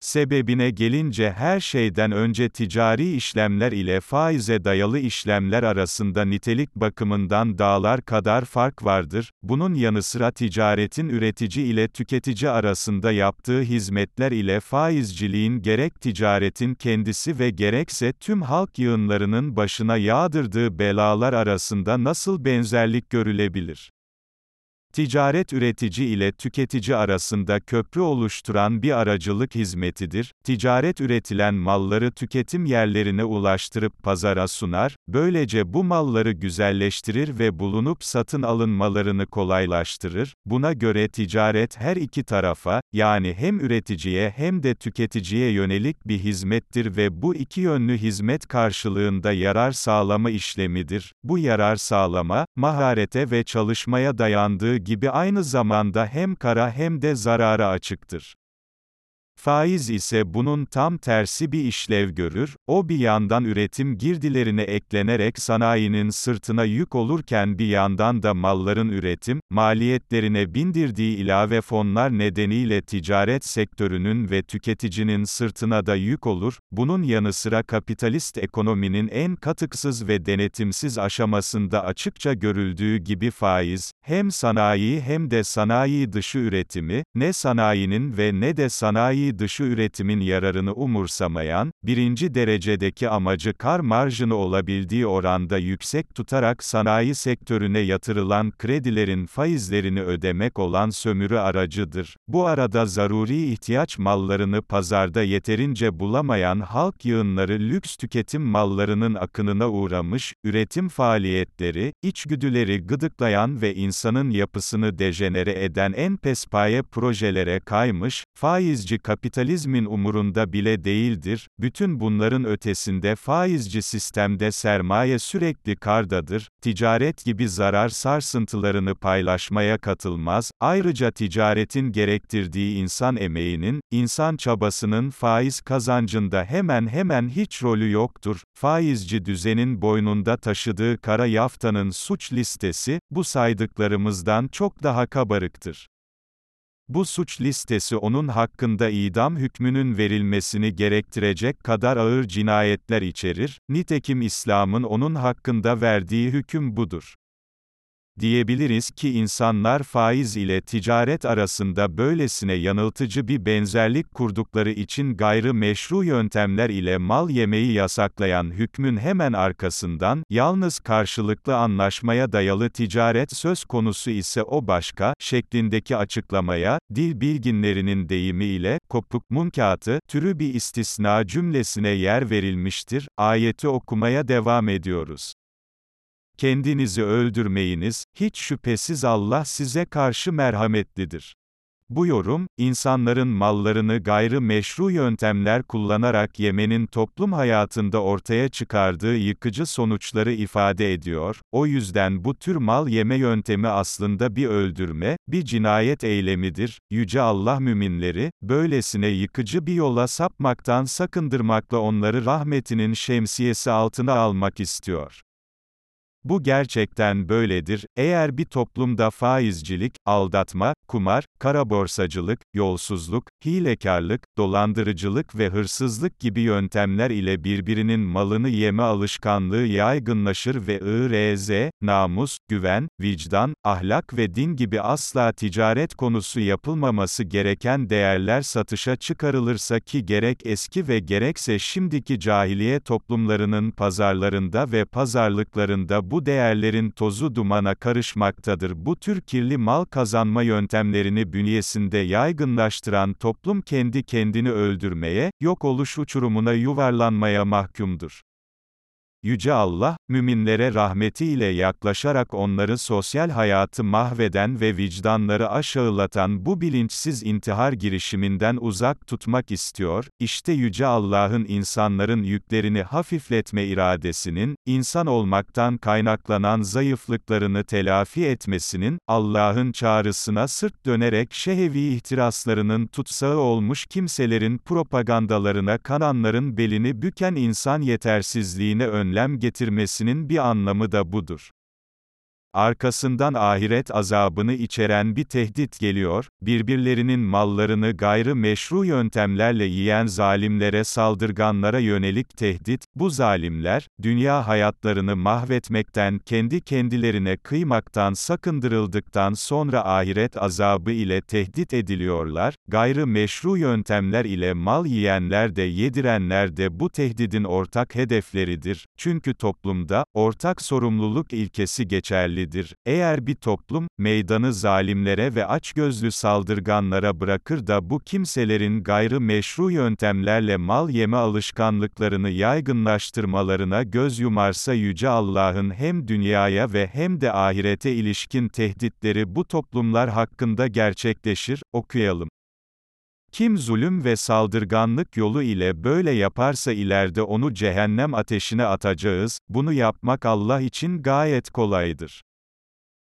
Sebebine gelince her şeyden önce ticari işlemler ile faize dayalı işlemler arasında nitelik bakımından dağlar kadar fark vardır, bunun yanı sıra ticaretin üretici ile tüketici arasında yaptığı hizmetler ile faizciliğin gerek ticaretin kendisi ve gerekse tüm halk yığınlarının başına yağdırdığı belalar arasında nasıl benzerlik görülebilir? Ticaret üretici ile tüketici arasında köprü oluşturan bir aracılık hizmetidir. Ticaret üretilen malları tüketim yerlerine ulaştırıp pazara sunar, böylece bu malları güzelleştirir ve bulunup satın alınmalarını kolaylaştırır. Buna göre ticaret her iki tarafa, yani hem üreticiye hem de tüketiciye yönelik bir hizmettir ve bu iki yönlü hizmet karşılığında yarar sağlama işlemidir. Bu yarar sağlama, maharete ve çalışmaya dayandığı gibi aynı zamanda hem kara hem de zarara açıktır. Faiz ise bunun tam tersi bir işlev görür, o bir yandan üretim girdilerine eklenerek sanayinin sırtına yük olurken bir yandan da malların üretim, maliyetlerine bindirdiği ilave fonlar nedeniyle ticaret sektörünün ve tüketicinin sırtına da yük olur, bunun yanı sıra kapitalist ekonominin en katıksız ve denetimsiz aşamasında açıkça görüldüğü gibi faiz, hem sanayi hem de sanayi dışı üretimi, ne sanayinin ve ne de sanayi dışı üretimin yararını umursamayan, birinci derecedeki amacı kar marjını olabildiği oranda yüksek tutarak sanayi sektörüne yatırılan kredilerin faizlerini ödemek olan sömürü aracıdır. Bu arada zaruri ihtiyaç mallarını pazarda yeterince bulamayan halk yığınları lüks tüketim mallarının akınına uğramış, üretim faaliyetleri, içgüdüleri gıdıklayan ve insanın yapısını dejenere eden en pespaye projelere kaymış, faizci kapitalizmin umurunda bile değildir, bütün bunların ötesinde faizci sistemde sermaye sürekli kardadır, ticaret gibi zarar sarsıntılarını paylaşmaya katılmaz, ayrıca ticaretin gerektirdiği insan emeğinin, insan çabasının faiz kazancında hemen hemen hiç rolü yoktur, faizci düzenin boynunda taşıdığı kara yaftanın suç listesi, bu saydıklarımızdan çok daha kabarıktır. Bu suç listesi onun hakkında idam hükmünün verilmesini gerektirecek kadar ağır cinayetler içerir, nitekim İslam'ın onun hakkında verdiği hüküm budur. Diyebiliriz ki insanlar faiz ile ticaret arasında böylesine yanıltıcı bir benzerlik kurdukları için gayrı meşru yöntemler ile mal yemeyi yasaklayan hükmün hemen arkasından, yalnız karşılıklı anlaşmaya dayalı ticaret söz konusu ise o başka, şeklindeki açıklamaya, dil bilginlerinin deyimiyle, kopuk, munkatı, türü bir istisna cümlesine yer verilmiştir. Ayeti okumaya devam ediyoruz. Kendinizi öldürmeyiniz, hiç şüphesiz Allah size karşı merhametlidir. Bu yorum, insanların mallarını gayrı meşru yöntemler kullanarak yemenin toplum hayatında ortaya çıkardığı yıkıcı sonuçları ifade ediyor, o yüzden bu tür mal yeme yöntemi aslında bir öldürme, bir cinayet eylemidir, Yüce Allah müminleri, böylesine yıkıcı bir yola sapmaktan sakındırmakla onları rahmetinin şemsiyesi altına almak istiyor. Bu gerçekten böyledir, eğer bir toplumda faizcilik, aldatma, kumar, kara borsacılık, yolsuzluk, hilekarlık, dolandırıcılık ve hırsızlık gibi yöntemler ile birbirinin malını yeme alışkanlığı yaygınlaşır ve ırz, namus, güven, vicdan, ahlak ve din gibi asla ticaret konusu yapılmaması gereken değerler satışa çıkarılırsa ki gerek eski ve gerekse şimdiki cahiliye toplumlarının pazarlarında ve pazarlıklarında bu değerlerin tozu dumana karışmaktadır. Bu tür kirli mal kazanma yöntemlerini bünyesinde yaygınlaştıran toplum kendi kendini öldürmeye, yok oluş uçurumuna yuvarlanmaya mahkumdur. Yüce Allah, müminlere rahmetiyle yaklaşarak onları sosyal hayatı mahveden ve vicdanları aşağılatan bu bilinçsiz intihar girişiminden uzak tutmak istiyor, İşte Yüce Allah'ın insanların yüklerini hafifletme iradesinin, insan olmaktan kaynaklanan zayıflıklarını telafi etmesinin, Allah'ın çağrısına sırt dönerek şehevi ihtiraslarının tutsağı olmuş kimselerin propagandalarına kananların belini büken insan yetersizliğine önlemek önlem getirmesinin bir anlamı da budur. Arkasından ahiret azabını içeren bir tehdit geliyor, birbirlerinin mallarını gayrı meşru yöntemlerle yiyen zalimlere saldırganlara yönelik tehdit, bu zalimler, dünya hayatlarını mahvetmekten kendi kendilerine kıymaktan sakındırıldıktan sonra ahiret azabı ile tehdit ediliyorlar, gayrı meşru yöntemler ile mal yiyenler de yedirenler de bu tehdidin ortak hedefleridir, çünkü toplumda, ortak sorumluluk ilkesi geçerlidir. Eğer bir toplum, meydanı zalimlere ve açgözlü saldırganlara bırakır da bu kimselerin gayrı meşru yöntemlerle mal yeme alışkanlıklarını yaygınlaştırmalarına göz yumarsa Yüce Allah'ın hem dünyaya ve hem de ahirete ilişkin tehditleri bu toplumlar hakkında gerçekleşir, okuyalım. Kim zulüm ve saldırganlık yolu ile böyle yaparsa ileride onu cehennem ateşine atacağız, bunu yapmak Allah için gayet kolaydır.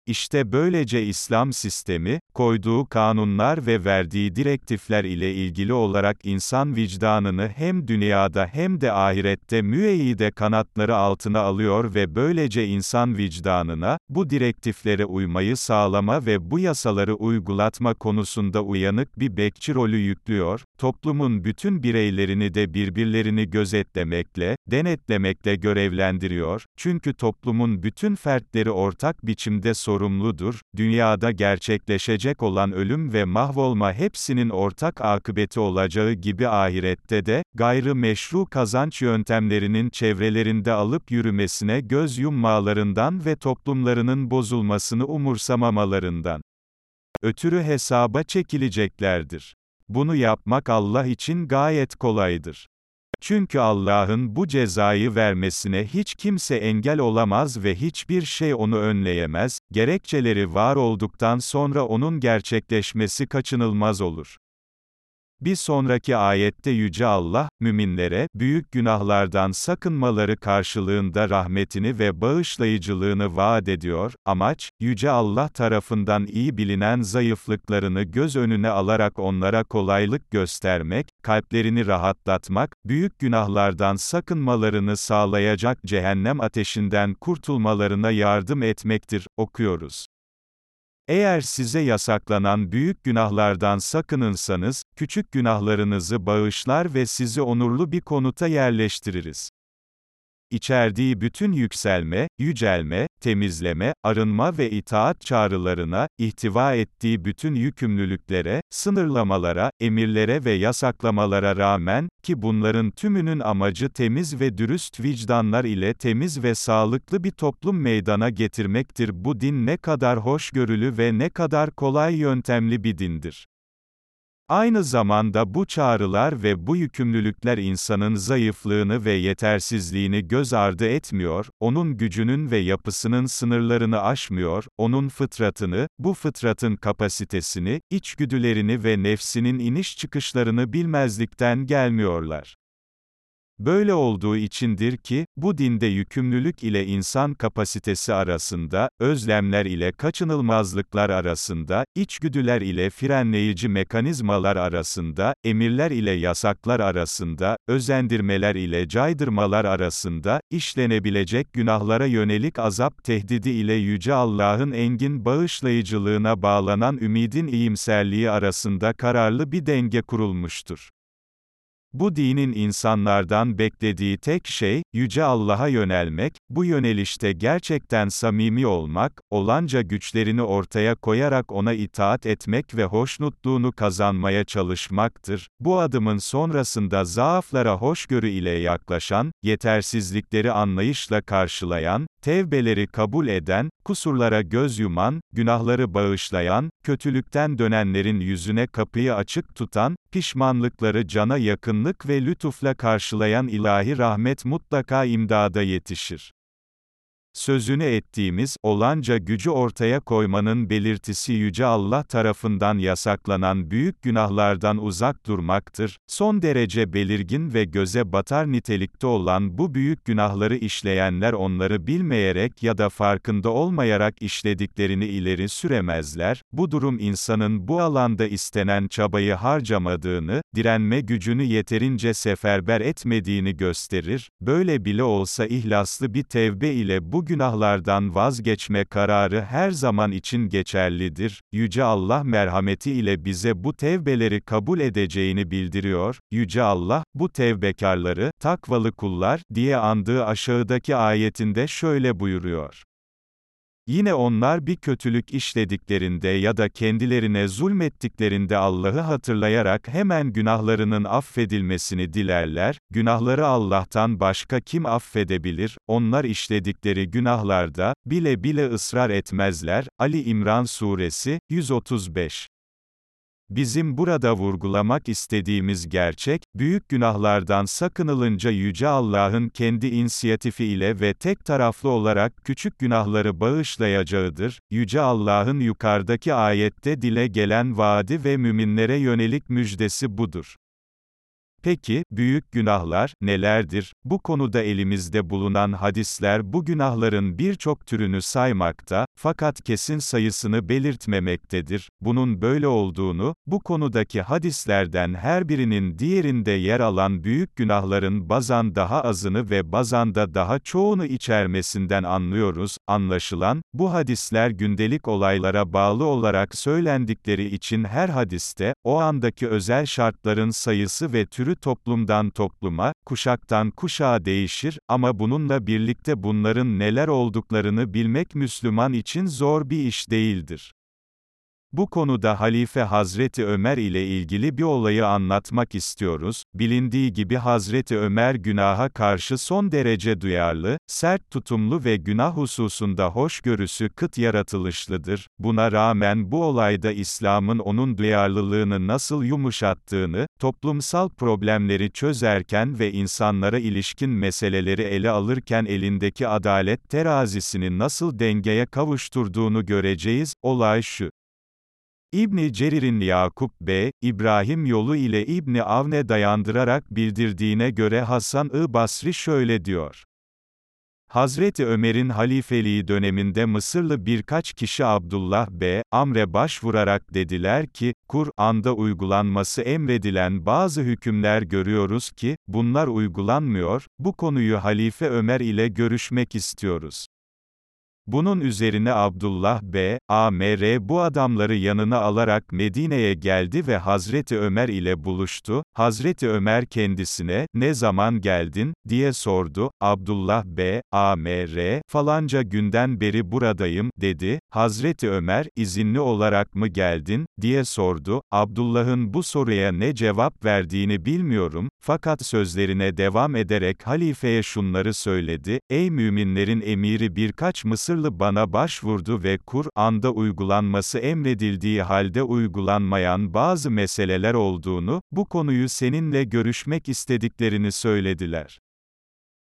İşte böylece İslam sistemi, koyduğu kanunlar ve verdiği direktifler ile ilgili olarak insan vicdanını hem dünyada hem de ahirette müeyyide kanatları altına alıyor ve böylece insan vicdanına, bu direktiflere uymayı sağlama ve bu yasaları uygulatma konusunda uyanık bir bekçi rolü yüklüyor, toplumun bütün bireylerini de birbirlerini gözetlemekle, denetlemekle görevlendiriyor, çünkü toplumun bütün fertleri ortak biçimde sorumludur sorumludur, dünyada gerçekleşecek olan ölüm ve mahvolma hepsinin ortak akıbeti olacağı gibi ahirette de, gayrı meşru kazanç yöntemlerinin çevrelerinde alıp yürümesine göz yummalarından ve toplumlarının bozulmasını umursamamalarından ötürü hesaba çekileceklerdir. Bunu yapmak Allah için gayet kolaydır. Çünkü Allah'ın bu cezayı vermesine hiç kimse engel olamaz ve hiçbir şey onu önleyemez, gerekçeleri var olduktan sonra onun gerçekleşmesi kaçınılmaz olur. Bir sonraki ayette Yüce Allah, müminlere, büyük günahlardan sakınmaları karşılığında rahmetini ve bağışlayıcılığını vaat ediyor, amaç, Yüce Allah tarafından iyi bilinen zayıflıklarını göz önüne alarak onlara kolaylık göstermek, kalplerini rahatlatmak, büyük günahlardan sakınmalarını sağlayacak cehennem ateşinden kurtulmalarına yardım etmektir, okuyoruz. Eğer size yasaklanan büyük günahlardan sakınınsanız, küçük günahlarınızı bağışlar ve sizi onurlu bir konuta yerleştiririz içerdiği bütün yükselme, yücelme, temizleme, arınma ve itaat çağrılarına, ihtiva ettiği bütün yükümlülüklere, sınırlamalara, emirlere ve yasaklamalara rağmen, ki bunların tümünün amacı temiz ve dürüst vicdanlar ile temiz ve sağlıklı bir toplum meydana getirmektir. Bu din ne kadar hoşgörülü ve ne kadar kolay yöntemli bir dindir. Aynı zamanda bu çağrılar ve bu yükümlülükler insanın zayıflığını ve yetersizliğini göz ardı etmiyor, onun gücünün ve yapısının sınırlarını aşmıyor, onun fıtratını, bu fıtratın kapasitesini, içgüdülerini ve nefsinin iniş çıkışlarını bilmezlikten gelmiyorlar. Böyle olduğu içindir ki, bu dinde yükümlülük ile insan kapasitesi arasında, özlemler ile kaçınılmazlıklar arasında, içgüdüler ile frenleyici mekanizmalar arasında, emirler ile yasaklar arasında, özendirmeler ile caydırmalar arasında, işlenebilecek günahlara yönelik azap tehdidi ile Yüce Allah'ın engin bağışlayıcılığına bağlanan ümidin iyimserliği arasında kararlı bir denge kurulmuştur. Bu dinin insanlardan beklediği tek şey, Yüce Allah'a yönelmek, bu yönelişte gerçekten samimi olmak, olanca güçlerini ortaya koyarak ona itaat etmek ve hoşnutluğunu kazanmaya çalışmaktır. Bu adımın sonrasında zaaflara hoşgörü ile yaklaşan, yetersizlikleri anlayışla karşılayan, tevbeleri kabul eden, kusurlara göz yuman, günahları bağışlayan, kötülükten dönenlerin yüzüne kapıyı açık tutan, pişmanlıkları cana yakınlık ve lütufla karşılayan ilahi rahmet mutlaka imdada yetişir sözünü ettiğimiz, olanca gücü ortaya koymanın belirtisi Yüce Allah tarafından yasaklanan büyük günahlardan uzak durmaktır. Son derece belirgin ve göze batar nitelikte olan bu büyük günahları işleyenler onları bilmeyerek ya da farkında olmayarak işlediklerini ileri süremezler. Bu durum insanın bu alanda istenen çabayı harcamadığını, direnme gücünü yeterince seferber etmediğini gösterir. Böyle bile olsa ihlaslı bir tevbe ile bu günahlardan vazgeçme kararı her zaman için geçerlidir. Yüce Allah merhameti ile bize bu tevbeleri kabul edeceğini bildiriyor. Yüce Allah, bu tevbekarları, takvalı kullar, diye andığı aşağıdaki ayetinde şöyle buyuruyor. Yine onlar bir kötülük işlediklerinde ya da kendilerine zulmettiklerinde Allah'ı hatırlayarak hemen günahlarının affedilmesini dilerler, günahları Allah'tan başka kim affedebilir, onlar işledikleri günahlarda, bile bile ısrar etmezler, Ali İmran Suresi, 135 Bizim burada vurgulamak istediğimiz gerçek, büyük günahlardan sakınılınca Yüce Allah'ın kendi inisiyatifi ile ve tek taraflı olarak küçük günahları bağışlayacağıdır. Yüce Allah'ın yukarıdaki ayette dile gelen vaadi ve müminlere yönelik müjdesi budur. Peki, büyük günahlar, nelerdir? Bu konuda elimizde bulunan hadisler bu günahların birçok türünü saymakta, fakat kesin sayısını belirtmemektedir. Bunun böyle olduğunu, bu konudaki hadislerden her birinin diğerinde yer alan büyük günahların bazan daha azını ve bazan da daha çoğunu içermesinden anlıyoruz. Anlaşılan, bu hadisler gündelik olaylara bağlı olarak söylendikleri için her hadiste, o andaki özel şartların sayısı ve türü toplumdan topluma, kuşaktan kuşağa değişir, ama bununla birlikte bunların neler olduklarını bilmek Müslüman için zor bir iş değildir. Bu konuda Halife Hazreti Ömer ile ilgili bir olayı anlatmak istiyoruz. Bilindiği gibi Hazreti Ömer günaha karşı son derece duyarlı, sert tutumlu ve günah hususunda hoşgörüsü kıt yaratılışlıdır. Buna rağmen bu olayda İslam'ın onun duyarlılığını nasıl yumuşattığını, toplumsal problemleri çözerken ve insanlara ilişkin meseleleri ele alırken elindeki adalet terazisini nasıl dengeye kavuşturduğunu göreceğiz. Olay şu. İbni Cerir'in Yakup B. İbrahim yolu ile İbni Avne dayandırarak bildirdiğine göre Hasan-ı Basri şöyle diyor. Hazreti Ömer'in halifeliği döneminde Mısırlı birkaç kişi Abdullah B. Amr'e başvurarak dediler ki, Kur'an'da uygulanması emredilen bazı hükümler görüyoruz ki, bunlar uygulanmıyor, bu konuyu Halife Ömer ile görüşmek istiyoruz. Bunun üzerine Abdullah B. A.M.R. bu adamları yanına alarak Medine'ye geldi ve Hazreti Ömer ile buluştu. Hazreti Ömer kendisine, ne zaman geldin, diye sordu. Abdullah B. A.M.R. falanca günden beri buradayım, dedi. Hazreti Ömer, izinli olarak mı geldin, diye sordu. Abdullah'ın bu soruya ne cevap verdiğini bilmiyorum, fakat sözlerine devam ederek halifeye şunları söyledi. Ey müminlerin emiri birkaç Mısır Mısırlı bana başvurdu ve Kur'an'da uygulanması emredildiği halde uygulanmayan bazı meseleler olduğunu, bu konuyu seninle görüşmek istediklerini söylediler.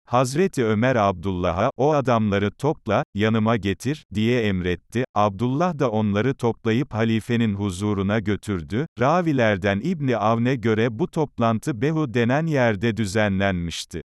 Hazreti Ömer Abdullah'a, o adamları topla, yanıma getir, diye emretti. Abdullah da onları toplayıp halifenin huzuruna götürdü. Ravilerden İbni Avne göre bu toplantı Behu denen yerde düzenlenmişti.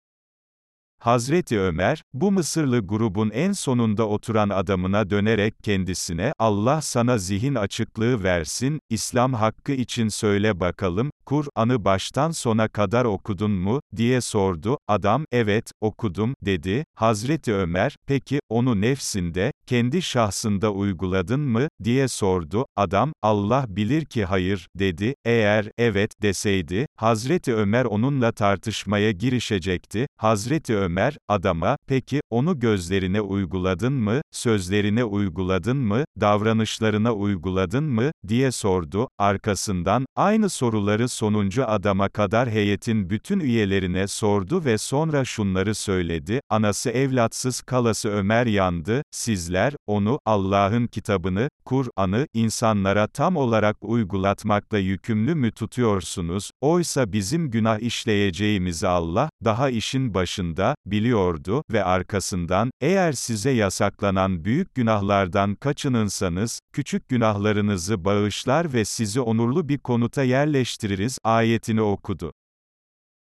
Hazreti Ömer, bu Mısırlı grubun en sonunda oturan adamına dönerek kendisine, Allah sana zihin açıklığı versin, İslam hakkı için söyle bakalım, Kur'an'ı baştan sona kadar okudun mu, diye sordu, adam, evet, okudum, dedi, Hazreti Ömer, peki, onu nefsinde, kendi şahsında uyguladın mı, diye sordu, adam, Allah bilir ki hayır, dedi, eğer, evet, deseydi, Hazreti Ömer onunla tartışmaya girişecekti, Hazreti Ömer, Ömer, adama, peki, onu gözlerine uyguladın mı, sözlerine uyguladın mı, davranışlarına uyguladın mı, diye sordu. Arkasından, aynı soruları sonuncu adama kadar heyetin bütün üyelerine sordu ve sonra şunları söyledi, anası evlatsız kalası Ömer yandı, sizler, onu, Allah'ın kitabını, Kur'an'ı, insanlara tam olarak uygulatmakla yükümlü mü tutuyorsunuz, oysa bizim günah işleyeceğimizi Allah, daha işin başında, biliyordu ve arkasından, eğer size yasaklanan büyük günahlardan kaçınınsanız, küçük günahlarınızı bağışlar ve sizi onurlu bir konuta yerleştiririz, ayetini okudu.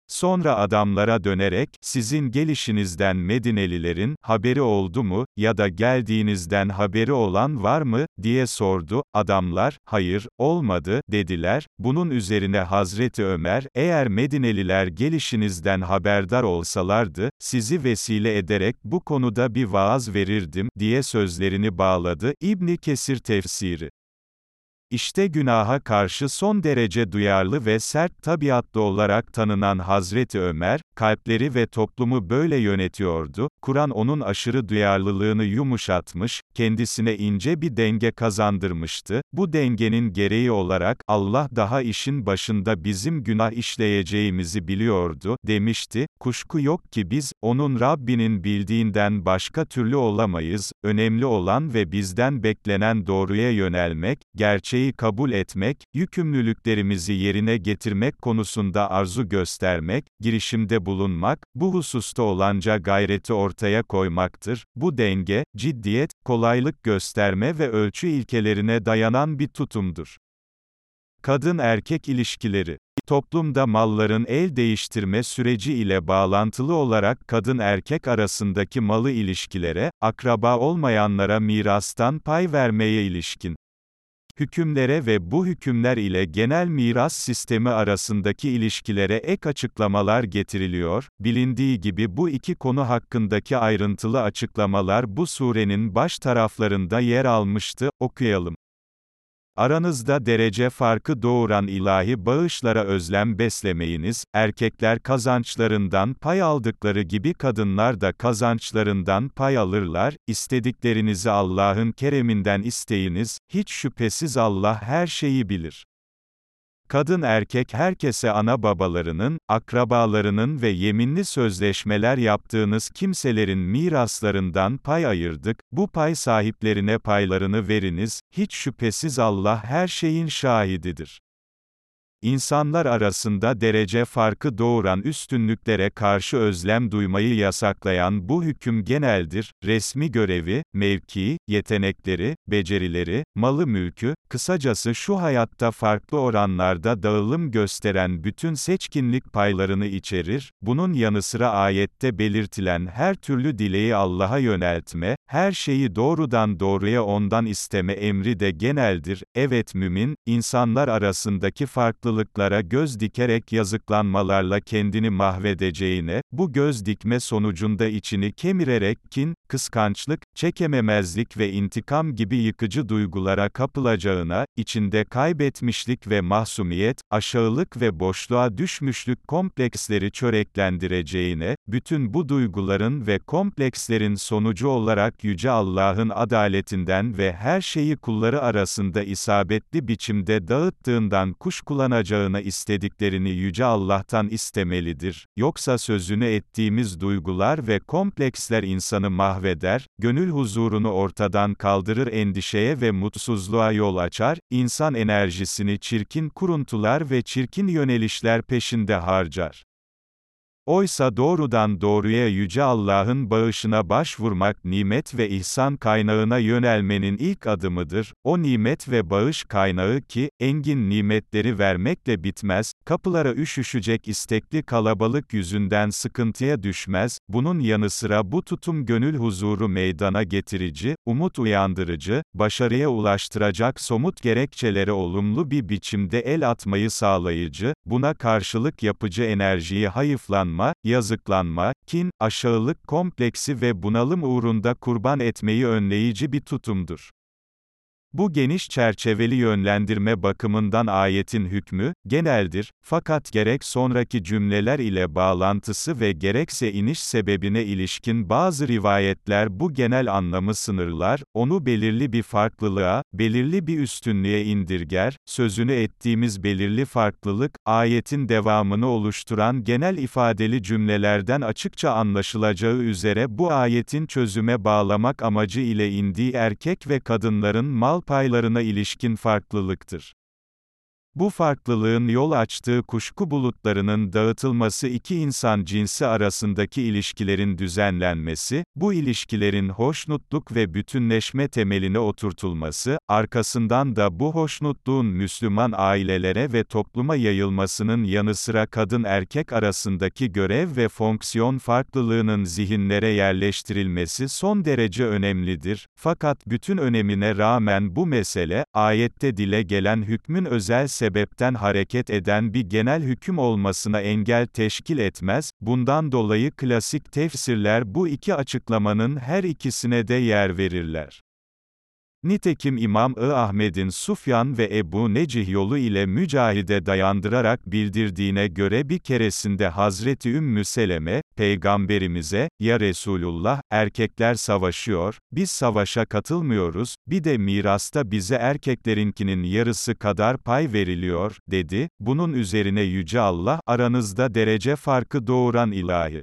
Sonra adamlara dönerek, sizin gelişinizden Medinelilerin, haberi oldu mu, ya da geldiğinizden haberi olan var mı, diye sordu, adamlar, hayır, olmadı, dediler, bunun üzerine Hazreti Ömer, eğer Medineliler gelişinizden haberdar olsalardı, sizi vesile ederek bu konuda bir vaaz verirdim, diye sözlerini bağladı, İbni Kesir tefsiri. İşte günaha karşı son derece duyarlı ve sert tabiatlı olarak tanınan Hazreti Ömer, kalpleri ve toplumu böyle yönetiyordu, Kur'an onun aşırı duyarlılığını yumuşatmış, kendisine ince bir denge kazandırmıştı, bu dengenin gereği olarak, Allah daha işin başında bizim günah işleyeceğimizi biliyordu, demişti, kuşku yok ki biz, onun Rabbinin bildiğinden başka türlü olamayız, önemli olan ve bizden beklenen doğruya yönelmek, gerçeği kabul etmek, yükümlülüklerimizi yerine getirmek konusunda arzu göstermek, girişimde bulunmak, bu hususta olanca gayreti ortaya koymaktır. Bu denge, ciddiyet, kolaylık gösterme ve ölçü ilkelerine dayanan bir tutumdur. Kadın-erkek ilişkileri Toplumda malların el değiştirme süreci ile bağlantılı olarak kadın-erkek arasındaki malı ilişkilere, akraba olmayanlara mirastan pay vermeye ilişkin hükümlere ve bu hükümler ile genel miras sistemi arasındaki ilişkilere ek açıklamalar getiriliyor. Bilindiği gibi bu iki konu hakkındaki ayrıntılı açıklamalar bu surenin baş taraflarında yer almıştı. Okuyalım. Aranızda derece farkı doğuran ilahi bağışlara özlem beslemeyiniz, erkekler kazançlarından pay aldıkları gibi kadınlar da kazançlarından pay alırlar, istediklerinizi Allah'ın kereminden isteyiniz, hiç şüphesiz Allah her şeyi bilir. Kadın erkek herkese ana babalarının, akrabalarının ve yeminli sözleşmeler yaptığınız kimselerin miraslarından pay ayırdık, bu pay sahiplerine paylarını veriniz, hiç şüphesiz Allah her şeyin şahididir. İnsanlar arasında derece farkı doğuran üstünlüklere karşı özlem duymayı yasaklayan bu hüküm geneldir, resmi görevi, mevkii, yetenekleri, becerileri, malı mülkü, kısacası şu hayatta farklı oranlarda dağılım gösteren bütün seçkinlik paylarını içerir, bunun yanı sıra ayette belirtilen her türlü dileği Allah'a yöneltme, her şeyi doğrudan doğruya ondan isteme emri de geneldir, evet mümin, insanlar arasındaki farklı farklılıklara göz dikerek yazıklanmalarla kendini mahvedeceğine, bu göz dikme sonucunda içini kemirerek kin, kıskançlık, çekememezlik ve intikam gibi yıkıcı duygulara kapılacağına, içinde kaybetmişlik ve mahsumiyet, aşağılık ve boşluğa düşmüşlük kompleksleri çöreklendireceğine, bütün bu duyguların ve komplekslerin sonucu olarak Yüce Allah'ın adaletinden ve her şeyi kulları arasında isabetli biçimde dağıttığından kuşkulanacağına, kazanacağına istediklerini Yüce Allah'tan istemelidir, yoksa sözünü ettiğimiz duygular ve kompleksler insanı mahveder, gönül huzurunu ortadan kaldırır endişeye ve mutsuzluğa yol açar, insan enerjisini çirkin kuruntular ve çirkin yönelişler peşinde harcar. Oysa doğrudan doğruya Yüce Allah'ın bağışına başvurmak nimet ve ihsan kaynağına yönelmenin ilk adımıdır. O nimet ve bağış kaynağı ki, engin nimetleri vermekle bitmez, kapılara üşüşecek istekli kalabalık yüzünden sıkıntıya düşmez, bunun yanı sıra bu tutum gönül huzuru meydana getirici, umut uyandırıcı, başarıya ulaştıracak somut gerekçelere olumlu bir biçimde el atmayı sağlayıcı, buna karşılık yapıcı enerjiyi hayıflanma, utanma, yazıklanma, kin, aşağılık kompleksi ve bunalım uğrunda kurban etmeyi önleyici bir tutumdur. Bu geniş çerçeveli yönlendirme bakımından ayetin hükmü, geneldir, fakat gerek sonraki cümleler ile bağlantısı ve gerekse iniş sebebine ilişkin bazı rivayetler bu genel anlamı sınırlar, onu belirli bir farklılığa, belirli bir üstünlüğe indirger, sözünü ettiğimiz belirli farklılık, ayetin devamını oluşturan genel ifadeli cümlelerden açıkça anlaşılacağı üzere bu ayetin çözüme bağlamak amacı ile indiği erkek ve kadınların mal paylarına ilişkin farklılıktır. Bu farklılığın yol açtığı kuşku bulutlarının dağıtılması iki insan cinsi arasındaki ilişkilerin düzenlenmesi, bu ilişkilerin hoşnutluk ve bütünleşme temeline oturtulması, arkasından da bu hoşnutluğun Müslüman ailelere ve topluma yayılmasının yanı sıra kadın-erkek arasındaki görev ve fonksiyon farklılığının zihinlere yerleştirilmesi son derece önemlidir. Fakat bütün önemine rağmen bu mesele, ayette dile gelen hükmün özel sebepten hareket eden bir genel hüküm olmasına engel teşkil etmez, bundan dolayı klasik tefsirler bu iki açıklamanın her ikisine de yer verirler. Nitekim İmam-ı Ahmed'in Sufyan ve Ebu Necih yolu ile Mücahid'e dayandırarak bildirdiğine göre bir keresinde Hazreti Ümmü Seleme, Peygamberimize, Ya Resulullah, erkekler savaşıyor, biz savaşa katılmıyoruz, bir de mirasta bize erkeklerinkinin yarısı kadar pay veriliyor, dedi, bunun üzerine Yüce Allah, aranızda derece farkı doğuran ilahi.